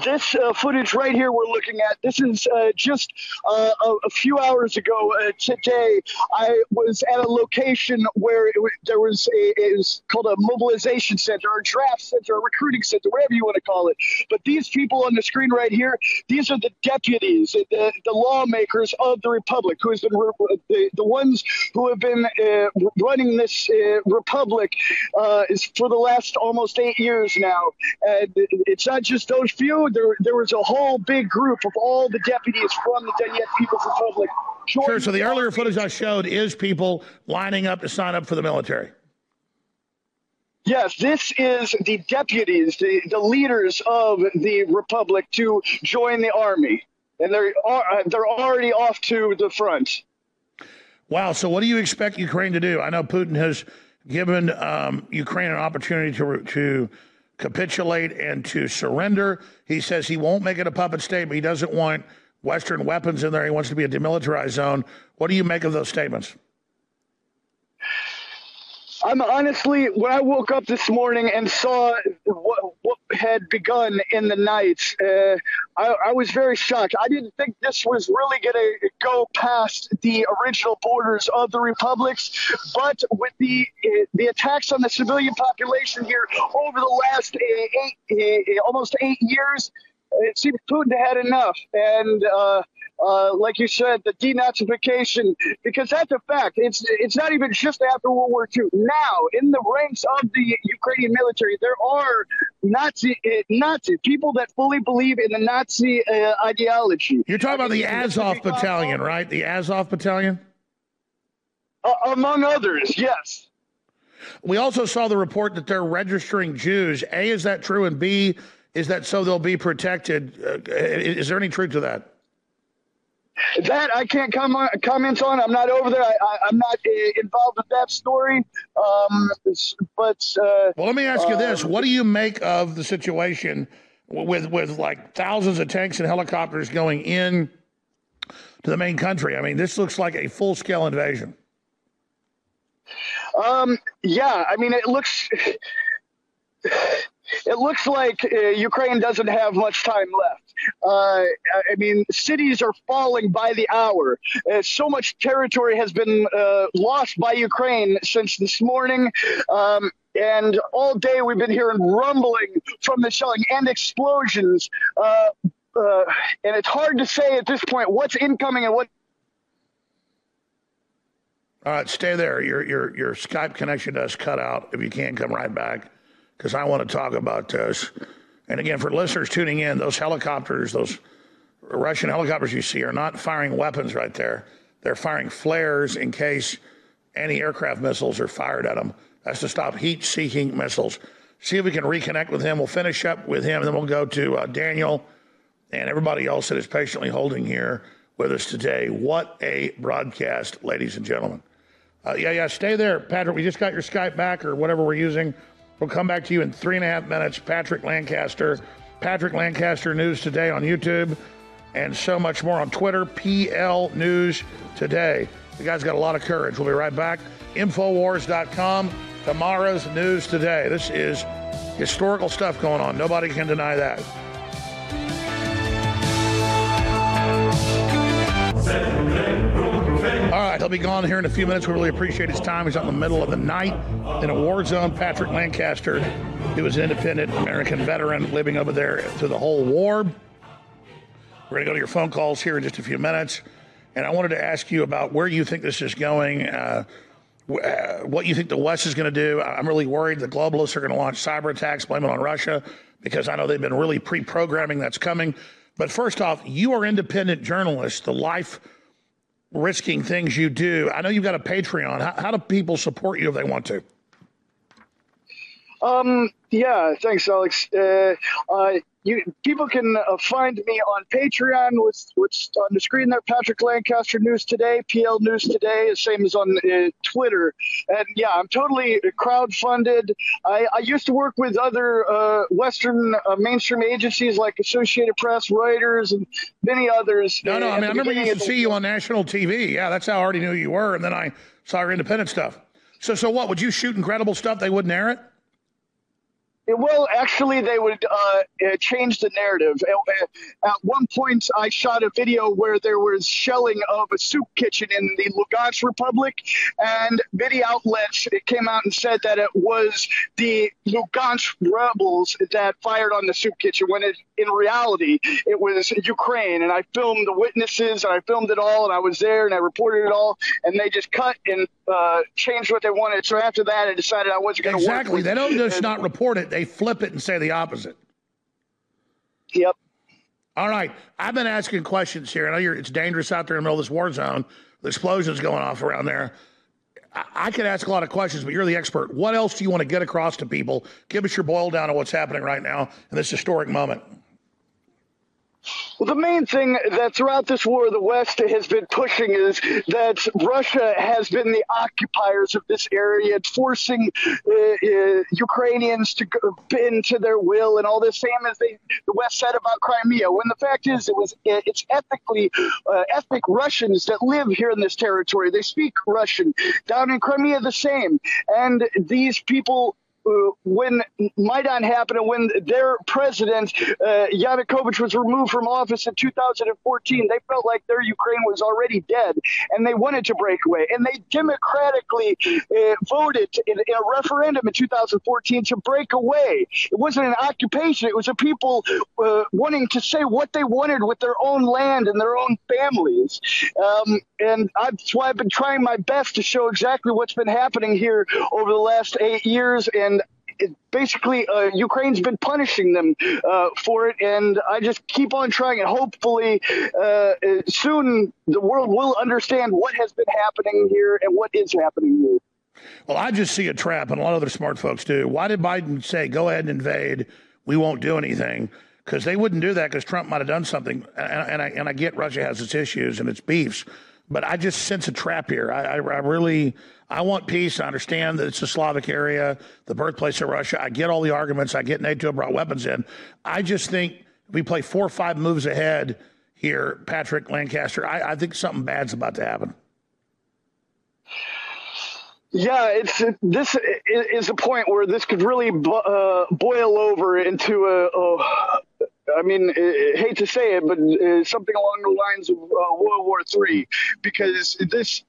This uh, footage right here we're looking at, this is uh, just uh, a, a, few hours ago uh, today. I was at a location where there was a, it was called a mobilization center, a draft center, a recruiting center, whatever you want to call it. But these people on the screen right here, these are the deputies, the, the lawmakers of the republic, who has been the, the ones who have been uh, running this uh, republic for the last almost eight years now. And it's not just those few, there, there was a whole big group of all the deputies from the Donetsk People's Republic. Sure. So the earlier footage I showed is people lining up to sign up for the military. Yes, this is the deputies, the, the leaders of the republic to join the army, and they're uh, they're already off to the front. Wow. So what do you expect Ukraine to do? I know Putin has given um, Ukraine an opportunity to to capitulate and to surrender. He says he won't make it a puppet state, but he doesn't want Western weapons in there. He wants to be a demilitarized zone. What do you make of those statements? I'm honestly, when I woke up this morning and saw what, what had begun in the night, uh, I, I, was very shocked. I didn't think this was really going to go past the original borders of the republics, but with the uh, the attacks on the civilian population here over the last uh, eight, uh, almost eight years, it seems Putin had enough, and uh, like you said, the denazification, because that's a fact. It's it's not even just after World War II. Now, in the ranks of the Ukrainian military, there are Nazi uh, Nazi people that fully believe in the Nazi uh, ideology. You're talking about the Azov Battalion, right? The Azov Battalion, uh, among others. Yes. We also saw the report that they're registering Jews. A, is that true? And B, is that so they'll be protected? Uh, is there any truth to that? That I can't com- comment on. I'm not over there. I, am not uh, involved with that story. Um, but uh, well, let me ask you this: um, What do you make of the situation with with like thousands of tanks and helicopters going in to the main country? I mean, this looks like a full scale invasion. Um, yeah, I mean, it looks. it looks like uh, Ukraine doesn't have much time left. Uh, I mean, cities are falling by the hour. Uh, so much territory has been uh, lost by Ukraine since this morning. Um, and all day we've been hearing rumbling from the shelling and explosions. Uh, uh, and it's hard to say at this point what's incoming and what all right, stay there. Your your your Skype connection does cut out. If you can't come right back because I want to talk about this. And again, for listeners tuning in, those helicopters, those Russian helicopters you see, are not firing weapons right there. They're firing flares in case anti aircraft missiles are fired at them. That's to stop heat seeking missiles. See if we can reconnect with him. We'll finish up with him, and then we'll go to uh, Daniel and everybody else that is patiently holding here with us today. What a broadcast, ladies and gentlemen. Uh, yeah, yeah, stay there, Patrick. We just got your Skype back or whatever we're using. We'll come back to you in three and a half minutes. Patrick Lancaster, Patrick Lancaster News Today on YouTube, and so much more on Twitter, PL News Today. You guys got a lot of courage. We'll be right back. Infowars.com, tomorrow's news today. This is historical stuff going on. Nobody can deny that. All right, He'll be gone here in a few minutes. We really appreciate his time. He's out in the middle of the night in a war zone. Patrick Lancaster, he was an independent American veteran living over there through the whole war. We're going to go to your phone calls here in just a few minutes. And I wanted to ask you about where you think this is going, uh, uh, what you think the West is going to do. I'm really worried the globalists are going to launch cyber attacks, blame it on Russia, because I know they've been really pre programming that's coming. But first off, you are independent journalists, the life risking things you do. I know you've got a Patreon. How, how do people support you if they want to? Um, yeah, thanks, Alex. Uh, uh, you people can uh, find me on Patreon, which which on the screen there, Patrick Lancaster News Today, PL News Today, the same as on uh, Twitter. And yeah, I'm totally crowdfunded. I, I used to work with other uh, Western uh, mainstream agencies like Associated Press, Reuters, and many others. No, no, I mean, I remember used to see you on national TV. Yeah, that's how I already knew you were. And then I saw your independent stuff. So, so what? Would you shoot incredible stuff? They wouldn't air it? Well, actually, they would uh, uh, change the narrative. At one point, I shot a video where there was shelling of a soup kitchen in the Lugansk Republic, and many outlets it came out and said that it was the Lugansk rebels that fired on the soup kitchen, when it, in reality, it was Ukraine. And I filmed the witnesses, and I filmed it all, and I was there, and I reported it all, and they just cut and uh, changed what they wanted. So after that, I decided I wasn't going to work Exactly. They don't just not report it, they flip it and say the opposite. Yep. All right. I've been asking questions here. I know you're, it's dangerous out there in the middle of this war zone. The explosions going off around there. I, I could ask a lot of questions, but you're the expert. What else do you want to get across to people? Give us your boil down of what's happening right now in this historic moment. Well, the main thing that throughout this war the West has been pushing is that Russia has been the occupiers of this area, forcing uh, uh, Ukrainians to go, bend to their will, and all this same as they, the West said about Crimea. When the fact is, it was it's ethnically uh, ethnic Russians that live here in this territory. They speak Russian. Down in Crimea, the same, and these people when Maidan happened and when their president, uh, Yanukovych, was removed from office in 2014, they felt like their Ukraine was already dead and they wanted to break away. And they democratically uh, voted in, in a referendum in 2014 to break away. It wasn't an occupation, it was a people uh, wanting to say what they wanted with their own land and their own families. Um, and that's why I've been trying my best to show exactly what's been happening here over the last eight years. And it, basically, uh, Ukraine's been punishing them uh, for it, and I just keep on trying. And hopefully, uh, soon the world will understand what has been happening here and what is happening here. Well, I just see a trap, and a lot of other smart folks do. Why did Biden say, go ahead and invade? We won't do anything? Because they wouldn't do that because Trump might have done something. And, and, I, and I get Russia has its issues and its beefs, but I just sense a trap here. I, I, I really, I want peace. I understand that it's a Slavic area, the birthplace of Russia. I get all the arguments. I get NATO brought weapons in. I just think if we play four or five moves ahead here, Patrick Lancaster, I, I think something bad's about to happen. Yeah, it's this is a point where this could really uh, boil over into a. a I mean, I hate to say it, but uh, something along the lines of uh, World War III, because this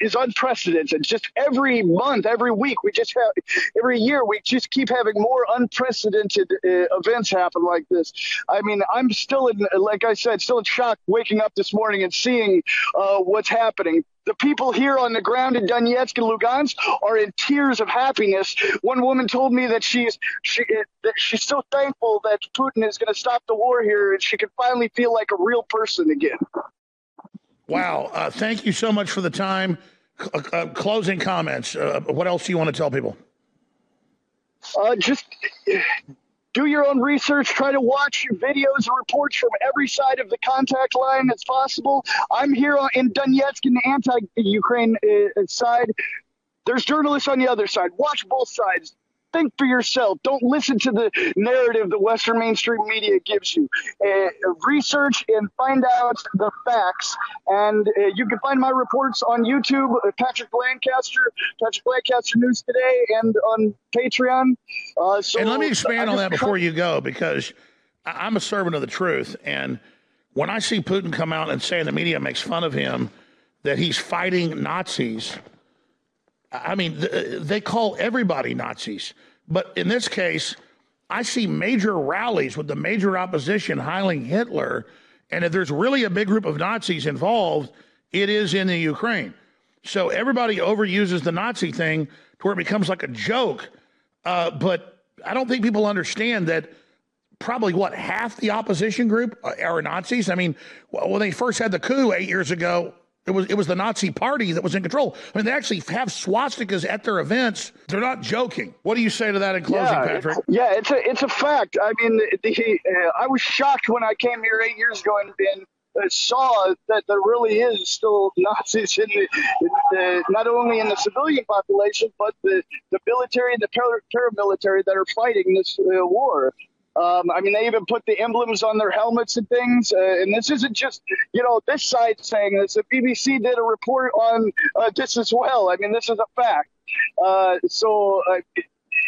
is unprecedented. Just every month, every week, we just have, every year, we just keep having more unprecedented uh, events happen like this. I mean, I'm still in, like I said, still in shock waking up this morning and seeing uh, what's happening. The people here on the ground in Donetsk and Lugansk are in tears of happiness. One woman told me that she's she that she's so thankful that Putin is going to stop the war here, and she can finally feel like a real person again. Wow. Uh, thank you so much for the time. C- uh, closing comments. Uh, what else do you want to tell people? Uh, just do your own research. Try to watch videos and reports from every side of the contact line as possible. I'm here in Donetsk in the anti-Ukraine uh, side. There's journalists on the other side. Watch both sides. Think for yourself. Don't listen to the narrative the Western mainstream media gives you. Uh, research and find out the facts. And uh, you can find my reports on YouTube, uh, Patrick Lancaster, Patrick Lancaster News Today, and on Patreon. Uh, so and let me expand on that before you go, because I'm a servant of the truth. And when I see Putin come out and say the media makes fun of him, that he's fighting Nazis. I mean, th- they call everybody Nazis. But in this case, I see major rallies with the major opposition hiling Hitler. And if there's really a big group of Nazis involved, it is in the Ukraine. So everybody overuses the Nazi thing to where it becomes like a joke. Uh, but I don't think people understand that probably what half the opposition group are Nazis. I mean, when they first had the coup eight years ago, it was it was the Nazi Party that was in control. I mean, they actually have swastikas at their events. They're not joking. What do you say to that in closing, yeah, Patrick? Yeah, it's a it's a fact. I mean, the, uh, I was shocked when I came here eight years ago and, and uh, saw that there really is still Nazis in the, in the, not only in the civilian population but the, the military and the paramilitary that are fighting this uh, war. Um, I mean, they even put the emblems on their helmets and things. Uh, and this isn't just, you know, this side saying this. The BBC did a report on uh, this as well. I mean, this is a fact. Uh, so uh,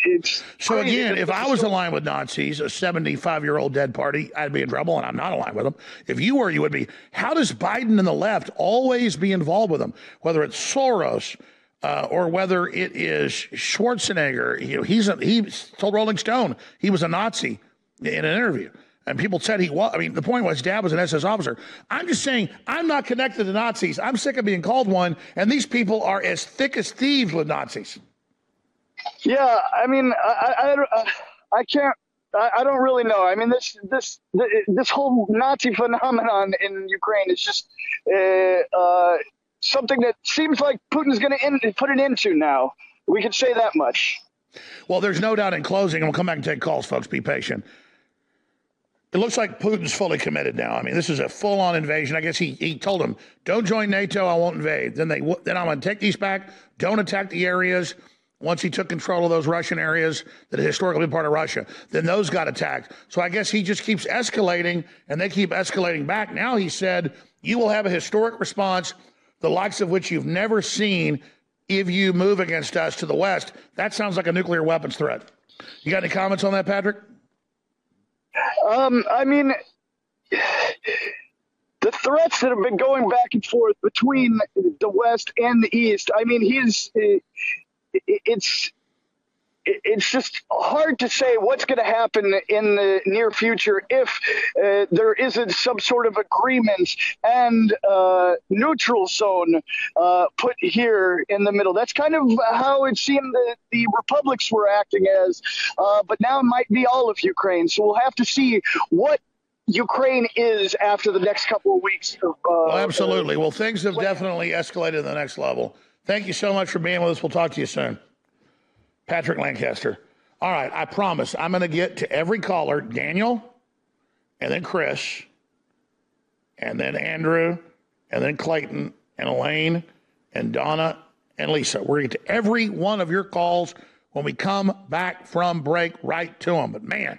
it's so again, if I was aligned with Nazis, a 75 year old dead party, I'd be in trouble, and I'm not aligned with them. If you were, you would be. How does Biden and the left always be involved with them? Whether it's Soros. Uh, or whether it is Schwarzenegger, you know, he's a, he told Rolling Stone he was a Nazi in an interview. And people said he was. I mean, the point was, Dad was an SS officer. I'm just saying, I'm not connected to Nazis. I'm sick of being called one. And these people are as thick as thieves with Nazis. Yeah, I mean, I, I, I, can't. I, I, don't really know. I mean, this this this whole Nazi phenomenon in Ukraine is just uh, uh, something that seems like Putin's going to put it into now. We can say that much. Well, there's no doubt in closing, and we'll come back and take calls, folks. Be patient. It looks like Putin's fully committed now. I mean, this is a full-on invasion. I guess he he told them, "Don't join NATO. I won't invade." Then they then I'm going to take these back. Don't attack the areas. Once he took control of those Russian areas that had historically been part of Russia, then those got attacked. So I guess he just keeps escalating, and they keep escalating back. Now he said, "You will have a historic response, the likes of which you've never seen if you move against us to the west." That sounds like a nuclear weapons threat. You got any comments on that, Patrick? Um, I mean, the threats that have been going back and forth between the West and the East. I mean, he's it's it's just hard to say what's going to happen in the near future if uh, there isn't some sort of agreement and uh, neutral zone uh, put here in the middle. That's kind of how it seemed that the republics were acting as, uh, but now it might be all of Ukraine. So we'll have to see what Ukraine is after the next couple of weeks. Of, uh, well, absolutely. Well, things have definitely escalated to the next level. Thank you so much for being with us. We'll talk to you soon. Patrick Lancaster. All right, I promise I'm going to get to every caller Daniel, and then Chris, and then Andrew, and then Clayton, and Elaine, and Donna, and Lisa. We're going to get to every one of your calls when we come back from break right to them. But man,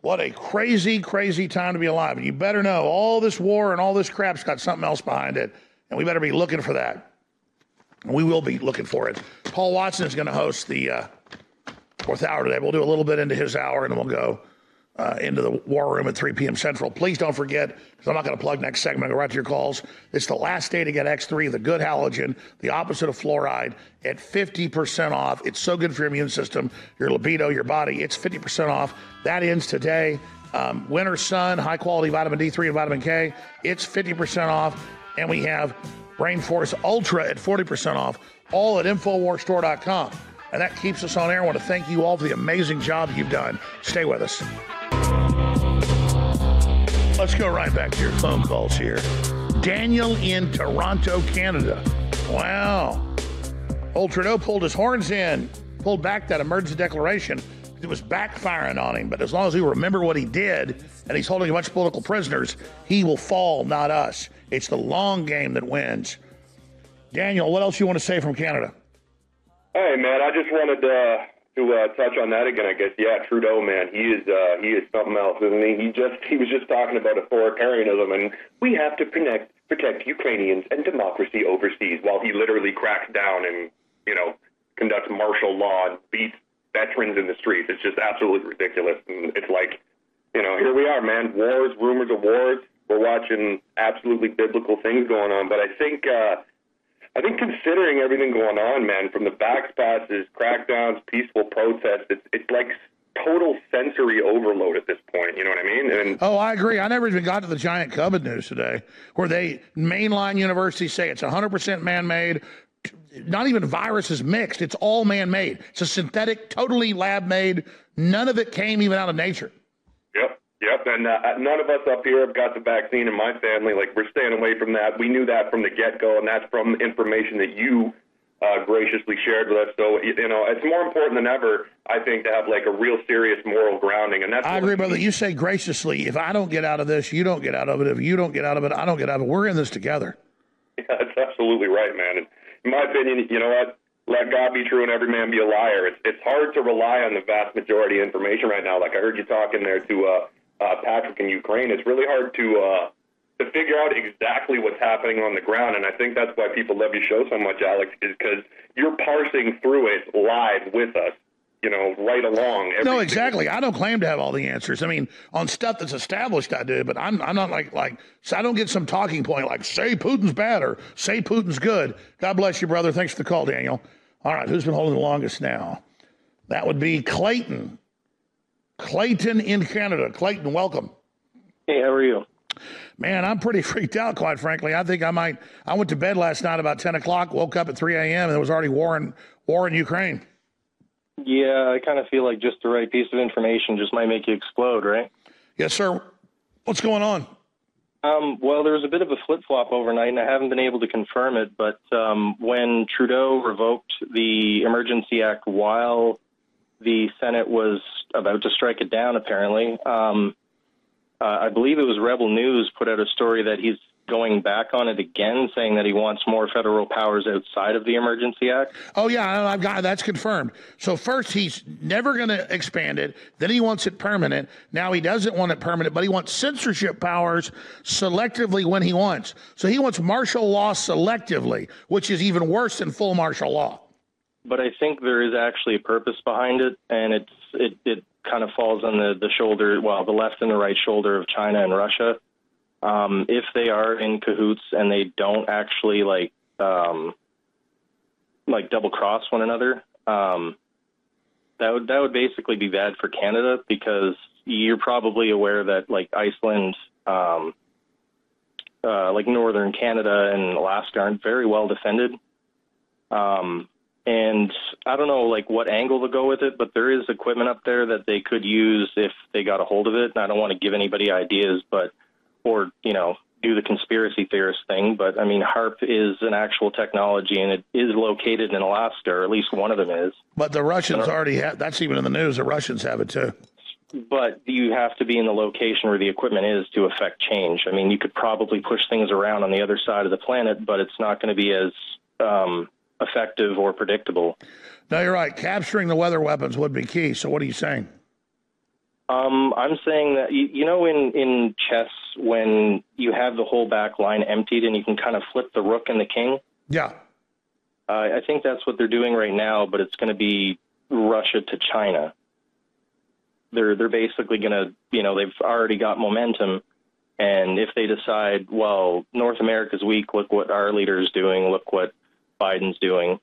what a crazy, crazy time to be alive. And you better know all this war and all this crap's got something else behind it. And we better be looking for that. And we will be looking for it. Paul Watson is going to host the uh, fourth hour today. We'll do a little bit into his hour, and then we'll go uh, into the war room at 3 p.m. Central. Please don't forget, because I'm not going to plug next segment. I'm go right to your calls. It's the last day to get X3, the good halogen, the opposite of fluoride, at 50% off. It's so good for your immune system, your libido, your body. It's 50% off. That ends today. Um, winter sun, high quality vitamin D3 and vitamin K. It's 50% off. And we have Rainforest Ultra at 40% off, all at InfoWarsStore.com. And that keeps us on air. I want to thank you all for the amazing job you've done. Stay with us. Let's go right back to your phone calls here. Daniel in Toronto, Canada. Wow. Old Trudeau pulled his horns in, pulled back that emergency declaration. It was backfiring on him. But as long as we remember what he did, and he's holding a bunch of political prisoners, he will fall, not us. It's the long game that wins. Daniel, what else you want to say from Canada? Hey, man, I just wanted uh, to uh, touch on that again. I guess, yeah, Trudeau, man, he is uh, he is something else, isn't he? He just he was just talking about authoritarianism, and we have to protect protect Ukrainians and democracy overseas, while he literally cracks down and you know conducts martial law and beats veterans in the streets. It's just absolutely ridiculous, and it's like, you know, here we are, man, wars, rumors of wars we're watching absolutely biblical things going on. But I think uh, I think considering everything going on, man, from the vax passes, crackdowns, peaceful protests, it's it's like total sensory overload at this point. You know what I mean? And Oh, I agree. I never even got to the giant COVID news today, where they mainline universities say it's 100% man-made. Not even viruses mixed. It's all man-made. It's a synthetic, totally lab-made. None of it came even out of nature. Yep, yep. And uh, none of us up here have got the vaccine in my family. Like we're staying away from that. We knew that from the get-go, and that's from information that you uh, graciously shared with us. So you know, it's more important than ever, I think, to have like a real serious moral grounding. And that's I agree, brother. You say graciously, if I don't get out of this, you don't get out of it. If you don't get out of it, I don't get out of it. We're in this together. Yeah, that's absolutely right, man. And in my opinion, you know what? Let God be true and every man be a liar. It's it's hard to rely on the vast majority of information right now. Like I heard you talking there to uh, uh, Patrick in Ukraine. It's really hard to uh, to figure out exactly what's happening on the ground, and I think that's why people love your show so much, Alex, is because you're parsing through it live with us. You know, right along. Every No, exactly. I don't claim to have all the answers. I mean, on stuff that's established, I do, but I'm I'm not like like so I don't get some talking point like say Putin's bad or say Putin's good. God bless you, brother. Thanks for the call, Daniel. All right, who's been holding the longest now? That would be Clayton. Clayton in Canada. Clayton, welcome. Hey, how are you? Man, I'm pretty freaked out, quite frankly. I think I might. I went to bed last night about 10 o'clock, woke up at 3 a.m., and there was already war in, war in Ukraine. Yeah, I kind of feel like just the right piece of information just might make you explode, right? Yes, sir. What's going on? Um, well, there was a bit of a flip flop overnight, and I haven't been able to confirm it. But um, when Trudeau revoked the Emergency Act while the Senate was about to strike it down, apparently, um, uh, I believe it was Rebel News put out a story that he's going back on it again, saying that he wants more federal powers outside of the Emergency Act. Oh yeah, I've got that's confirmed. So first he's never going to expand it. Then he wants it permanent. Now he doesn't want it permanent, but he wants censorship powers selectively when he wants. So he wants martial law selectively, which is even worse than full martial law. but I think there is actually a purpose behind it, and it's it, it kind of falls on the the shoulder, well, the left and the right shoulder of China and Russia. Um, if they are in cahoots and they don't actually like um, like double cross one another, um, that would that would basically be bad for Canada because you're probably aware that like Iceland. Um, uh, like northern Canada and Alaska aren't very well defended. Um, and I don't know like what angle to go with it, but there is equipment up there that they could use if they got a hold of it. And I don't want to give anybody ideas, but or you know do the conspiracy theorist thing. But I mean, HAARP is an actual technology, and it is located in Alaska, or at least one of them is. But the Russians already have. That's even in the news. The Russians have it too. But you have to be in the location where the equipment is to affect change. I mean, you could probably push things around on the other side of the planet, but it's not going to be as um, effective or predictable. No, you're right. Capturing the weather weapons would be key. So what are you saying? Um, I'm saying that you, you know in in chess when you have the whole back line emptied and you can kind of flip the rook and the king. Yeah. Uh, I think that's what they're doing right now, but it's going to be Russia to China. They're they're basically going to you know they've already got momentum, and if they decide well North America's weak, look what our leader's doing, look what Biden's doing.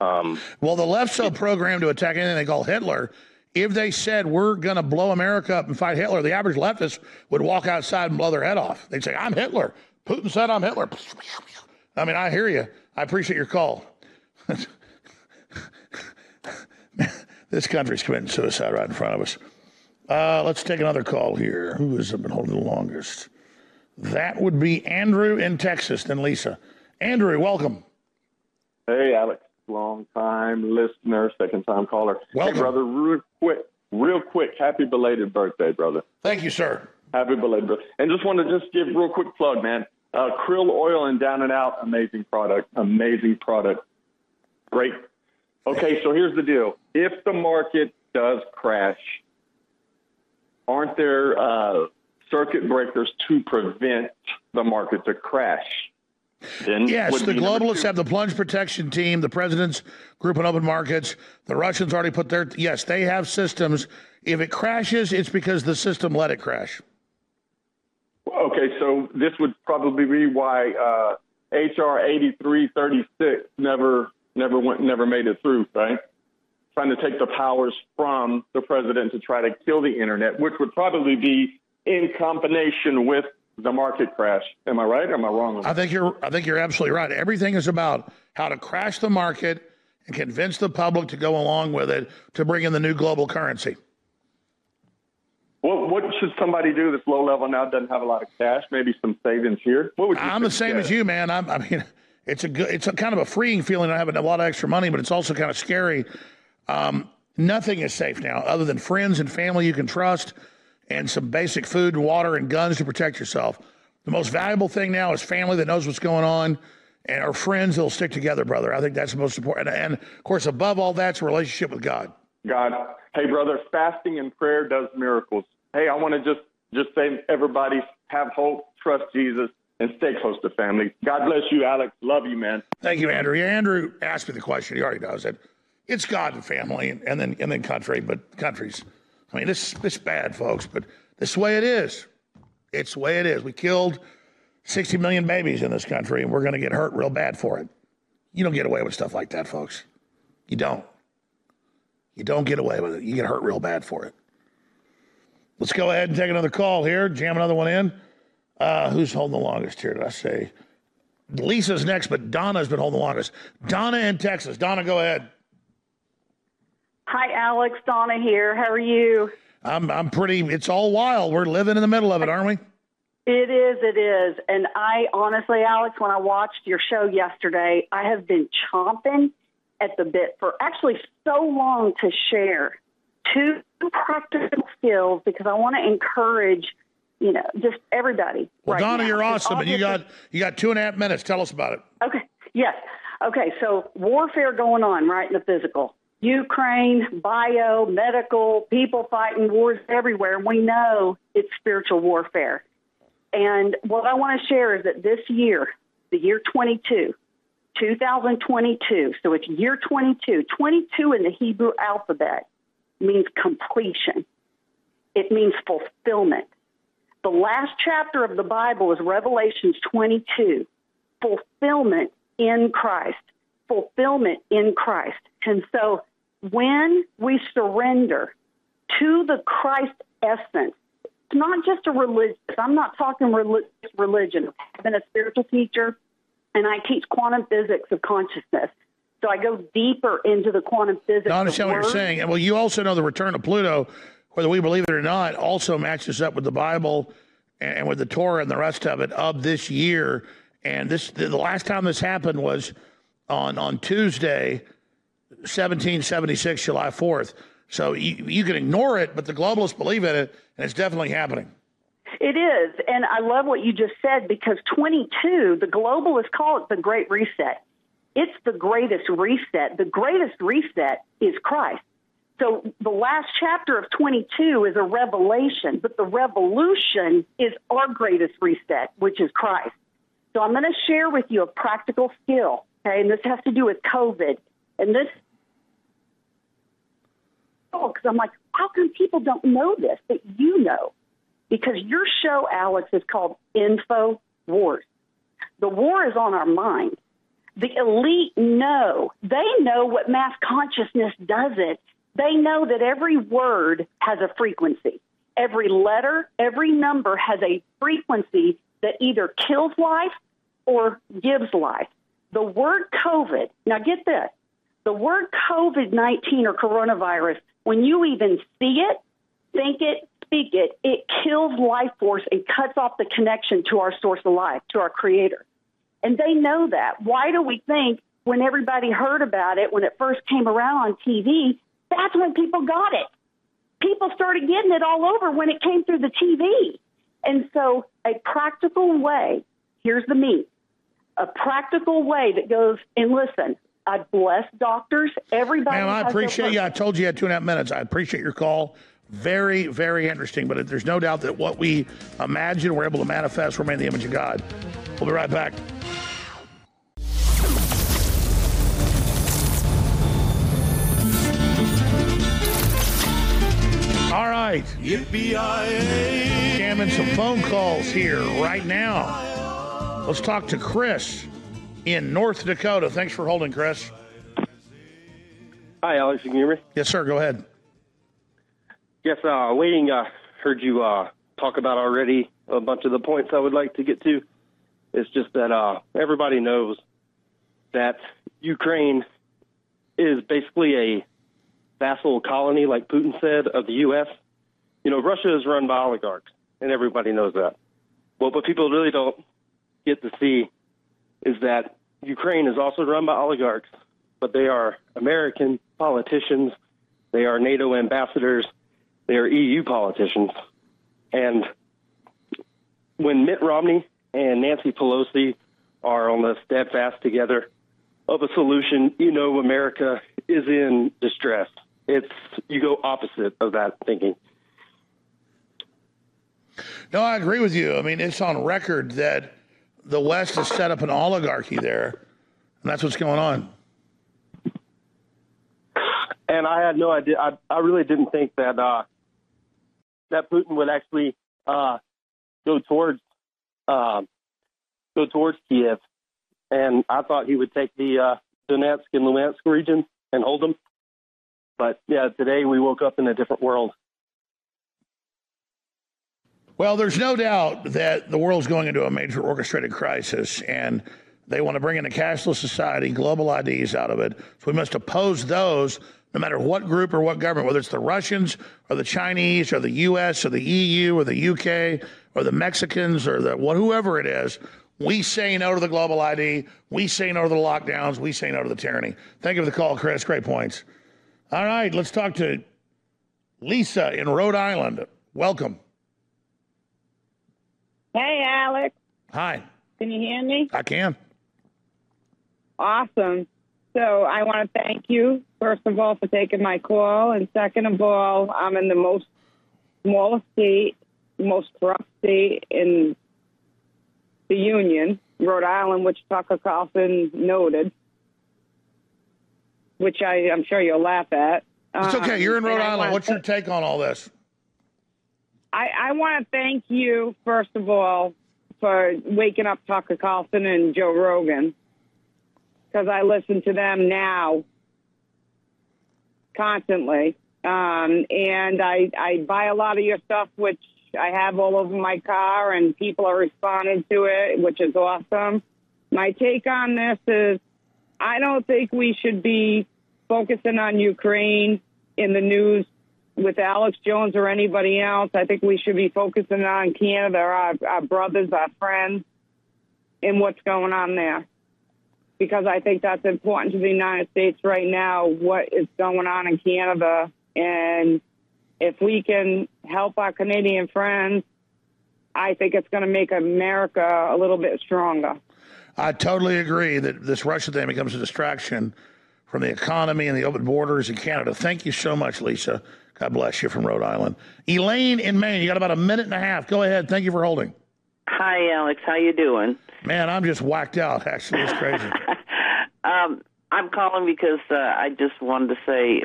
Um, Well, the left's so programmed to attack anything they call Hitler. If they said we're going to blow America up and fight Hitler, the average leftist would walk outside and blow their head off. They'd say, "I'm Hitler." Putin said, "I'm Hitler." I mean, I hear you. I appreciate your call. this country's committing suicide right in front of us. Uh, let's take another call here. Who has been holding the longest? That would be Andrew in Texas, then Lisa. Andrew, welcome. Hey, Alex, long time listener, second time caller. Welcome. Hey, brother, real quick, real quick, happy belated birthday, brother. Thank you, sir. Happy belated birthday. And just want to just give real quick plug, man. Uh, krill oil and down and out, amazing product, amazing product. Great. Okay, so here's the deal. If the market does crash, aren't there uh, circuit breakers to prevent the market to crash? Then Yes, the globalists have the plunge protection team, the president's group in open markets. The Russians already put their, yes, they have systems. If it crashes, it's because the system let it crash. Okay, so this would probably be why uh, HR 8336 never never went never made it through, right? Trying to take the powers from the president to try to kill the internet, which would probably be in combination with the market crash. Am I right or am I wrong? I think you're I think you're absolutely right. Everything is about how to crash the market and convince the public to go along with it to bring in the new global currency. What what should somebody do that's low level now doesn't have a lot of cash? Maybe some savings here. What would you I'm the same as you, man. I'm, I mean, it's a good, it's a kind of a freeing feeling. I having a lot of extra money, but it's also kind of scary. Um, nothing is safe now, other than friends and family you can trust, and some basic food, and water, and guns to protect yourself. The most valuable thing now is family that knows what's going on, and our friends that'll stick together, brother. I think that's the most important. And, and of course, above all, that's a relationship with God. God, hey brother, fasting and prayer does miracles. Hey, I want to just just say everybody have hope, trust Jesus, and stay close to family. God bless you, Alex. Love you, man. Thank you, Andrew. Andrew asked me the question. He already knows it. It's God and family, and, and then and then country, but countries. I mean, this this bad, folks, but this way it is. It's the way it is. We killed 60 million babies in this country, and we're going to get hurt real bad for it. You don't get away with stuff like that, folks. You don't. You don't get away with it. You get hurt real bad for it. Let's go ahead and take another call here. Jam another one in. Uh, who's holding the longest here? Did I say? Lisa's next, but Donna's been holding the longest. Donna in Texas. Donna, go ahead. Hi, Alex. Donna here. How are you? I'm I'm pretty. It's all wild. We're living in the middle of it, aren't we? It is. It is. And I honestly, Alex, when I watched your show yesterday, I have been chomping at the bit for actually so long to share two practical skills because I want to encourage, you know, just everybody. Well, right Donna, now. you're awesome, and you got you got two and a half minutes. Tell us about it. Okay. Yes. Okay. So warfare going on right in the physical. Ukraine, bio, medical, people fighting wars everywhere. We know it's spiritual warfare. And what I want to share is that this year, the year 22, 2022, so it's year 22, 22 in the Hebrew alphabet means completion. It means fulfillment. The last chapter of the Bible is Revelations 22, fulfillment in Christ, fulfillment in Christ. And so when we surrender to the Christ essence, it's not just a religious, I'm not talking religious religion. I've been a spiritual teacher and I teach quantum physics of consciousness. So I go deeper into the quantum physics. No, I understand what you're saying. And well, you also know the return of Pluto, whether we believe it or not, also matches up with the Bible and with the Torah and the rest of it of this year. And this the last time this happened was on on Tuesday, 1776, July 4th. So you, you can ignore it, but the globalists believe in it, and it's definitely happening. It is. And I love what you just said because 22, the globalists call it the Great Reset. It's the greatest reset. The greatest reset is Christ. So the last chapter of 22 is a revelation, but the revolution is our greatest reset, which is Christ. So I'm going to share with you a practical skill, okay? And this has to do with COVID. And this, oh, because I'm like, how come people don't know this that you know? Because your show, Alex, is called Info Wars. The war is on our mind. The elite know. They know what mass consciousness does it. They know that every word has a frequency. Every letter, every number has a frequency that either kills life or gives life. The word COVID, now get this, the word COVID 19 or coronavirus, when you even see it, think it, speak it, it kills life force and cuts off the connection to our source of life, to our creator. And they know that. Why do we think when everybody heard about it, when it first came around on TV, that's when people got it? People started getting it all over when it came through the TV. And so, a practical way here's the meat a practical way that goes, and listen, I bless doctors, everybody. Ma'am, I appreciate you. I told you you had two and a half minutes. I appreciate your call. Very, very interesting. But there's no doubt that what we imagine we're able to manifest, We're remain the image of God. We'll be right back. All right. Yippee-yi-yay. jamming some phone calls here right now. Let's talk to Chris in North Dakota. Thanks for holding, Chris. Hi, Alex. You can hear me? Yes, sir. Go ahead. Yes, uh, waiting. Uh, heard you uh, talk about already a bunch of the points I would like to get to. It's just that uh, everybody knows that Ukraine is basically a vassal colony, like Putin said, of the U.S. You know, Russia is run by oligarchs, and everybody knows that. Well, but people really don't get to see is that Ukraine is also run by oligarchs, but they are American politicians, they are NATO ambassadors, they are EU politicians. And when Mitt Romney and Nancy Pelosi are on the steadfast together of a solution, you know America is in distress. It's you go opposite of that thinking. No, I agree with you. I mean, it's on record that the West has set up an oligarchy there, and that's what's going on. And I had no idea. I, I really didn't think that uh, that Putin would actually uh, go towards uh, go towards Kiev, and I thought he would take the uh, Donetsk and Luhansk region and hold them. But yeah, today we woke up in a different world. Well, there's no doubt that the world's going into a major orchestrated crisis, and they want to bring in a cashless society, global IDs out of it. So we must oppose those, no matter what group or what government, whether it's the Russians or the Chinese or the U.S. or the EU or the U.K. or the Mexicans or the whoever it is. We say no to the global ID. We say no to the lockdowns. We say no to the tyranny. Thank you for the call, Chris. Great points. All right, let's talk to Lisa in Rhode Island. Welcome. Hey, Alex. Hi. Can you hear me? I can. Awesome. So I want to thank you, first of all, for taking my call. And second of all, I'm in the most smallest state, most corrupt state in the Union, Rhode Island, which Tucker Carlson noted, which I, I'm sure you'll laugh at. It's okay. Um, You're in Rhode I Island. What's your take on all this? I, I want to thank you, first of all, for waking up Tucker Carlson and Joe Rogan, because I listen to them now constantly. Um, and I, I buy a lot of your stuff, which I have all over my car, and people are responding to it, which is awesome. My take on this is I don't think we should be focusing on Ukraine in the news with Alex Jones or anybody else. I think we should be focusing on Canada, our, our brothers, our friends, and what's going on there. Because I think that's important to the United States right now, what is going on in Canada. And if we can help our Canadian friends, I think it's going to make America a little bit stronger. I totally agree that this Russia thing becomes a distraction from the economy and the open borders in Canada. Thank you so much, Lisa. God bless you from Rhode Island. Elaine in Maine, you got about a minute and a half. Go ahead. Thank you for holding. Hi, Alex. How you doing? Man, I'm just whacked out. Actually, it's crazy. Um, I'm calling because uh, I just wanted to say,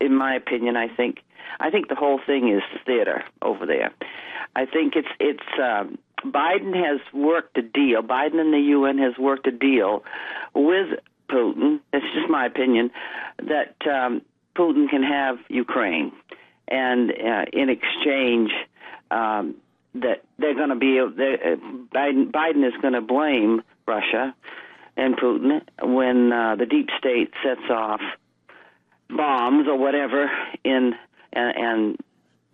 in my opinion, I think I think the whole thing is theater over there. I think it's it's um, Biden has worked a deal. Biden and the UN has worked a deal with Putin. It's just my opinion that um, Putin can have Ukraine, and uh, in exchange, um, that they're going to be uh, Biden. Biden is going to blame Russia and Putin when uh, the deep state sets off bombs or whatever in and,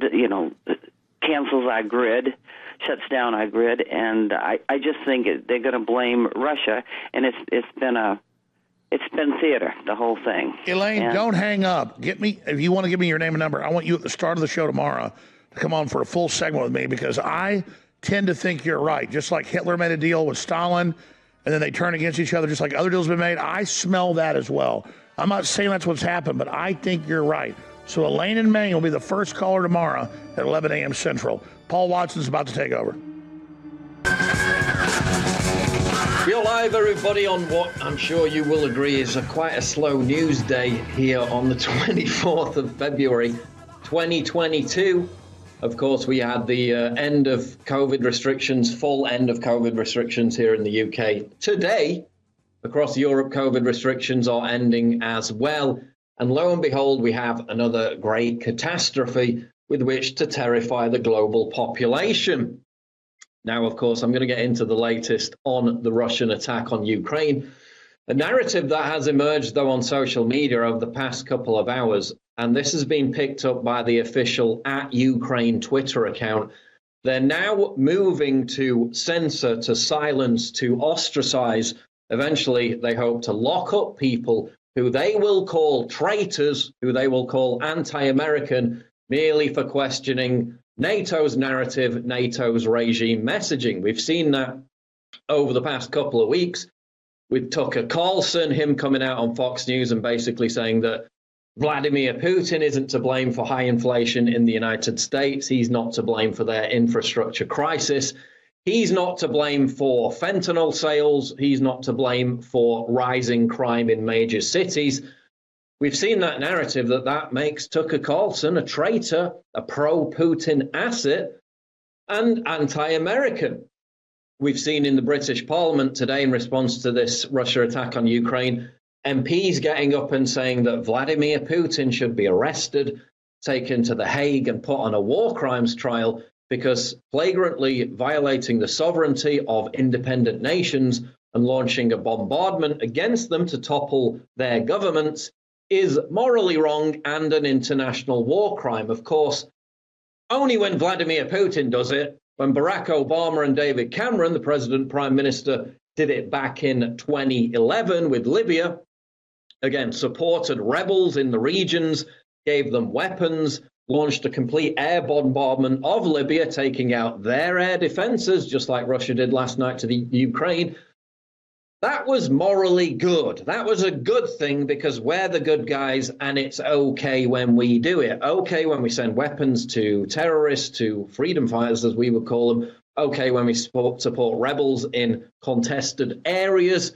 and you know cancels our grid, shuts down our grid, and I I just think it, they're going to blame Russia, and it's it's been a it's been theater the whole thing. Elaine, And- don't hang up. Get me if you want to give me your name and number. I want you at the start of the show tomorrow to come on for a full segment with me because I tend to think you're right. Just like Hitler made a deal with Stalin, and then they turn against each other, just like other deals have been made. I smell that as well. I'm not saying that's what's happened, but I think you're right. So Elaine and Maine will be the first caller tomorrow at 11 a.m. Central. Paul Watson's about to take over. We're live, everybody, on what I'm sure you will agree is a quite a slow news day here on the 24th of February, 2022. Of course, we had the uh, end of COVID restrictions, full end of COVID restrictions here in the UK. Today, across Europe, COVID restrictions are ending as well. And lo and behold, we have another great catastrophe with which to terrify the global population. Now, of course, I'm going to get into the latest on the Russian attack on Ukraine. A narrative that has emerged, though, on social media over the past couple of hours, and this has been picked up by the official at Ukraine Twitter account. They're now moving to censor, to silence, to ostracize. Eventually, they hope to lock up people who they will call traitors, who they will call anti American, merely for questioning NATO's narrative, NATO's regime messaging. We've seen that over the past couple of weeks with Tucker Carlson, him coming out on Fox News and basically saying that Vladimir Putin isn't to blame for high inflation in the United States. He's not to blame for their infrastructure crisis. He's not to blame for fentanyl sales. He's not to blame for rising crime in major cities. We've seen that narrative that that makes Tucker Carlson a traitor, a pro-Putin asset, and anti-American. We've seen in the British Parliament today, in response to this Russia attack on Ukraine, MPs getting up and saying that Vladimir Putin should be arrested, taken to The Hague, and put on a war crimes trial because flagrantly violating the sovereignty of independent nations and launching a bombardment against them to topple their governments is morally wrong and an international war crime. Of course, only when Vladimir Putin does it, when Barack Obama and David Cameron, the president prime minister, did it back in 2011 with Libya, again, supported rebels in the regions, gave them weapons, launched a complete air bombardment of Libya, taking out their air defenses, just like Russia did last night to the Ukraine. That was morally good. That was a good thing because we're the good guys and it's okay when we do it. Okay when we send weapons to terrorists, to freedom fighters, as we would call them. Okay when we support, support rebels in contested areas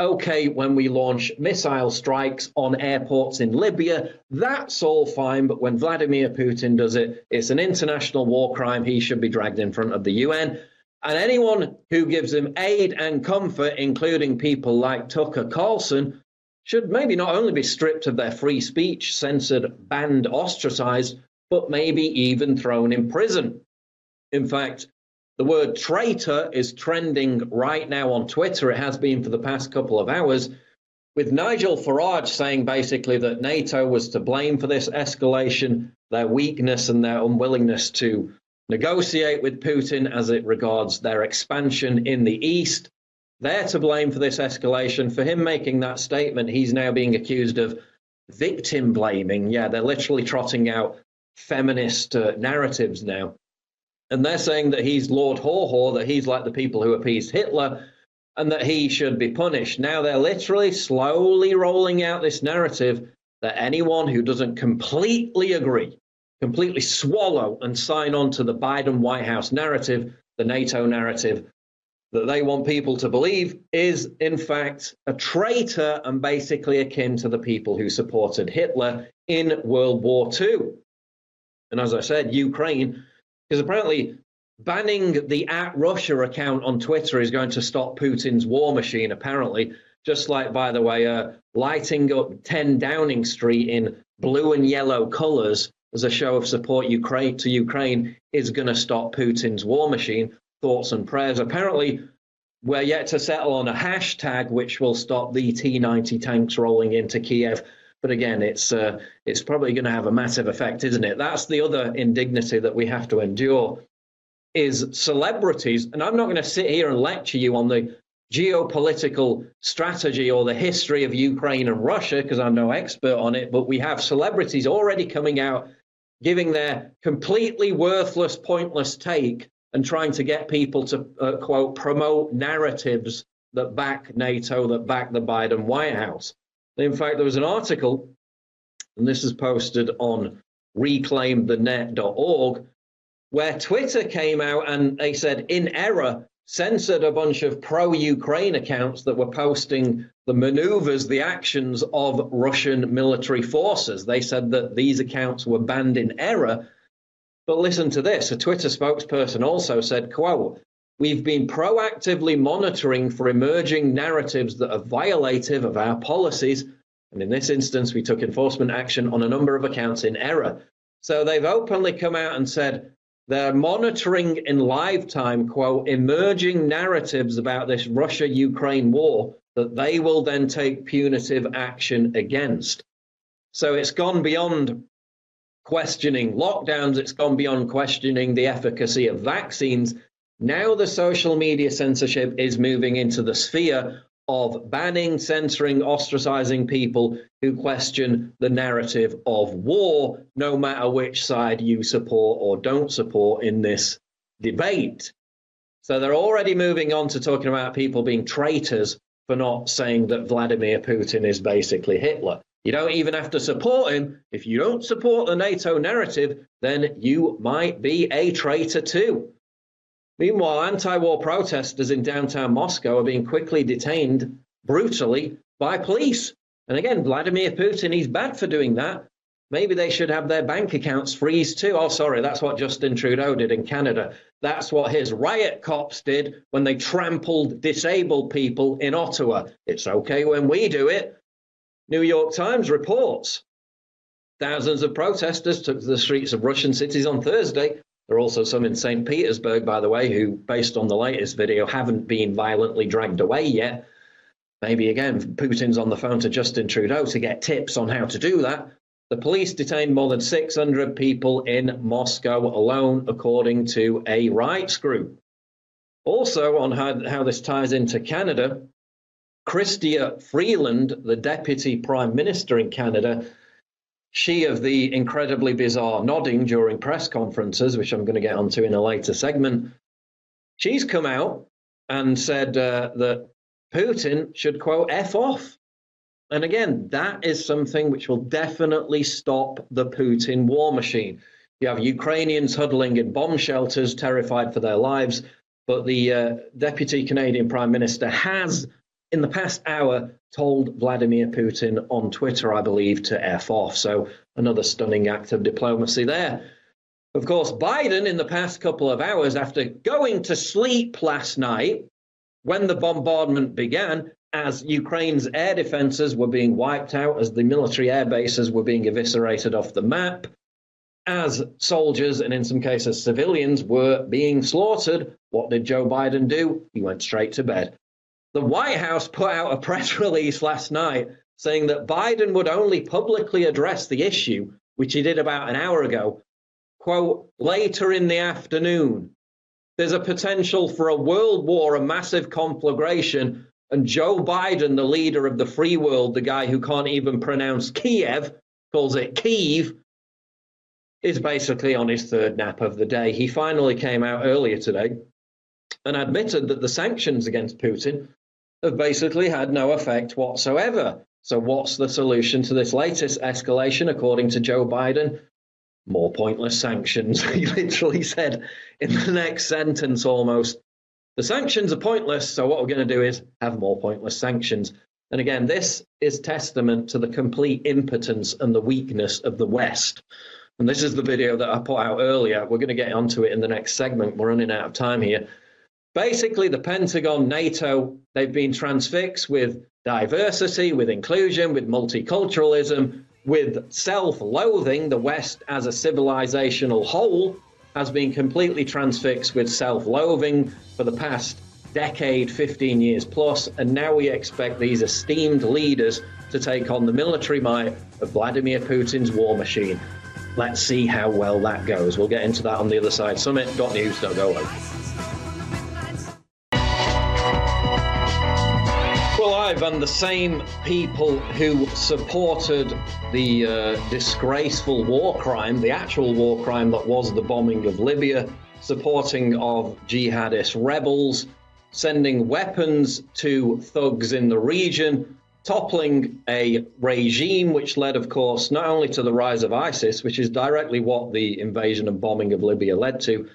okay, when we launch missile strikes on airports in Libya, that's all fine. But when Vladimir Putin does it, it's an international war crime. He should be dragged in front of the UN. And anyone who gives him aid and comfort, including people like Tucker Carlson, should maybe not only be stripped of their free speech, censored, banned, ostracized, but maybe even thrown in prison. In fact, the word traitor is trending right now on Twitter. It has been for the past couple of hours, with Nigel Farage saying basically that NATO was to blame for this escalation, their weakness and their unwillingness to negotiate with Putin as it regards their expansion in the East. They're to blame for this escalation. For him making that statement, he's now being accused of victim blaming. Yeah, they're literally trotting out feminist uh, narratives now and they're saying that he's Lord Haw that he's like the people who appeased Hitler, and that he should be punished. Now they're literally slowly rolling out this narrative that anyone who doesn't completely agree, completely swallow and sign on to the Biden White House narrative, the NATO narrative, that they want people to believe is, in fact, a traitor and basically akin to the people who supported Hitler in World War II. And as I said, Ukraine because apparently banning the at Russia account on Twitter is going to stop Putin's war machine, apparently. Just like, by the way, uh, lighting up 10 Downing Street in blue and yellow colors as a show of support Ukraine to Ukraine is going to stop Putin's war machine. Thoughts and prayers. Apparently, we're yet to settle on a hashtag which will stop the T 90 tanks rolling into Kiev. But again, it's uh, it's probably going to have a massive effect, isn't it? That's the other indignity that we have to endure is celebrities. And I'm not going to sit here and lecture you on the geopolitical strategy or the history of Ukraine and Russia because I'm no expert on it. But we have celebrities already coming out giving their completely worthless, pointless take and trying to get people to uh, quote promote narratives that back NATO, that back the Biden White House. In fact, there was an article, and this is posted on reclaimthenet.org, where Twitter came out and they said, in error, censored a bunch of pro Ukraine accounts that were posting the maneuvers, the actions of Russian military forces. They said that these accounts were banned in error. But listen to this. A Twitter spokesperson also said, quote, We've been proactively monitoring for emerging narratives that are violative of our policies. And in this instance, we took enforcement action on a number of accounts in error. So they've openly come out and said they're monitoring in live time, quote, emerging narratives about this Russia Ukraine war that they will then take punitive action against. So it's gone beyond questioning lockdowns, it's gone beyond questioning the efficacy of vaccines. Now the social media censorship is moving into the sphere of banning, censoring, ostracizing people who question the narrative of war, no matter which side you support or don't support in this debate. So they're already moving on to talking about people being traitors for not saying that Vladimir Putin is basically Hitler. You don't even have to support him. If you don't support the NATO narrative, then you might be a traitor too. Meanwhile, anti war protesters in downtown Moscow are being quickly detained brutally by police. And again, Vladimir Putin, he's bad for doing that. Maybe they should have their bank accounts freeze too. Oh, sorry, that's what Justin Trudeau did in Canada. That's what his riot cops did when they trampled disabled people in Ottawa. It's okay when we do it. New York Times reports thousands of protesters took to the streets of Russian cities on Thursday there are also some in St. Petersburg, by the way, who, based on the latest video, haven't been violently dragged away yet. Maybe again, Putin's on the phone to Justin Trudeau to get tips on how to do that. The police detained more than 600 people in Moscow alone, according to a rights group. Also, on how, how this ties into Canada, Chrystia Freeland, the deputy prime minister in Canada, she of the incredibly bizarre nodding during press conferences, which I'm going to get onto in a later segment, she's come out and said uh, that Putin should quote F off. And again, that is something which will definitely stop the Putin war machine. You have Ukrainians huddling in bomb shelters, terrified for their lives. But the uh, deputy Canadian prime minister has, in the past hour, told Vladimir Putin on Twitter, I believe, to F off. So another stunning act of diplomacy there. Of course, Biden, in the past couple of hours after going to sleep last night, when the bombardment began, as Ukraine's air defenses were being wiped out, as the military air bases were being eviscerated off the map, as soldiers and in some cases civilians were being slaughtered, what did Joe Biden do? He went straight to bed. The White House put out a press release last night saying that Biden would only publicly address the issue, which he did about an hour ago, quote, later in the afternoon. There's a potential for a world war, a massive conflagration, and Joe Biden, the leader of the free world, the guy who can't even pronounce Kiev, calls it Kiev, is basically on his third nap of the day. He finally came out earlier today and admitted that the sanctions against Putin have basically had no effect whatsoever. So, what's the solution to this latest escalation, according to Joe Biden? More pointless sanctions. he literally said in the next sentence almost the sanctions are pointless, so what we're going to do is have more pointless sanctions. And again, this is testament to the complete impotence and the weakness of the West. And this is the video that I put out earlier. We're going to get onto it in the next segment. We're running out of time here. Basically, the Pentagon, NATO, they've been transfixed with diversity, with inclusion, with multiculturalism, with self loathing. The West, as a civilizational whole, has been completely transfixed with self loathing for the past decade, 15 years plus, and now we expect these esteemed leaders to take on the military might of Vladimir Putin's war machine. Let's see how well that goes. We'll get into that on the other side. Summit.news.go. And the same people who supported the uh, disgraceful war crime, the actual war crime that was the bombing of Libya, supporting of jihadist rebels, sending weapons to thugs in the region, toppling a regime which led, of course, not only to the rise of ISIS, which is directly what the invasion and bombing of Libya led to,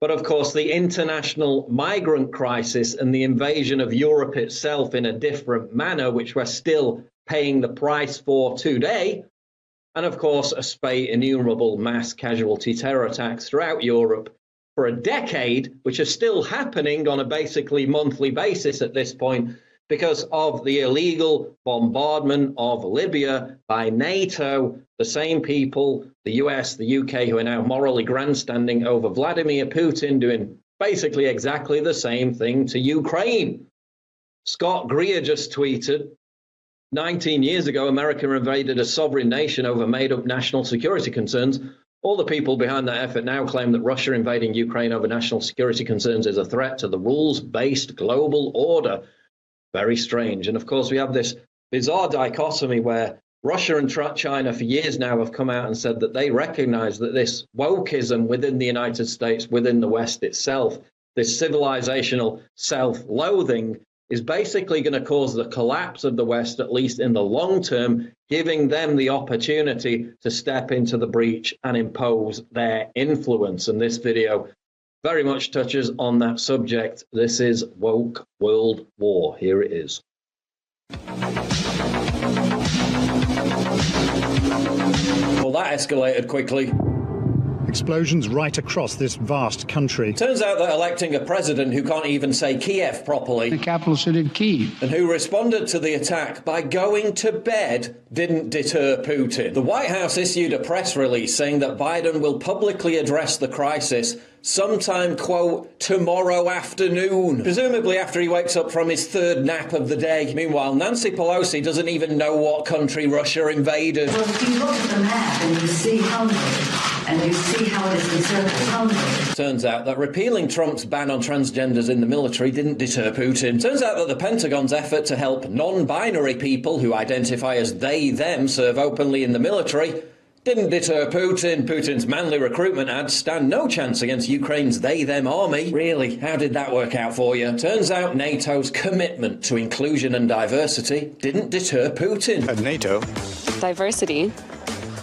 but of course, the international migrant crisis and the invasion of Europe itself in a different manner, which we're still paying the price for today, and of course, a spate innumerable mass casualty terror attacks throughout Europe for a decade, which are still happening on a basically monthly basis at this point because of the illegal bombardment of Libya by NATO, the same people, the US, the UK, who are now morally grandstanding over Vladimir Putin doing basically exactly the same thing to Ukraine. Scott Greer just tweeted 19 years ago, America invaded a sovereign nation over made up national security concerns. All the people behind that effort now claim that Russia invading Ukraine over national security concerns is a threat to the rules based global order. Very strange. And of course, we have this bizarre dichotomy where Russia and China for years now have come out and said that they recognize that this wokeism within the United States, within the West itself, this civilizational self loathing is basically going to cause the collapse of the West, at least in the long term, giving them the opportunity to step into the breach and impose their influence. And this video very much touches on that subject. This is Woke World War. Here it is. Well, that escalated quickly explosions right across this vast country. Turns out that electing a president who can't even say Kiev properly, the capital city of Kiev, and who responded to the attack by going to bed didn't deter Putin. The White House issued a press release saying that Biden will publicly address the crisis sometime, quote, tomorrow afternoon, presumably after he wakes up from his third nap of the day. Meanwhile, Nancy Pelosi doesn't even know what country Russia invaded. Well, if you look at the map and you see Hungary, and you see how it is encircled Hungary. Turns out that repealing Trump's ban on transgenders in the military didn't deter Putin. Turns out that the Pentagon's effort to help non binary people who identify as they, them serve openly in the military didn't deter Putin. Putin's manly recruitment ads stand no chance against Ukraine's they them army. Really, how did that work out for you? Turns out NATO's commitment to inclusion and diversity didn't deter Putin. At NATO, diversity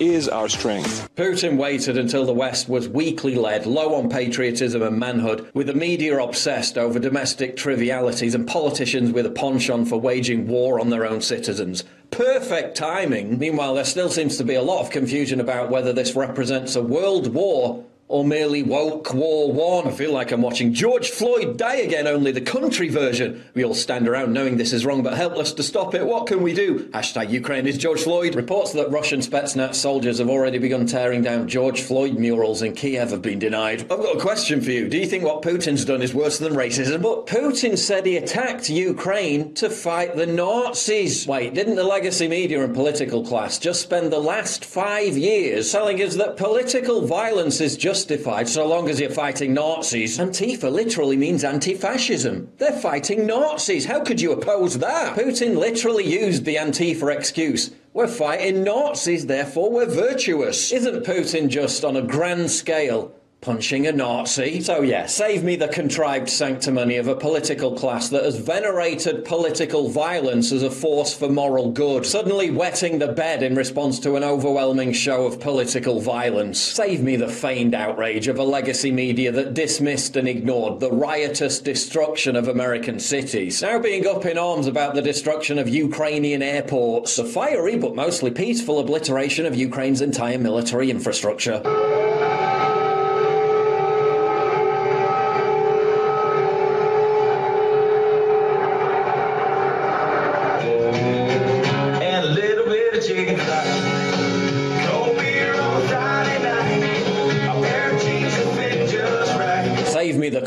is our strength. Putin waited until the West was weakly led, low on patriotism and manhood, with the media obsessed over domestic trivialities and politicians with a penchant for waging war on their own citizens. Perfect timing. Meanwhile, there still seems to be a lot of confusion about whether this represents a world war or merely woke war one. I feel like I'm watching George Floyd die again, only the country version. We all stand around knowing this is wrong but helpless to stop it. What can we do? Hashtag Ukraine is George Floyd. Reports that Russian Spetsnaz soldiers have already begun tearing down George Floyd murals in Kiev have been denied. I've got a question for you. Do you think what Putin's done is worse than racism? But Putin said he attacked Ukraine to fight the Nazis. Wait, didn't the legacy media and political class just spend the last five years telling us that political violence is just justified so long as you're fighting Nazis. Antifa literally means anti fascism. They're fighting Nazis. How could you oppose that? Putin literally used the Antifa excuse. We're fighting Nazis, therefore we're virtuous. Isn't Putin just on a grand scale punching a Nazi. So, yeah, save me the contrived sanctimony of a political class that has venerated political violence as a force for moral good, suddenly wetting the bed in response to an overwhelming show of political violence. Save me the feigned outrage of a legacy media that dismissed and ignored the riotous destruction of American cities, now being up in arms about the destruction of Ukrainian airports, the fiery but mostly peaceful obliteration of Ukraine's entire military infrastructure.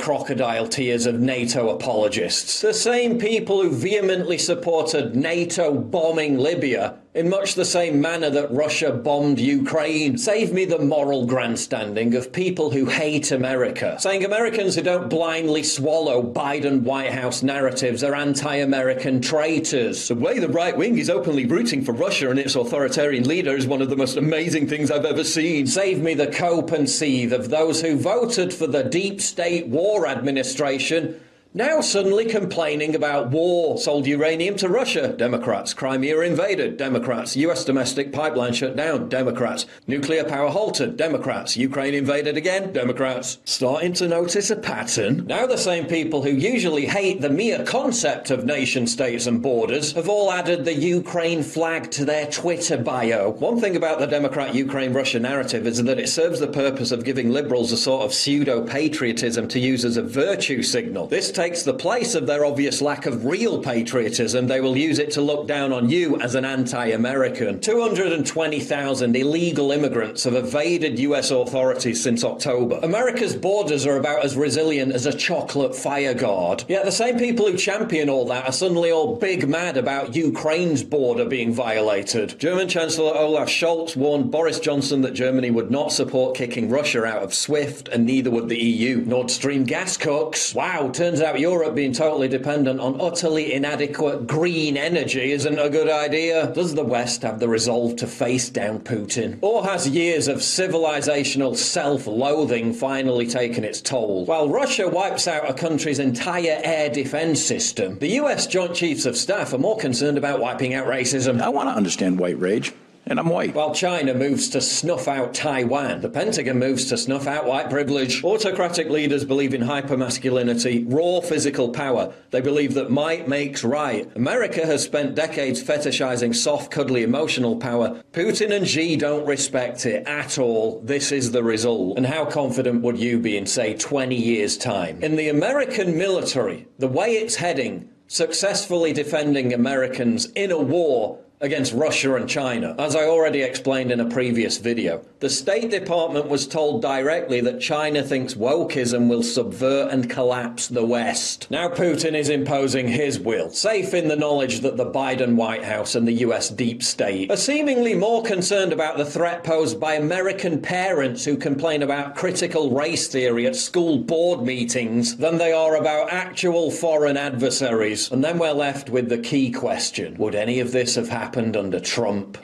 Crocodile tears of NATO apologists. The same people who vehemently supported NATO bombing Libya in much the same manner that Russia bombed Ukraine. Save me the moral grandstanding of people who hate America, saying Americans who don't blindly swallow Biden White House narratives are anti American traitors. The way the right wing is openly rooting for Russia and its authoritarian leader is one of the most amazing things I've ever seen. Save me the cope and seethe of those who voted for the deep state war administration Now suddenly complaining about war, sold uranium to Russia, Democrats. Crimea invaded, Democrats. US domestic pipeline shut down, Democrats. Nuclear power halted, Democrats. Ukraine invaded again, Democrats. Starting to notice a pattern. Now the same people who usually hate the mere concept of nation states and borders have all added the Ukraine flag to their Twitter bio. One thing about the Democrat Ukraine Russia narrative is that it serves the purpose of giving liberals a sort of pseudo patriotism to use as a virtue signal. This takes the place of their obvious lack of real patriotism. They will use it to look down on you as an anti American. 220,000 illegal immigrants have evaded US authorities since October. America's borders are about as resilient as a chocolate fire guard. Yet the same people who champion all that are suddenly all big mad about Ukraine's border being violated. German Chancellor Olaf Scholz warned Boris Johnson that Germany would not support kicking Russia out of SWIFT, and neither would the EU. Nord Stream gas cooks. Wow, turns out Europe being totally dependent on utterly inadequate green energy isn't a good idea. Does the West have the resolve to face down Putin? Or has years of civilizational self loathing finally taken its toll? While Russia wipes out a country's entire air defense system, the US Joint Chiefs of Staff are more concerned about wiping out racism. I want to understand white rage. And I'm white. While China moves to snuff out Taiwan, the Pentagon moves to snuff out white privilege. Autocratic leaders believe in hypermasculinity, raw physical power. They believe that might makes right. America has spent decades fetishizing soft, cuddly emotional power. Putin and Xi don't respect it at all. This is the result. And how confident would you be in, say, 20 years' time? In the American military, the way it's heading, successfully defending Americans in a war against Russia and China. As I already explained in a previous video, the State Department was told directly that China thinks wokeism will subvert and collapse the West. Now Putin is imposing his will, safe in the knowledge that the Biden White House and the US deep state are seemingly more concerned about the threat posed by American parents who complain about critical race theory at school board meetings than they are about actual foreign adversaries. And then we're left with the key question would any of this have happened? Happened under Trump.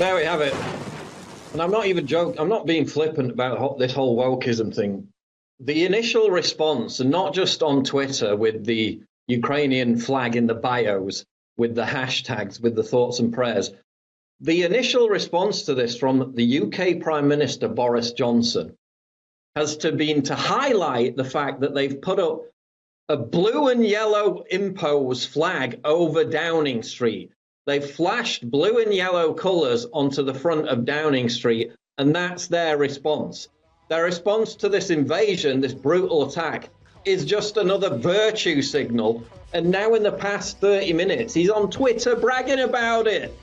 There we have it. And I'm not even joking, I'm not being flippant about this whole wokeism thing. The initial response, and not just on Twitter with the Ukrainian flag in the bios, with the hashtags, with the thoughts and prayers, the initial response to this from the UK Prime Minister Boris Johnson has to been to highlight the fact that they've put up a blue and yellow impose flag over Downing Street. They flashed blue and yellow colours onto the front of Downing Street, and that's their response. Their response to this invasion, this brutal attack, is just another virtue signal. And now, in the past 30 minutes, he's on Twitter bragging about it.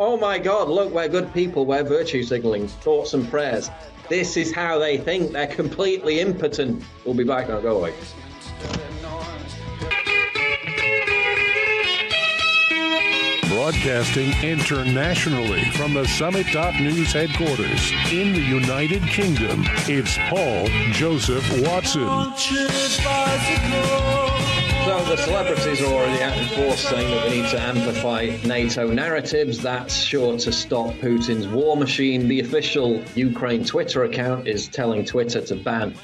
Oh my God, look, we're good people, we're virtue signaling, thoughts and prayers. This is how they think. They're completely impotent. We'll be back now. Go away. Broadcasting internationally from the Summit.news headquarters in the United Kingdom, it's Paul Joseph Watson. So the celebrities are already out in force saying that we need to amplify NATO narratives. That's sure to stop Putin's war machine. The official Ukraine Twitter account is telling Twitter to ban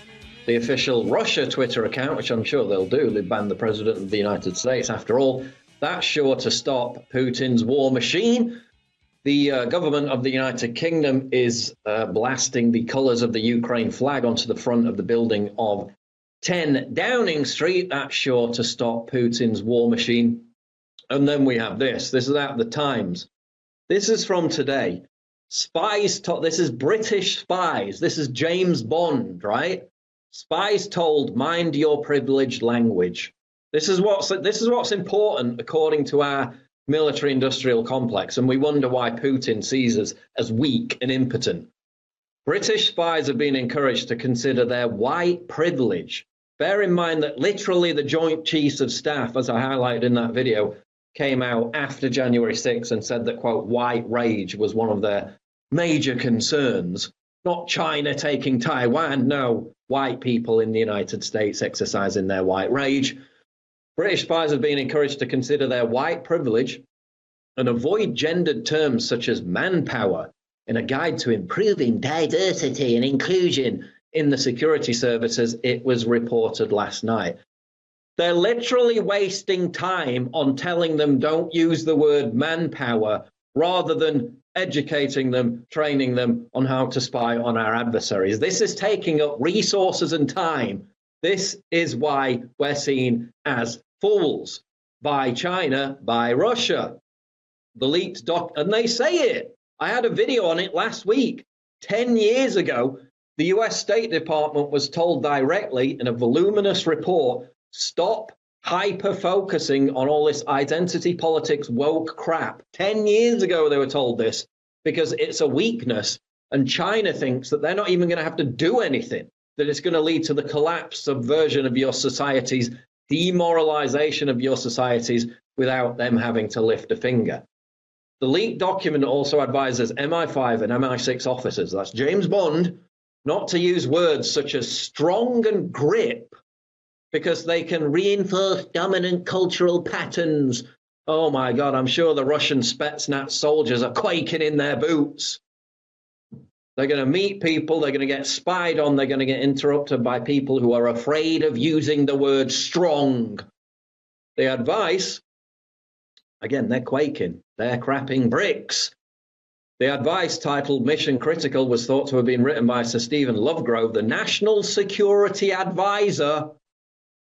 the official Russia Twitter account, which I'm sure they'll do. They banned the president of the United States after all. That's sure to stop Putin's war machine. The uh, government of the United Kingdom is uh, blasting the colours of the Ukraine flag onto the front of the building of 10 Downing Street. That's sure to stop Putin's war machine. And then we have this. This is out of the Times. This is from today. Spies, to- this is British spies. This is James Bond, right? Spies told, mind your privileged language. This is what's this is what's important according to our military industrial complex, and we wonder why Putin sees us as weak and impotent. British spies have been encouraged to consider their white privilege. Bear in mind that literally the Joint Chiefs of Staff, as I highlighted in that video, came out after January 6th and said that, quote, white rage was one of their major concerns. Not China taking Taiwan, no, white people in the United States exercising their white rage. British spies have been encouraged to consider their white privilege and avoid gendered terms such as manpower in a guide to improving diversity and inclusion in the security services, it was reported last night. They're literally wasting time on telling them don't use the word manpower rather than educating them, training them on how to spy on our adversaries. This is taking up resources and time. This is why we're seen as fools by China, by Russia. The leaked doc, and they say it. I had a video on it last week. 10 years ago, the US State Department was told directly in a voluminous report stop hyper focusing on all this identity politics woke crap. 10 years ago, they were told this because it's a weakness. And China thinks that they're not even going to have to do anything, that it's going to lead to the collapse, subversion of your societies, demoralization of your societies without them having to lift a finger. The leaked document also advises MI5 and MI6 officers, that's James Bond, not to use words such as strong and grip because they can reinforce dominant cultural patterns. Oh my God, I'm sure the Russian Spetsnaz soldiers are quaking in their boots. They're going to meet people, they're going to get spied on, they're going to get interrupted by people who are afraid of using the word strong. The advice again, they're quaking, they're crapping bricks. The advice titled Mission Critical was thought to have been written by Sir Stephen Lovegrove, the National Security Advisor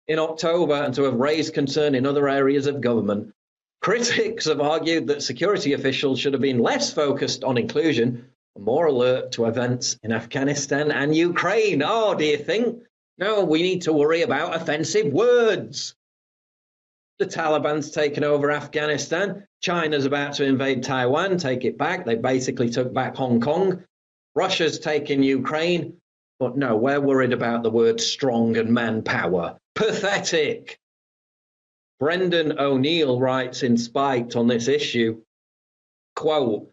in October and to have raised concern in other areas of government. Critics have argued that security officials should have been less focused on inclusion more alert to events in Afghanistan and Ukraine. Oh, do you think? No, we need to worry about offensive words. The Taliban's taken over Afghanistan. China's about to invade Taiwan, take it back. They basically took back Hong Kong. Russia's taken Ukraine. But no, we're worried about the word strong and manpower. Pathetic. Brendan O'Neill writes in Spiked on this issue, quote,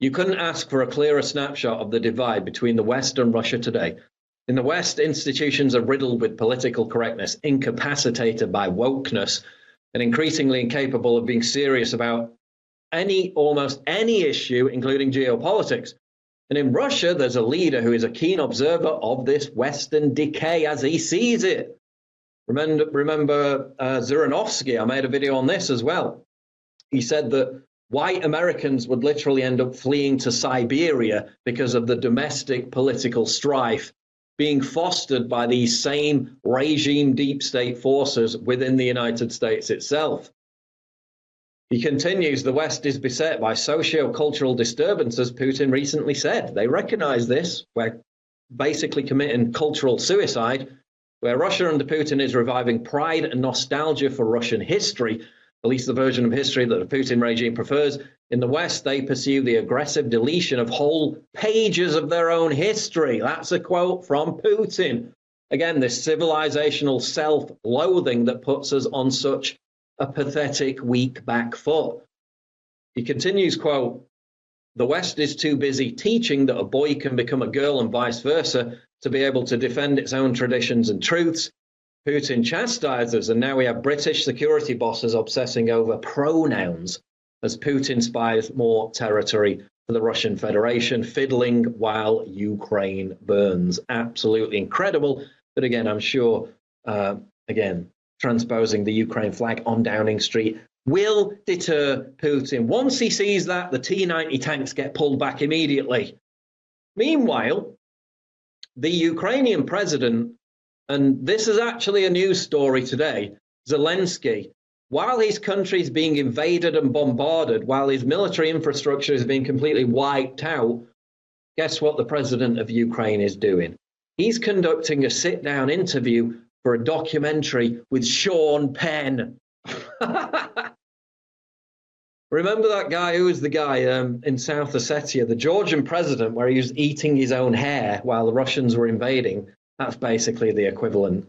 you couldn't ask for a clearer snapshot of the divide between the West and Russia today. In the West, institutions are riddled with political correctness, incapacitated by wokeness, and increasingly incapable of being serious about any, almost any issue, including geopolitics. And in Russia, there's a leader who is a keen observer of this Western decay as he sees it. Remember, remember uh, Zhirinovsky, I made a video on this as well. He said that white Americans would literally end up fleeing to Siberia because of the domestic political strife being fostered by these same regime deep state forces within the United States itself. He continues the West is beset by socio cultural disturbances, Putin recently said. They recognize this. We're basically committing cultural suicide where Russia under Putin is reviving pride and nostalgia for Russian history, at least the version of history that the Putin regime prefers. In the West, they pursue the aggressive deletion of whole pages of their own history. That's a quote from Putin. Again, this civilizational self loathing that puts us on such a pathetic, weak back foot. He continues, quote, the West is too busy teaching that a boy can become a girl and vice versa to be able to defend its own traditions and truths. Putin chastises, and now we have British security bosses obsessing over pronouns as Putin spies more territory for the Russian Federation, fiddling while Ukraine burns. Absolutely incredible. But again, I'm sure, uh, again, transposing the Ukraine flag on Downing Street will deter Putin. Once he sees that, the T 90 tanks get pulled back immediately. Meanwhile, the Ukrainian president, and this is actually a news story today, Zelensky, while his country is being invaded and bombarded, while his military infrastructure is being completely wiped out, guess what the president of Ukraine is doing? He's conducting a sit down interview for a documentary with Sean Penn. Remember that guy who was the guy um, in South Ossetia, the Georgian president, where he was eating his own hair while the Russians were invading? That's basically the equivalent.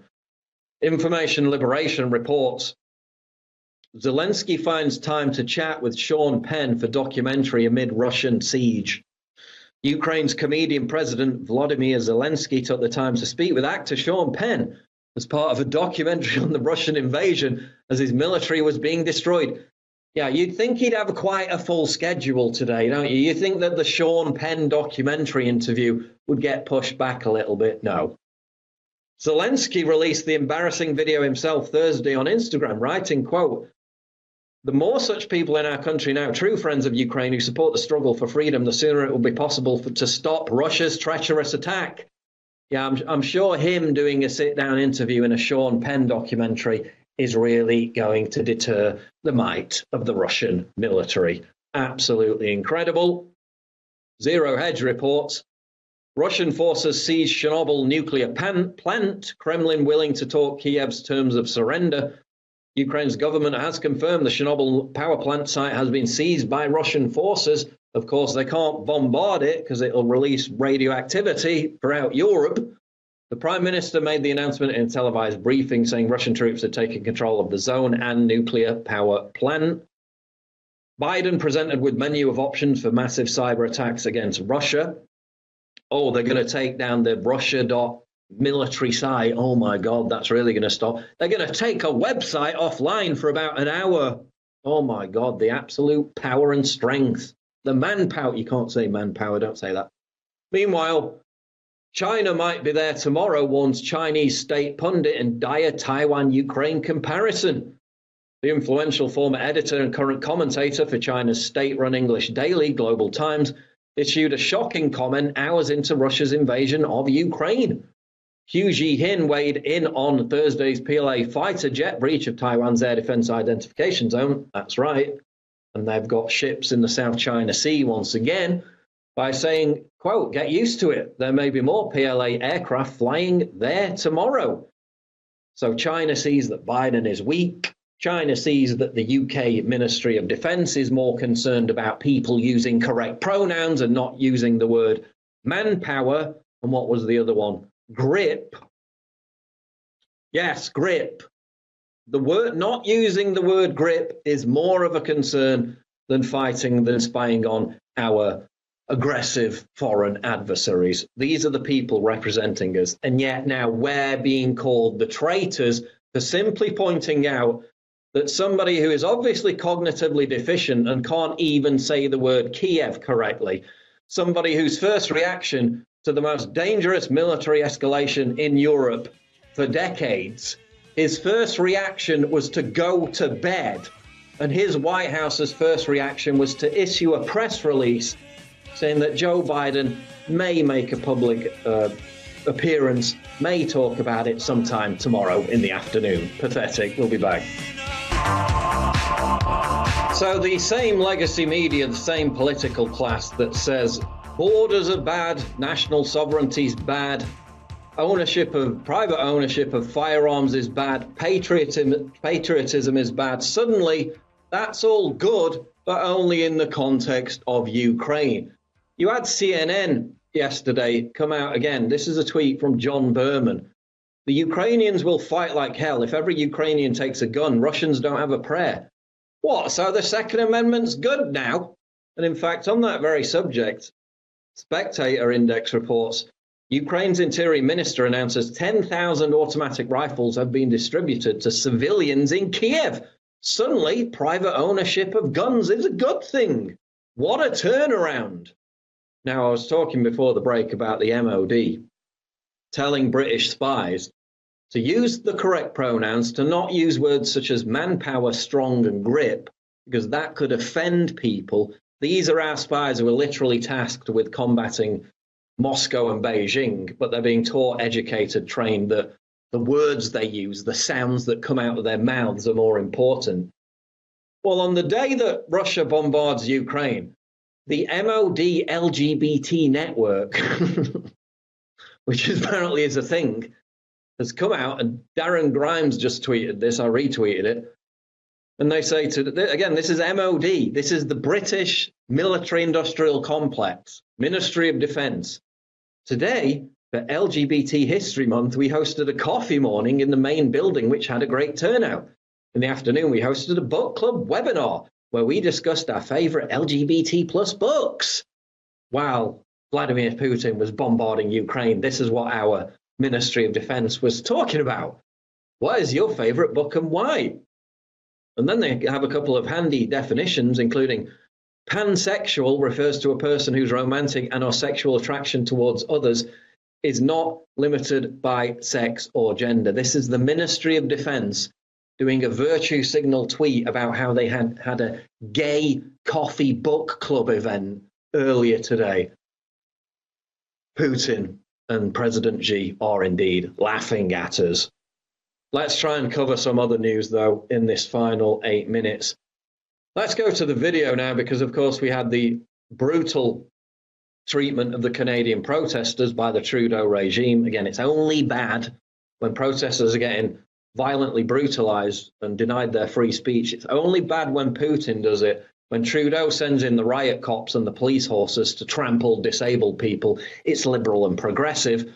Information Liberation reports Zelensky finds time to chat with Sean Penn for documentary amid Russian siege. Ukraine's comedian president Vladimir Zelensky took the time to speak with actor Sean Penn as part of a documentary on the Russian invasion as his military was being destroyed. Yeah, you'd think he'd have quite a full schedule today, don't you? You think that the Sean Penn documentary interview would get pushed back a little bit? No, Zelensky released the embarrassing video himself Thursday on Instagram, writing, quote, the more such people in our country now, true friends of Ukraine who support the struggle for freedom, the sooner it will be possible for, to stop Russia's treacherous attack. Yeah, I'm, I'm sure him doing a sit down interview in a Sean Penn documentary is really going to deter the might of the Russian military. Absolutely incredible. Zero Hedge reports Russian forces seize Chernobyl nuclear plant, Kremlin willing to talk Kiev's terms of surrender. Ukraine's government has confirmed the Chernobyl power plant site has been seized by Russian forces. Of course, they can't bombard it because it'll release radioactivity throughout Europe. The Prime Minister made the announcement in a televised briefing saying Russian troops had taken control of the zone and nuclear power plant. Biden presented with menu of options for massive cyber attacks against Russia. Oh, they're going to take down the Russia dot military site. Oh my God, that's really going to stop. They're going to take a website offline for about an hour. Oh my God, the absolute power and strength. The manpower. You can't say manpower, don't say that. Meanwhile, China might be there tomorrow, warns Chinese state pundit in dire Taiwan Ukraine comparison. The influential former editor and current commentator for China's state run English daily, Global Times, issued a shocking comment hours into Russia's invasion of Ukraine. Hu Xijin weighed in on Thursday's PLA fighter jet breach of Taiwan's air defense identification zone. That's right. And they've got ships in the South China Sea once again by saying, quote, get used to it. There may be more PLA aircraft flying there tomorrow. So China sees that Biden is weak. China sees that the UK Ministry of Defence is more concerned about people using correct pronouns and not using the word manpower. And what was the other one? grip. Yes, grip. The word not using the word grip is more of a concern than fighting than spying on our aggressive foreign adversaries. These are the people representing us. And yet now we're being called the traitors for simply pointing out that somebody who is obviously cognitively deficient and can't even say the word Kiev correctly, somebody whose first reaction to the most dangerous military escalation in Europe for decades, his first reaction was to go to bed. And his White House's first reaction was to issue a press release saying that Joe Biden may make a public uh, appearance, may talk about it sometime tomorrow in the afternoon. Pathetic. We'll be back. So, the same legacy media, the same political class that says Borders are bad, national sovereignty is bad, ownership of private ownership of firearms is bad, patriotism, patriotism is bad. Suddenly, that's all good, but only in the context of Ukraine. You had CNN yesterday come out again. This is a tweet from John Berman. The Ukrainians will fight like hell. If every Ukrainian takes a gun, Russians don't have a prayer. What? So the Second Amendment's good now? And in fact, on that very subject, Spectator Index reports Ukraine's interior minister announces 10,000 automatic rifles have been distributed to civilians in Kiev. Suddenly, private ownership of guns is a good thing. What a turnaround. Now, I was talking before the break about the MOD telling British spies to use the correct pronouns, to not use words such as manpower, strong, and grip, because that could offend people these are our spies who are literally tasked with combating Moscow and Beijing, but they're being taught, educated, trained that the words they use, the sounds that come out of their mouths are more important. Well, on the day that Russia bombards Ukraine, the MOD LGBT network, which apparently is a thing, has come out, and Darren Grimes just tweeted this. I retweeted it. And they say to, again, this is MOD, this is the British military industrial complex, Ministry of Defense. Today, for LGBT History Month, we hosted a coffee morning in the main building, which had a great turnout. In the afternoon, we hosted a book club webinar where we discussed our favorite LGBT plus books. While Vladimir Putin was bombarding Ukraine, this is what our Ministry of Defense was talking about. What is your favorite book and why? And then they have a couple of handy definitions, including pansexual refers to a person whose romantic and or sexual attraction towards others is not limited by sex or gender. This is the Ministry of Defense doing a virtue signal tweet about how they had had a gay coffee book club event earlier today. Putin and President Xi are indeed laughing at us. Let's try and cover some other news, though, in this final eight minutes. Let's go to the video now because, of course, we had the brutal treatment of the Canadian protesters by the Trudeau regime. Again, it's only bad when protesters are getting violently brutalized and denied their free speech. It's only bad when Putin does it. When Trudeau sends in the riot cops and the police horses to trample disabled people, it's liberal and progressive.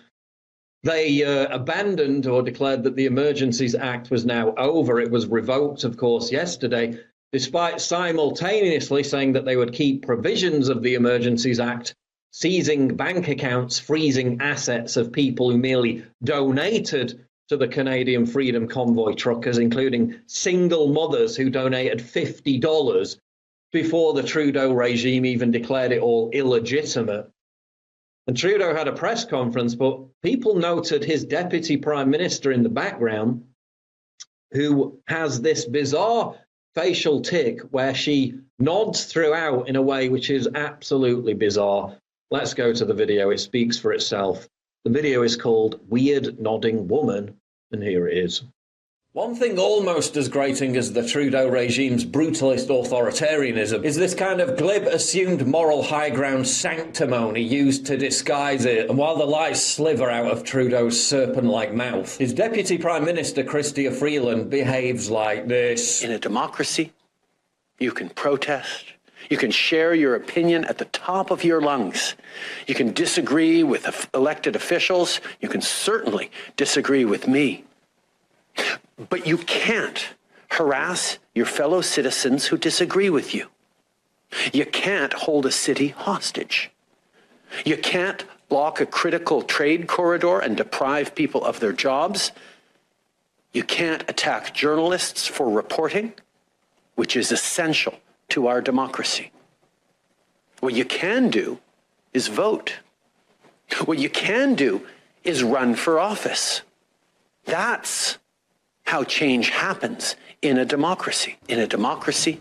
They uh, abandoned or declared that the Emergencies Act was now over. It was revoked, of course, yesterday, despite simultaneously saying that they would keep provisions of the Emergencies Act seizing bank accounts, freezing assets of people who merely donated to the Canadian Freedom Convoy truckers, including single mothers who donated $50 before the Trudeau regime even declared it all illegitimate. And Trudeau had a press conference, but people noted his deputy prime minister in the background, who has this bizarre facial tic where she nods throughout in a way which is absolutely bizarre. Let's go to the video. It speaks for itself. The video is called Weird Nodding Woman, and here it is. One thing almost as grating as the Trudeau regime's brutalist authoritarianism is this kind of glib assumed moral high ground sanctimony used to disguise it. And while the lies sliver out of Trudeau's serpent like mouth, his Deputy Prime Minister, Chrystia Freeland, behaves like this. In a democracy, you can protest, you can share your opinion at the top of your lungs. You can disagree with elected officials. You can certainly disagree with me. But you can't harass your fellow citizens who disagree with you. You can't hold a city hostage. You can't block a critical trade corridor and deprive people of their jobs. You can't attack journalists for reporting, which is essential to our democracy. What you can do is vote. What you can do is run for office. That's how change happens in a democracy. In a democracy,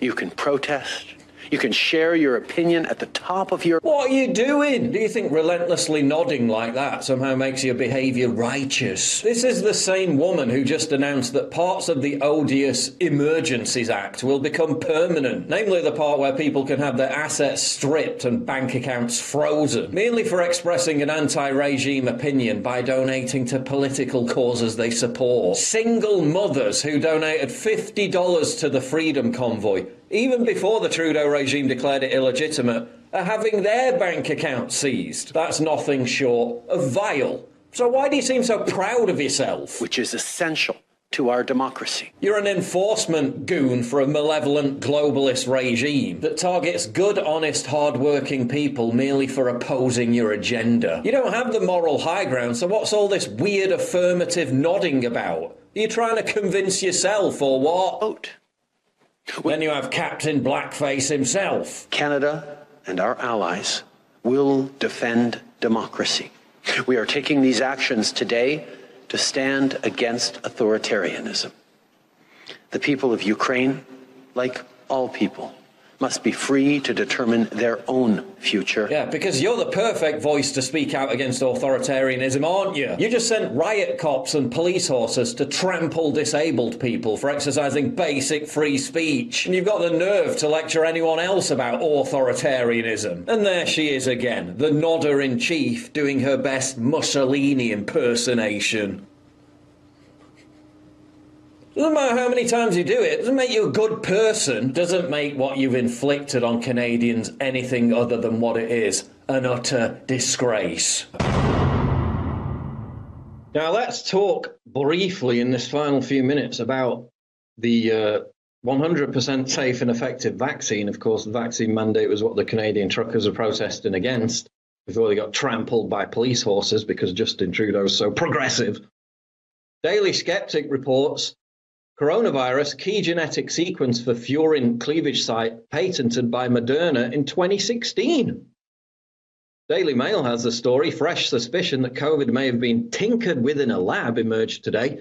you can protest, you can share your opinion at the top of your. What are you doing? Do you think relentlessly nodding like that somehow makes your behaviour righteous? This is the same woman who just announced that parts of the odious Emergencies Act will become permanent, namely the part where people can have their assets stripped and bank accounts frozen, merely for expressing an anti regime opinion by donating to political causes they support. Single mothers who donated $50 to the Freedom Convoy even before the Trudeau regime declared it illegitimate, are having their bank accounts seized. That's nothing short of vile. So why do you seem so proud of yourself? Which is essential to our democracy. You're an enforcement goon for a malevolent globalist regime that targets good, honest, hard-working people merely for opposing your agenda. You don't have the moral high ground, so what's all this weird affirmative nodding about? Are you trying to convince yourself or what? Vote. Then you have Captain Blackface himself. Canada and our allies will defend democracy. We are taking these actions today to stand against authoritarianism. The people of Ukraine, like all people, must be free to determine their own future. Yeah, because you're the perfect voice to speak out against authoritarianism, aren't you? You just sent riot cops and police horses to trample disabled people for exercising basic free speech. And you've got the nerve to lecture anyone else about authoritarianism. And there she is again, the nodder in chief, doing her best Mussolini impersonation. Doesn't matter how many times you do it, it doesn't make you a good person, doesn't make what you've inflicted on Canadians anything other than what it is an utter disgrace. Now, let's talk briefly in this final few minutes about the uh, 100% safe and effective vaccine. Of course, the vaccine mandate was what the Canadian truckers are protesting against before they got trampled by police horses because Justin Trudeau's so progressive. Daily Skeptic reports Coronavirus key genetic sequence for furin cleavage site patented by Moderna in 2016. Daily Mail has the story. Fresh suspicion that COVID may have been tinkered with in a lab emerged today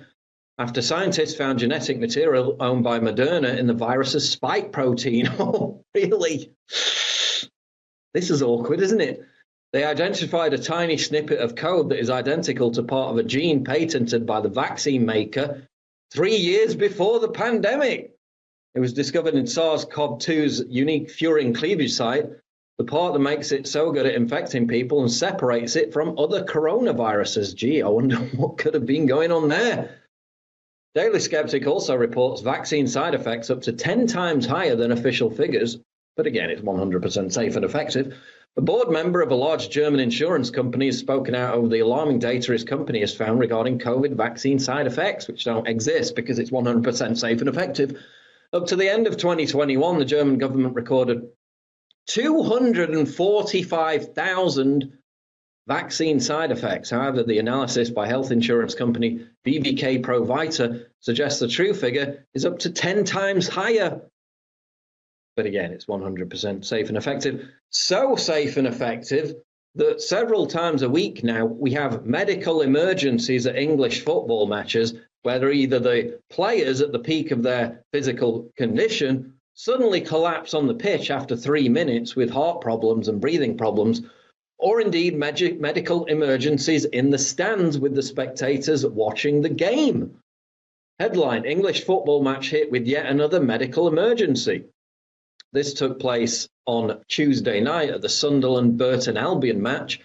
after scientists found genetic material owned by Moderna in the virus's spike protein. Oh, really? This is awkward, isn't it? They identified a tiny snippet of code that is identical to part of a gene patented by the vaccine maker three years before the pandemic. It was discovered in SARS CoV 2's unique furin cleavage site, the part that makes it so good at infecting people and separates it from other coronaviruses. Gee, I wonder what could have been going on there. Daily Skeptic also reports vaccine side effects up to 10 times higher than official figures, but again, it's 100% safe and effective. A board member of a large German insurance company has spoken out over the alarming data his company has found regarding COVID vaccine side effects, which don't exist because it's 100% safe and effective. Up to the end of 2021, the German government recorded 245,000 vaccine side effects. However, the analysis by health insurance company BKK ProVita suggests the true figure is up to 10 times higher. But again, it's 100% safe and effective. So safe and effective that several times a week now we have medical emergencies at English football matches where either the players at the peak of their physical condition suddenly collapse on the pitch after three minutes with heart problems and breathing problems, or indeed magic medical emergencies in the stands with the spectators watching the game. Headline English football match hit with yet another medical emergency. This took place on Tuesday night at the Sunderland Burton Albion match,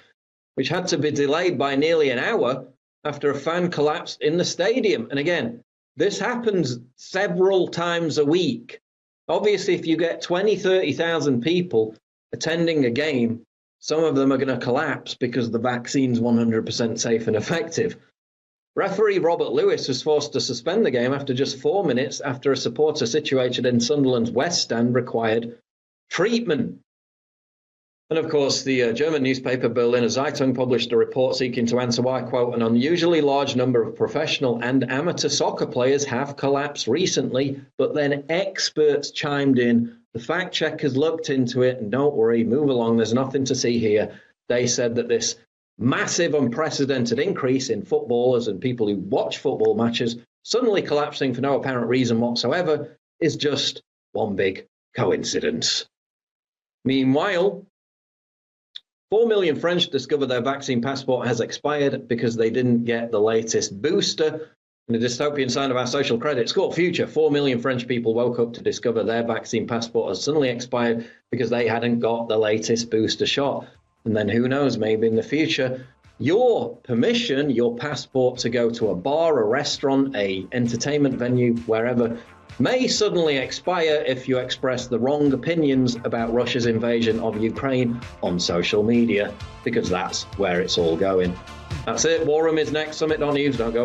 which had to be delayed by nearly an hour after a fan collapsed in the stadium. And again, this happens several times a week. Obviously, if you get 20, 30,000 people attending a game, some of them are going to collapse because the vaccine's 100% safe and effective. Referee Robert Lewis was forced to suspend the game after just four minutes after a supporter situated in Sunderland's West Stand required treatment. And of course, the uh, German newspaper Berliner Zeitung published a report seeking to answer why, quote, an unusually large number of professional and amateur soccer players have collapsed recently, but then experts chimed in. The fact checkers looked into it, and don't worry, move along, there's nothing to see here. They said that this massive, unprecedented increase in footballers and people who watch football matches suddenly collapsing for no apparent reason whatsoever is just one big coincidence. Meanwhile, 4 million French discover their vaccine passport has expired because they didn't get the latest booster. In a dystopian sign of our social credit score future, 4 million French people woke up to discover their vaccine passport has suddenly expired because they hadn't got the latest booster shot. And then who knows, maybe in the future, your permission, your passport to go to a bar, a restaurant, a entertainment venue, wherever, may suddenly expire if you express the wrong opinions about Russia's invasion of Ukraine on social media, because that's where it's all going. That's it. War Room is next. Summit.news. Don't go.